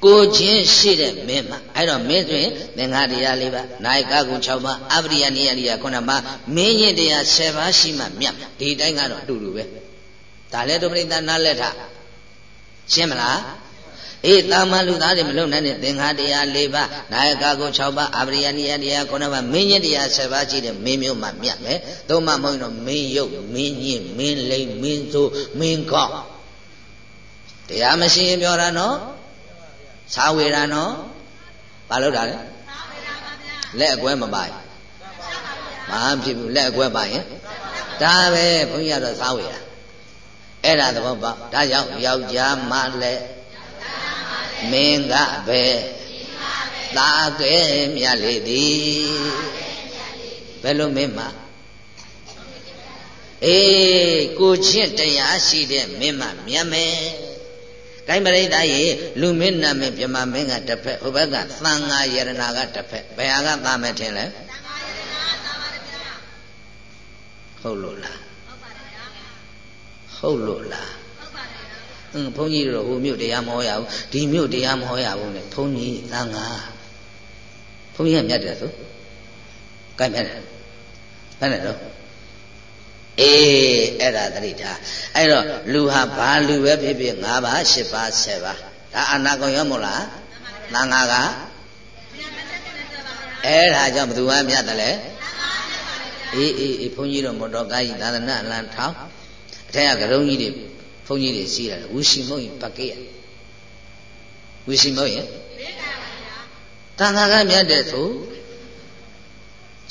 ကိုချင်းရှိတဲ့မင်းမှာအဲ့တော့မင်းဆိုရင်သင်္ဃာတရား၄ပါးနိုင်ကကု6ပါးအပရိယနိယတရား9ပါးမင်းရင်တရား10ပါးရှိမှမြတ်ဒီတိုင်းကတော့အတူတူပဲဒါလည်းဒုပရိသနားလက်ထရှင်းမလား အေးတာမန်လူသားတွေမလုံနိုင်တဲ့သင်္ဃာတရား၄ပါးနိုင်ကကု6ပါးအပရိယနိယတရား9ပါးမင်းရင်တရား10ပါးရှိတဲ့မင်းမျိုးမှမြတ်မယ်သို့မှမဟုတ်တော့မင်းရုပ်မင်းညင်မင်းလိမ်မင်းဆိုးမင်းကောက်တရားမရှိရင်ပြောတာနော်စာဝေတာနော်ဘာလို့တာလဲလက်အကွဲမပါရင်မဖြစ်ဘူးလက်အကွဲပါရင်ဒါပဲဘုန်းကြီးကတော့စာဝေတာအဲ့ဒါသဘောပေါက်ဒါကြောင့်ယောက်ျားမလည်း မင်းကပဲသာကဲမြတ်လေသည်ဘယ်လိုမင်းမအေးကိုချင်းတရားရှိတဲ့မင်းမမြတ်မယ်ကိုင်းပရိသတ်ရေလူမင်းနာမည်ပြမမင်းကတစ်ဖက်ဟိုဘက်ကသံဃာယရနာကတစ်ဖက်ဘယ်ဟာကသာမယ်ထင်လဲဟုတ်လို့လားဟုတ်လို့လားအင်း ဘုန်းကြီးတို့ဟိုမြို့တရားမဟောရဘူးဒီမြို့တရားမဟောရဘူးလေဘုန်းကြီးသံဃာဘုန်းကြီးကမြတ်တယ်ဆိုကိုင်းမြတ်တယ်ဘယ်နဲ့တော့အေးအဲ့ဒါသတိထားအဲ့တော့လူဟာဘာလူပဲဖြစ်ဖြစ်၅ပါး၈ပါး၁၀ပါးဒါအနာကုန်ရောမို့လားသံဃာကအဲ့ဒါကြောင့်ဘသူကမြတ်တယ်လဲအေးအေးအေးဘုန်းကြီးတို့မော်တော်ကားကြီးသာသနာလမ်းထောင်းအထက်ကကရုံးကြီးတွေ ဘုန်းကြီးတွေစီးတယ်ဝူရှိမုတ်ရင်ပတ်ကေးရဝူရှိမုတ်ရင်တန်ခါကမြတ်တဲ့ဆို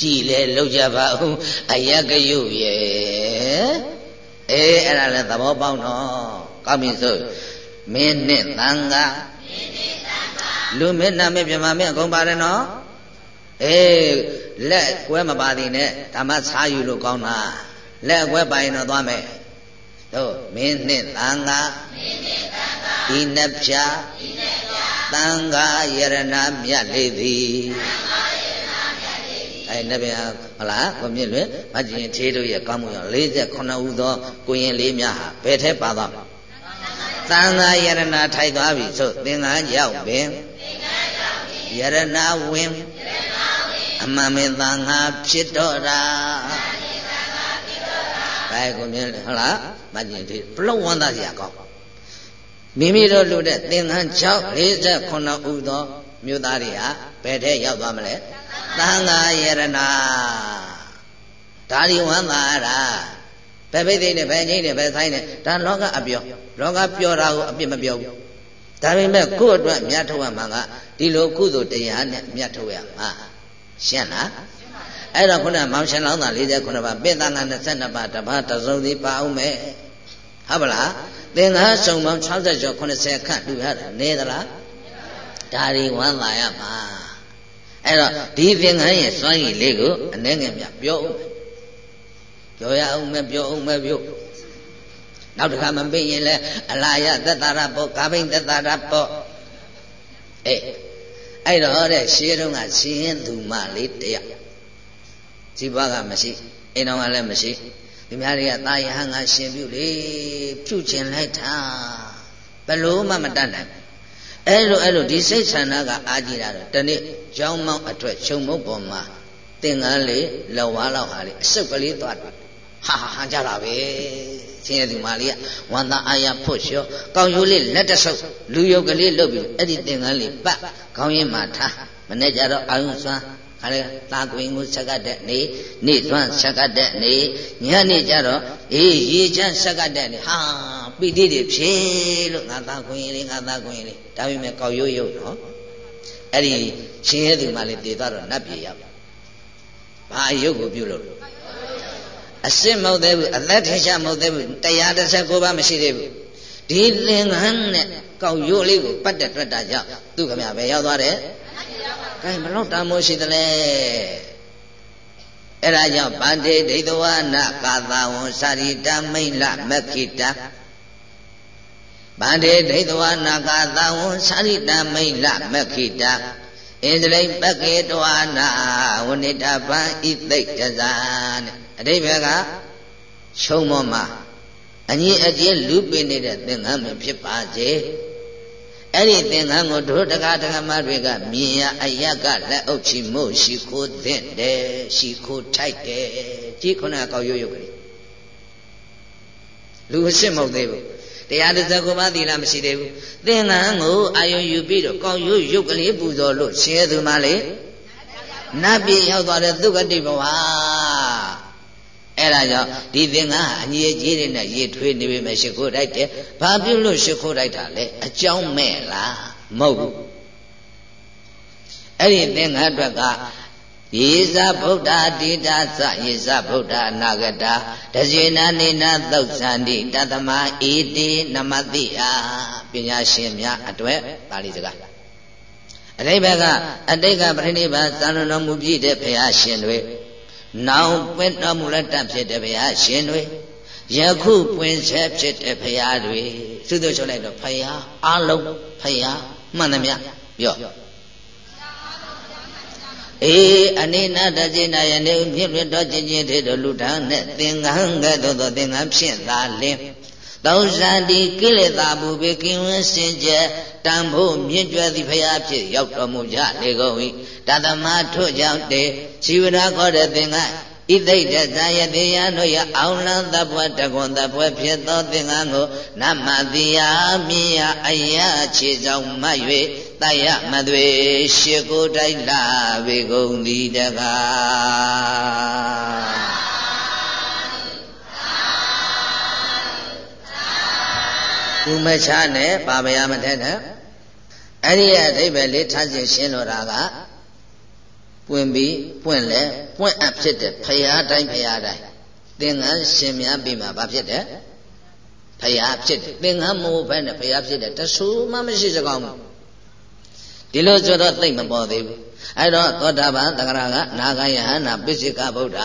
ကြည်လေလောက်ကြပါဦးအယက်ကရုပ်ရဲ့အေးအဲ့ဒါလည်းသဘောပေါက်တော့ကောင်းပြီဆိုမင်းနဲ့တန်ခါလူမင်းနာမည်ပြမမင်းအကုန်ပါတယ်နော်အေးလက်ကွဲမပါသေးနဲ့ဓမ္မစားယူလို့ကောင်းတာလက်ကွဲပါရင်တော့သွားမယ် တို့မင်းနှင့်သံဃာဤနှဖြာသံဃာယရဏမြတ်လေသည်အဲအဲနဗျာဟုတ်လားကိုမြင့်လွင်မကျင်သေးတို့ရဲ့ကောင်းမှုကြောင့်48ဦးသောကိုရင်လေးများဟာဘယ်ထဲပါသွားလဲသံဃာယရဏထိုက်သွားပြီဆိုသင်္ကန်းရောက်ပင်ယရဏဝင်အမှန်မင်းသံဃာဖြစ်တော့တာ ဘယ်ကိုမြင်လဲဟုတ်လားမကျင်သေးဘလုံးဝမ်းသာစရာကောင်းမိမိတို့လူတဲ့သင်္ကန်း6 49ဦးသောမြို့သားတွေဟာဘယ်ထဲရောက်သွားမလဲသံဃာယရဏဒါဒီဝမ်းသာတာဘယ်ဘိသိနဲ့ဘယ်ငိမ့်နဲ့ဘယ်ဆိုင်နဲ့ဒါလောကအပြောလောကပြောတာကိုအပြစ်မပြောဘူးဒါပေမဲ့ကိုယ့်အတွက်မြတ်ထုတ်ရမှာကဒီလိုကုသိုလ်တရားနဲ့မြတ်ထုတ်ရမှာရှင်းလား အဲ့တော့ခုနမောင်ရှင်လောင်းသား49ပါးပိသငါ22ပါးတပါးတစုံစီပါအောင်မယ်ဟုတ်ပါလားသင်္ဃာစုံပေါင်း60ကျော်80ခန့်တူရတယ်နေသလားဒါတွေဝမ်းသာရမှာအဲ့တော့ဒီသင်္ကန်းရဲ့စွမ်းရည်လေးကိုအနှဲငယ်မြပြောဦးပြောရအောင်မပြောအောင်မပြောနောက်တစ်ခါမပြရင်လဲအလာယသက်တာရပေါ့ကာဘိန်သက်တာရပေါ့အေးအဲ့တော့တဲ့ရှေးတုန်းကရှင်ရင်သူမလေးတယောက် ဇီဘကမရှိအိမ်တော်ကလည်းမရှိဒီများတွေကတာယဟန်ကရှင်ပြုလေပြုကျင်လိုက်တာဘလို့မှမတတ်နိုင်အဲ့လိုအဲ့လိုဒီစိတ်ဆန္ဒကအာကြည့်တာတော့တနေ့ကြောင်းမောင်းအထွက်ခြုံမုတ်ပေါ်မှာသင်္ကန်းလေးလောဝါလောက်ဟာလေးအစုပ်ကလေးသွားတယ်ဟာဟာဟန်ကြတာပဲချင်းရဲ့သူမလေးကဝန်သားအာရဖွတ်လျှောကောင်းရိုးလေးလက်တဆုပ်လူယုတ်ကလေးလှုပ်ပြီးအဲ့ဒီသင်္ကန်းလေးပတ်ခေါင်းရင်းမှာထားမနေ့ကျတော့အာယုံစွမ်း ခါလေသာကွင်ကိုဆက်ကတဲ့နေနေ့သွမ်းဆက်ကတဲ့နေညနေကျတော့အေးရေချမ်းဆက်ကတဲ့နေဟာပီတိတွေဖြေလို့ငါသာကွင်လေးငါသာကွင်လေးဒါပေမဲ့ကောက်ရိုးရိုးနော်အဲ့ဒီရှင်ရဲ့သူမှလည်းတည်သွားတော့နတ်ပြည်ရောက်ဘာအယုတ်ကိုပြုလို့အစစ်မဟုတ်သေးဘူးအသက်ထင်ရှားမဟုတ်သေးဘူး139ပါးမရှိသေးဘူးဒီသင်္ကန်းနဲ့ကောက်ရိုးလေးကိုပတ်တဲ့တွက်တာကြောင့်သူခမပဲရောက်သွားတယ် ကဲဘလို့တန်မိုးရှိသလဲအဲ့ဒါကြောင့်ဗန္တေဒိဋ္ဌဝနာကာသဝံစာရိတမိတ်လမခိတဗန္တေဒိဋ္ဌဝနာကာသဝံစာရိတမိတ်လမခိတဣန္ဒြိပကေတဝနာဝဏိတပံဣသိတဇာနဲ့အတိဘယ်ကချုံမောမှာအညီအကျဉ်လူပင်နေတဲ့သင်္ကန်းမဖြစ်ပါစေ အဲ့ဒီသင်္ကန်းကိုတို့တကားတကမတွေကမြင်ရအယက်ကလက်အုပ်ချီမို့ရှိခိုးသင့်တယ်ရှိခိုးထိုက်တယ်ကြည့်ခုနကောက်ရွရွကလေးလူအစ်စ်မဟုတ်သေးဘူးတရားတစ်စက်ကိုမှသီလမရှိသေးဘူးသင်္ကန်းကိုအာယုံယူပြီးတော့ကောက်ရွရုပ်ကလေးပူဇော်လို့ရှင်သူမလေးနတ်ပြည်ရောက်သွားတဲ့သုခတိဘဝ အဲ့ဒါကြောင့်ဒီသင်္ကန်းအညီအကျေးတွေနဲ့ရေထွေးနေပြီမဲ့ရှိခိုးတိုက်တယ်ဘာပြုလို့ရှိခိုးတိုက်တာလဲအကြောင်းမဲ့လားမဟုတ်ဘူးအဲ့ဒီသင်္ကန်းအတွက်ကယေဇဗုဒ္ဓတိတာသယေဇဗုဒ္ဓအနာဂတာတဇေနာနေနာသုတ်သန္တိတသမဧတိနမတိအာပညာရှင်များအတွက်ပါဠိစကားအတိဘကအတိတ်ကပရိနိဗ္ဗာန်သံတော်မူပြည့်တဲ့ဘုရားရှင်တွေ နောင်ပွင့်တော်မူလက်တဖြစ်တဲ့ဘုရားရှင်တွေယခုပွင့်ဆက်ဖြစ်တဲ့ဘုရားတွေသုတ္တချုပ်လိုက်တော့ဘုရားအလုံးဘုရားမှန်သမျှပြောအေးအနိနာတจิနာယနေ့မြင့်မြတ်တော်ချင်းချင်းတဲ့လူထမ်းနဲ့သင်္ကန်းကဲ့သို့သောသင်္ကန်းဖြင့်သာလင်း သောဇာတိကိလေသာဘူပေကင်းဝင်းစင်ကြယ်တန်ဖို့မြင့်ကျွဲသည့်ဖရာဖြစ်ရောက်တော်မူကြလေကုန်၏တသမထို့ကြောင့်တေជីဝရာခေါ်တဲ့သင်္ကဣသိတဇာယတေယတို့ရအောင်လံသဘွတကွန်သဘွဖြစ်သောသင်္ကန်းကိုနမတိယမြင်ရအယခြေဆောင်မတ်၍တယမသွေရှေကိုတိုက်လာပေကုန်သည်တကား ဥမချနဲ့ပါဗျာမထက်နဲ့အဲ့ဒီအဓိပ္ပာယ်လေးထားစီရှင်းလို့တာကပွင့်ပြီးပွင့်လဲပွင့်အပ်ဖြစ်တဲ့ဖရာတိုင်းဖရာတိုင်းသင်္ကန်းရှင်များပြီးမှဘာဖြစ်တယ်ဖရာဖြစ်တယ်သင်္ကန်းမိုးဘဲနဲ့ဖရာဖြစ်တယ်တဆူမှမရှိစကောင်းဘူးဒီလိုဆိုတော့သိမ့်မပေါ်သေးဘူးအဲ့တော့သောတာပန်တဂရကနာဂယဟနာပိစိကဗုဒ္ဓ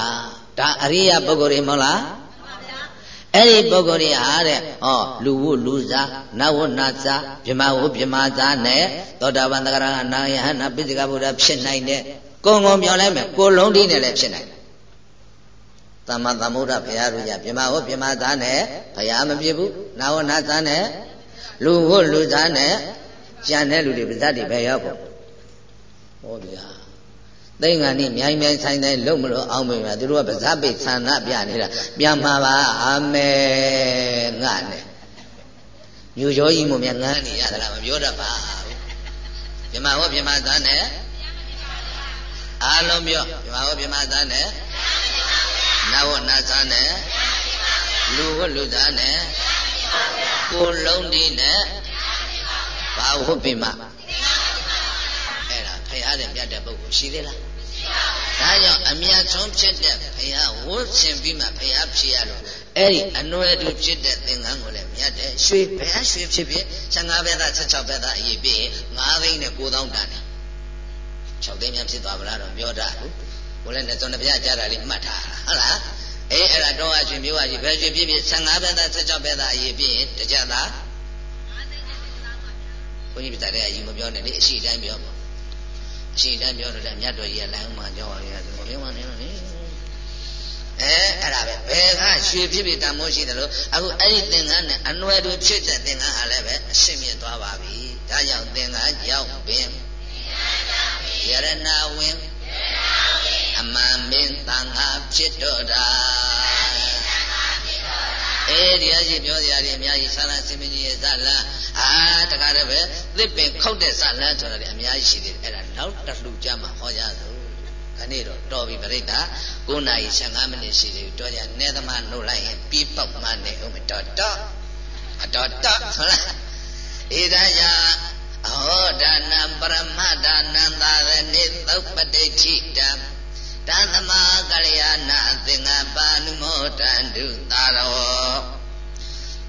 ဒါအရိယပုဂ္ဂိုလ်တွေမဟုတ်လား အဲ့ဒီပုဂ္ဂိုလ်တွေဟာတဲ့ဟောလူဝလူစားနဝနာစားဗြမဝဗြမစားနဲ့သောတာပန်တဂရကနာယဟနာပိစိကဗုဒ္ဓဖြစ်နိုင်တဲ့ကိုယ်ကိုပြောလိုက်မယ်ကိုလုံးတိနဲ့လည်းဖြစ်နိုင်တယ်သမ္မာသမ္ဗုဒ္ဓဘုရားတို့ကြပြမဟောပြမသားနဲ့ဘုရားမပြစ်ဘူးနာဝနာသားနဲ့လူဟုတ်လူသားနဲ့ကြံတဲ့လူတွေပါဇတ်တွေပဲရောက်ဖို့ဟောဗျာ သိင်္ဂန်นี่မြိုင်မြိုင်ဆိုင်ဆိုင်လုံမလို့အောင်မေးမှာသူတို့ကပါဇတ်ပိတ်ဆန္ဒပြနေတာပြန်မှာပါအာမေငါနဲ့မြို့ကျော်ကြီးမို့မြငန်းနေရသလားမပြောတတ်ပါဘူးပြမဟောပြမသားနဲ့အားလုံးပြောပြမဟောပြမသားနဲ့နဝနသနဲ့လူဝလူသားနဲ့ကိုလုံးဒီနဲ့ဘာဟုတ်ပြီမအဲ့ဒါဖရာတဲ့မြတ်တဲ့ပုဂ္ဂိုလ်ရှိသေးလား ဒါကြောင့်အမြတ်ဆုံးဖြစ်တဲ့ဖရာဝတ်ဆင်ပြီးမှဖရာဖြစ်ရလို့အဲ့ဒီအနွယ်တူဖြစ်တဲ့သင်္ကန်းကိုလည်းမြတ်တဲ့ရွှေဘယ်ရွှေဖြစ်ဖြစ်15ဘက်သား16ဘက်သားအရေးပြည့်9သိန်းနဲ့9000တန်တယ်6သိန်းများဖြစ်သွားဗလားတော့ပြောတာဘူးဘိုးလည်းနဲ့သွန်တပြကြားတာလေးမှတ်ထားဟုတ်လားအေးအဲ့ဒါတော့အရှင်မျိုးအကြီးဘယ်ရွှေဖြစ်ဖြစ်15ဘက်သား16ဘက်သားအရေးပြည့်တကြသားဘုန်းကြီးပြတဲ့အရင်မပြောနဲ့လေအရှိတိုင်းပြောပါ အရှိတိုင်းပြောတော့လည်းမြတ်တော်ကြီးကလိုင်းမှကြောက်ရတယ်ဆိုတော့ဘယ်မှနေလို့လေအဲအဲ့ဒါပဲဘယ်ကရွှေဖြစ်ဖြစ်တန်မိုးရှိတယ်လို့အခုအဲ့ဒီသင်္ကန်းနဲ့အနွယ်တူဖြစ်တဲ့သင်္ကန်းဟာလည်းပဲအရှင်းမြင့်သွားပါပြီဒါကြောင့်သင်္ကန်းကြောင့်ပင်ယရဏဝင်းအမှန်မင်းတန်ခါဖြစ်တော့တာ အေးတရားရှိပြောစရာတွေအများကြီးဆာလစင်မကြီးရဲ့ဇာလန်အာတကားတည်းပဲသစ်ပင်ခုတ်တဲ့ဇာလန်ဆိုတာလည်းအများကြီးရှိသေးတယ်အဲ့ဒါနောက်တစ်လူကြမှာဟောကြစို့ခဏတော့တော်ပြီပြိတ္တာ9နာရီ15မိနစ်ရှိသေးဘူးတော်ကြနေသမားနှုတ်လိုက်ရင်ပြီးပေါက်မှနေဦးမတော်တော့အတော်တော့ဟုတ်လားဧဒါယအဟောဒါနံပရမဒါနံသာရဏိသုပတိဋ္ဌိတံ တသမကလျာဏသင်္ကပါနုမောတန္တုသာရော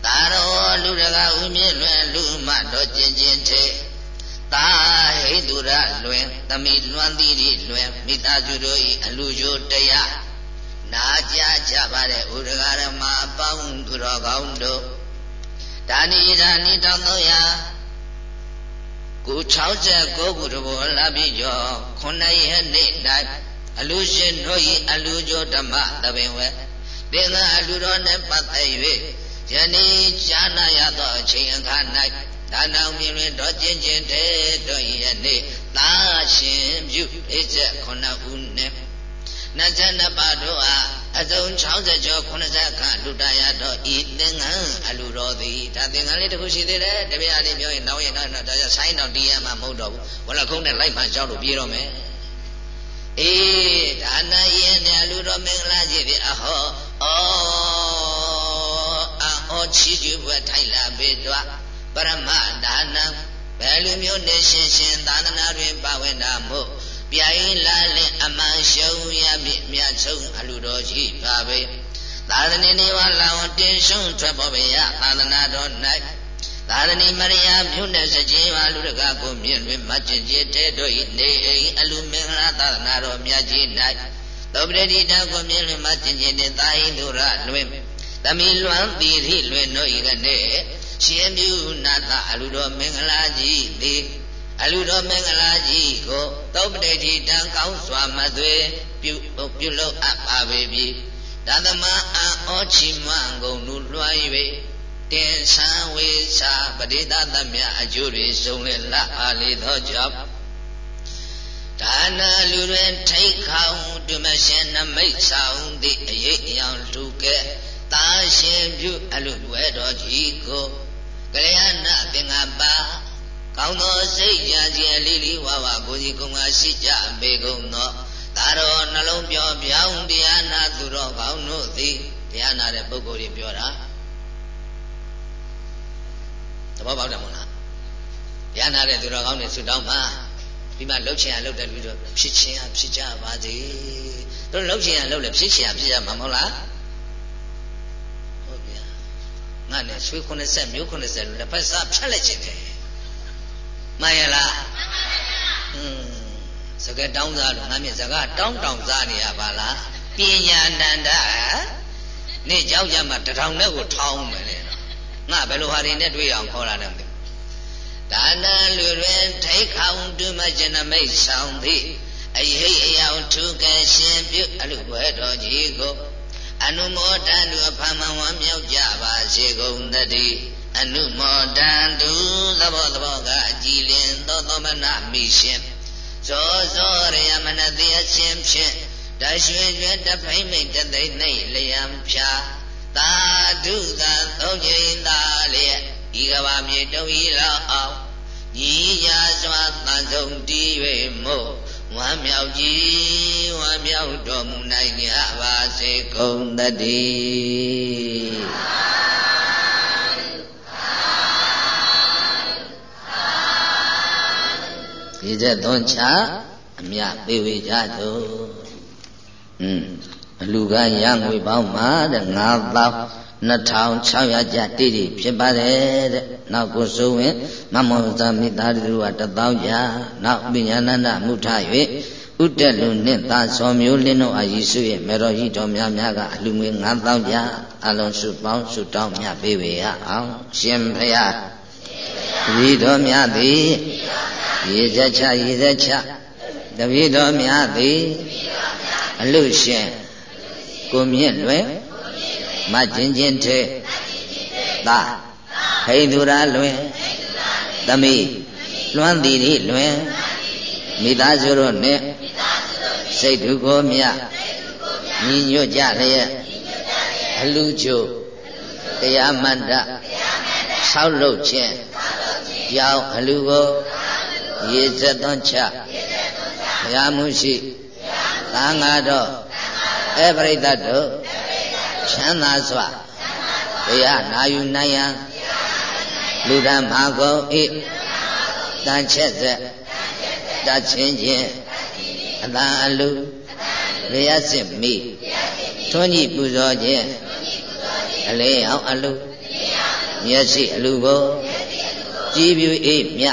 သာရောလူတကာဥမြင့်လွယ်လူမတော်ကျင်ကျင်ထေသာဟိတုရလွင်သမိလွမ်းသီးလွင်မိသားစုတို့၏အလူကျိုးတရားနာကြကြပါတဲ့ဥဒဂရမအပေါင်းသူတော်ကောင်းတို့ဒါနိဒါနိတောင်းသောရာကို69ခုတဘောလာပြီးကျော်9ရက်နေ့၌ အလူရှင်တို့၏အလူကျိုးဓမ္မသဘင်ဝဲသင်္ကအလူတော်နှင့်ပတ်သက်၍ယနေ့ဈာနာရသောအချိန်အခါ၌ဒါနောင်မြင်တွင်တော့ကျင်ကျင်တဲ့တို့၏ယနေ့သာရှင်ပြုဣဇက်ခုနှစ်ဦးနှင့်22ပါးတို့အားအစုံ60ကျော်80ခန့်လူတရာတော့ဤသင်္ကန်းအလူတော်သည်ဒါသင်္ကန်းလေးတစ်ခုရှိသေးတယ်တပည့်အလေးပြောရင်နောက်ရင်နောက်တော့ဒါကြောင့်ဆိုင်းတော့တီးရမှာမဟုတ်တော့ဘူးဝလခုံးနဲ့လိုက်မှကြောက်လို့ပြေးတော့မယ် အေးဒါနရင်နဲ့လူတော်မင်္ဂလာကြီးပြီအဟောဩအောချီးကျူးဘွယ်ထိုင်လာပေတော့ပရမဒါနံဘယ်လိုမျိုးနေရှင်ရှင်သာသနာတွင်ပါဝင်တာမို့ပြိုင်လာလင်အမှန်ရှုံးရပြီမြတ်ဆုံးအလူတော်ရှိပါပဲသာသနေနေဝလာဝတင်ရှုံးထွက်ပေါ်ပေရသာသနာတော်၌ သာရဏီမရိယာပြုတဲ့စခြင်းဝါလူတကာကိုမြင့်တွင်မကျင်ကျတဲ့တို့၏နေအိမ်အလူမင်္ဂလာသာသနာတော်မြတ်ကြီး၌သောပရိတိတကိုမြင့်တွင်မကျင်ကျတဲ့သာဟိတုရလွင်သမီလွမ်းတိရိလွင်တို့၏ကနေရှင်မြူနာသအလူတော်မင်္ဂလာကြီးသည်အလူတော်မင်္ဂလာကြီးကိုသောပရိတိတံကောင်းစွာမသွေပြုပြုလုပ်အပ်ပါပေပြီတသမအံဩချီမံကုန်လူလွှမ်း၍ တင်ဆံဝေစာပရိသတ်မြအကျိုးတွေစုံလင်လာအားလေသောကြောင့်ဒါနလူတွင်ထိတ်ခေါင်ဒုမရှင်နမိတ်ဆောင်သည့်အရေးအယောင်လူကဲ့တာရှင်ပြုအလူဝဲတော်ကြီးကိုကလျာဏသင်္ကပါကောင်းသောစိတ်ကြကြယ်လေးလေးဝါဝါကိုကြီးကုံကရှိကြပေကုန်သောဒါတော်နှလုံးပြောင်းပြောင်းတရားနာသူတော်ကောင်းတို့သည်တရားနာတဲ့ပုဂ္ဂိုလ်တွေပြောတာ သဘောပေါက်တယ်မို့လားတရားနာတဲ့သူတော်ကောင်းတွေဆုတောင်းပါဒီမှာလှုပ်ချင်ရလှုပ်တဲ့လူတို့ဖြစ်ချင်ရဖြစ်ကြပါစေတို့လှုပ်ချင်ရလှုပ်လေဖြစ်ချင်ရဖြစ်ကြမှာမဟုတ်လားဟုတ်ဗျာငါနဲ့ဆွေ90မျိုး90လို့လက်ဖက်စားဖြတ်လိုက်ခြင်းတယ်မှန်ရလားမှန်ပါဗျာอืมစကားတောင်းစားလို့ငါမြင်စကားတောင်းတောင်းစားနေရပါလားပညာတန္တနေ့ကြောက်ကြမှာတထောင်နဲ့ကိုထောင်းမယ်လေ ငါဘယ်လိုဟာတွေနဲ့တွေ့အောင်ခေါ်လာတယ်မသိဒါနလူတွင်ထိတ်ခေါင်တူမကျင်မိတ်ဆောင်သည်အယိအရှင်ပြုအလူပွဲတော်ကြီးကိုအနုမောဒန်သူအဖမဝမ်းမြောက်ကြပါစေကုန်တည်းအနုမောဒန်သူသဘောသဘောကအကြည်လင်သောသောမနာမိရှင်ဇောဇောရယမနတိအရှင်ဖြင့်တရွှေရွှေတဖိမ့်မိတ်တသိမ့်နှိလျံဖြာ သာဓုသာသုံးချိန်သာလျက်ဤကဘာမြေတုံဤလောက်အောင်ညီညာစွာတန်ဆုံးတည်၍မို့ဝမ်းမြောက်ကြီးဝမ်းမြောက်တော်မူနိုင်ကြပါစေကုန်တည်းဒီတဲ့သွန်ချအမြပေးဝေကြသို့อืม အလူကရငွေပေါင်းမှာတဲ့9000 2600ကျတိတိဖြစ်ပါတယ်တဲ့နောက်ကိုဆိုရင်မမောဇာမိသားစုက1000ကျနောက်ပညာနန္ဒမုထ၍ဥတက်လူနှင့်သာစောမျိုးလင်းတို့အာယေစုရဲ့မေတော်ကြီးတော်များများကအလူငွေ9000ကျအလုံးစုပေါင်းစုတောင်းမြတ်ပေးပေရအောင်ရှင်ဖရာတပည့်တော်များသည်ရေချက်ချရေချက်ချတပည့်တော်များသည်အလူရှင် ကိုမြင့်လွယ်မချင်းချင်းထဲသာဟိန္ဒူရာလွင်သမီးလွမ်းတီရီလွင်မိသားစုတို့နဲ့စိတ်ဓုကိုမြညီညွတ်ကြလျက်အလူချိုတရားမန္တဆောက်လုပ်ခြင်းကြောင်းအလူကိုရေစက်သွန်းချဘုရားမှုရှိသံဃာတော် အပရိသတ်တို့ချမ်းသာစွာတရားနာယူနိုင်ရန်လူဓမ္မာကုန်ဤတန်ချက်ဆက်တချင်းချင်းအတန်အလူလျက်စစ်မိထွန်းကြီးပူဇော်ခြင်းအလေးအောင်အလူမျက်စိအလူကိုကြည်ပြူအေးမြ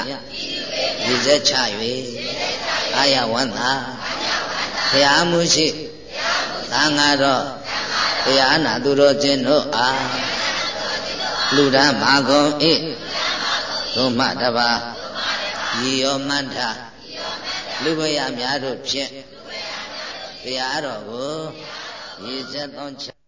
ဒီစက်ချ၍အာရဝန္တာဘုရားမှုရှိ သံဃာတော်တရားနာသူတော်ချင်းတို့အားလူဓမ္မာကုန်ဤသုံးမတပါဤယောမန္ထလူဘယများတို့ဖြင့်တရားတော်ကိုရည်စက်သွန်ချ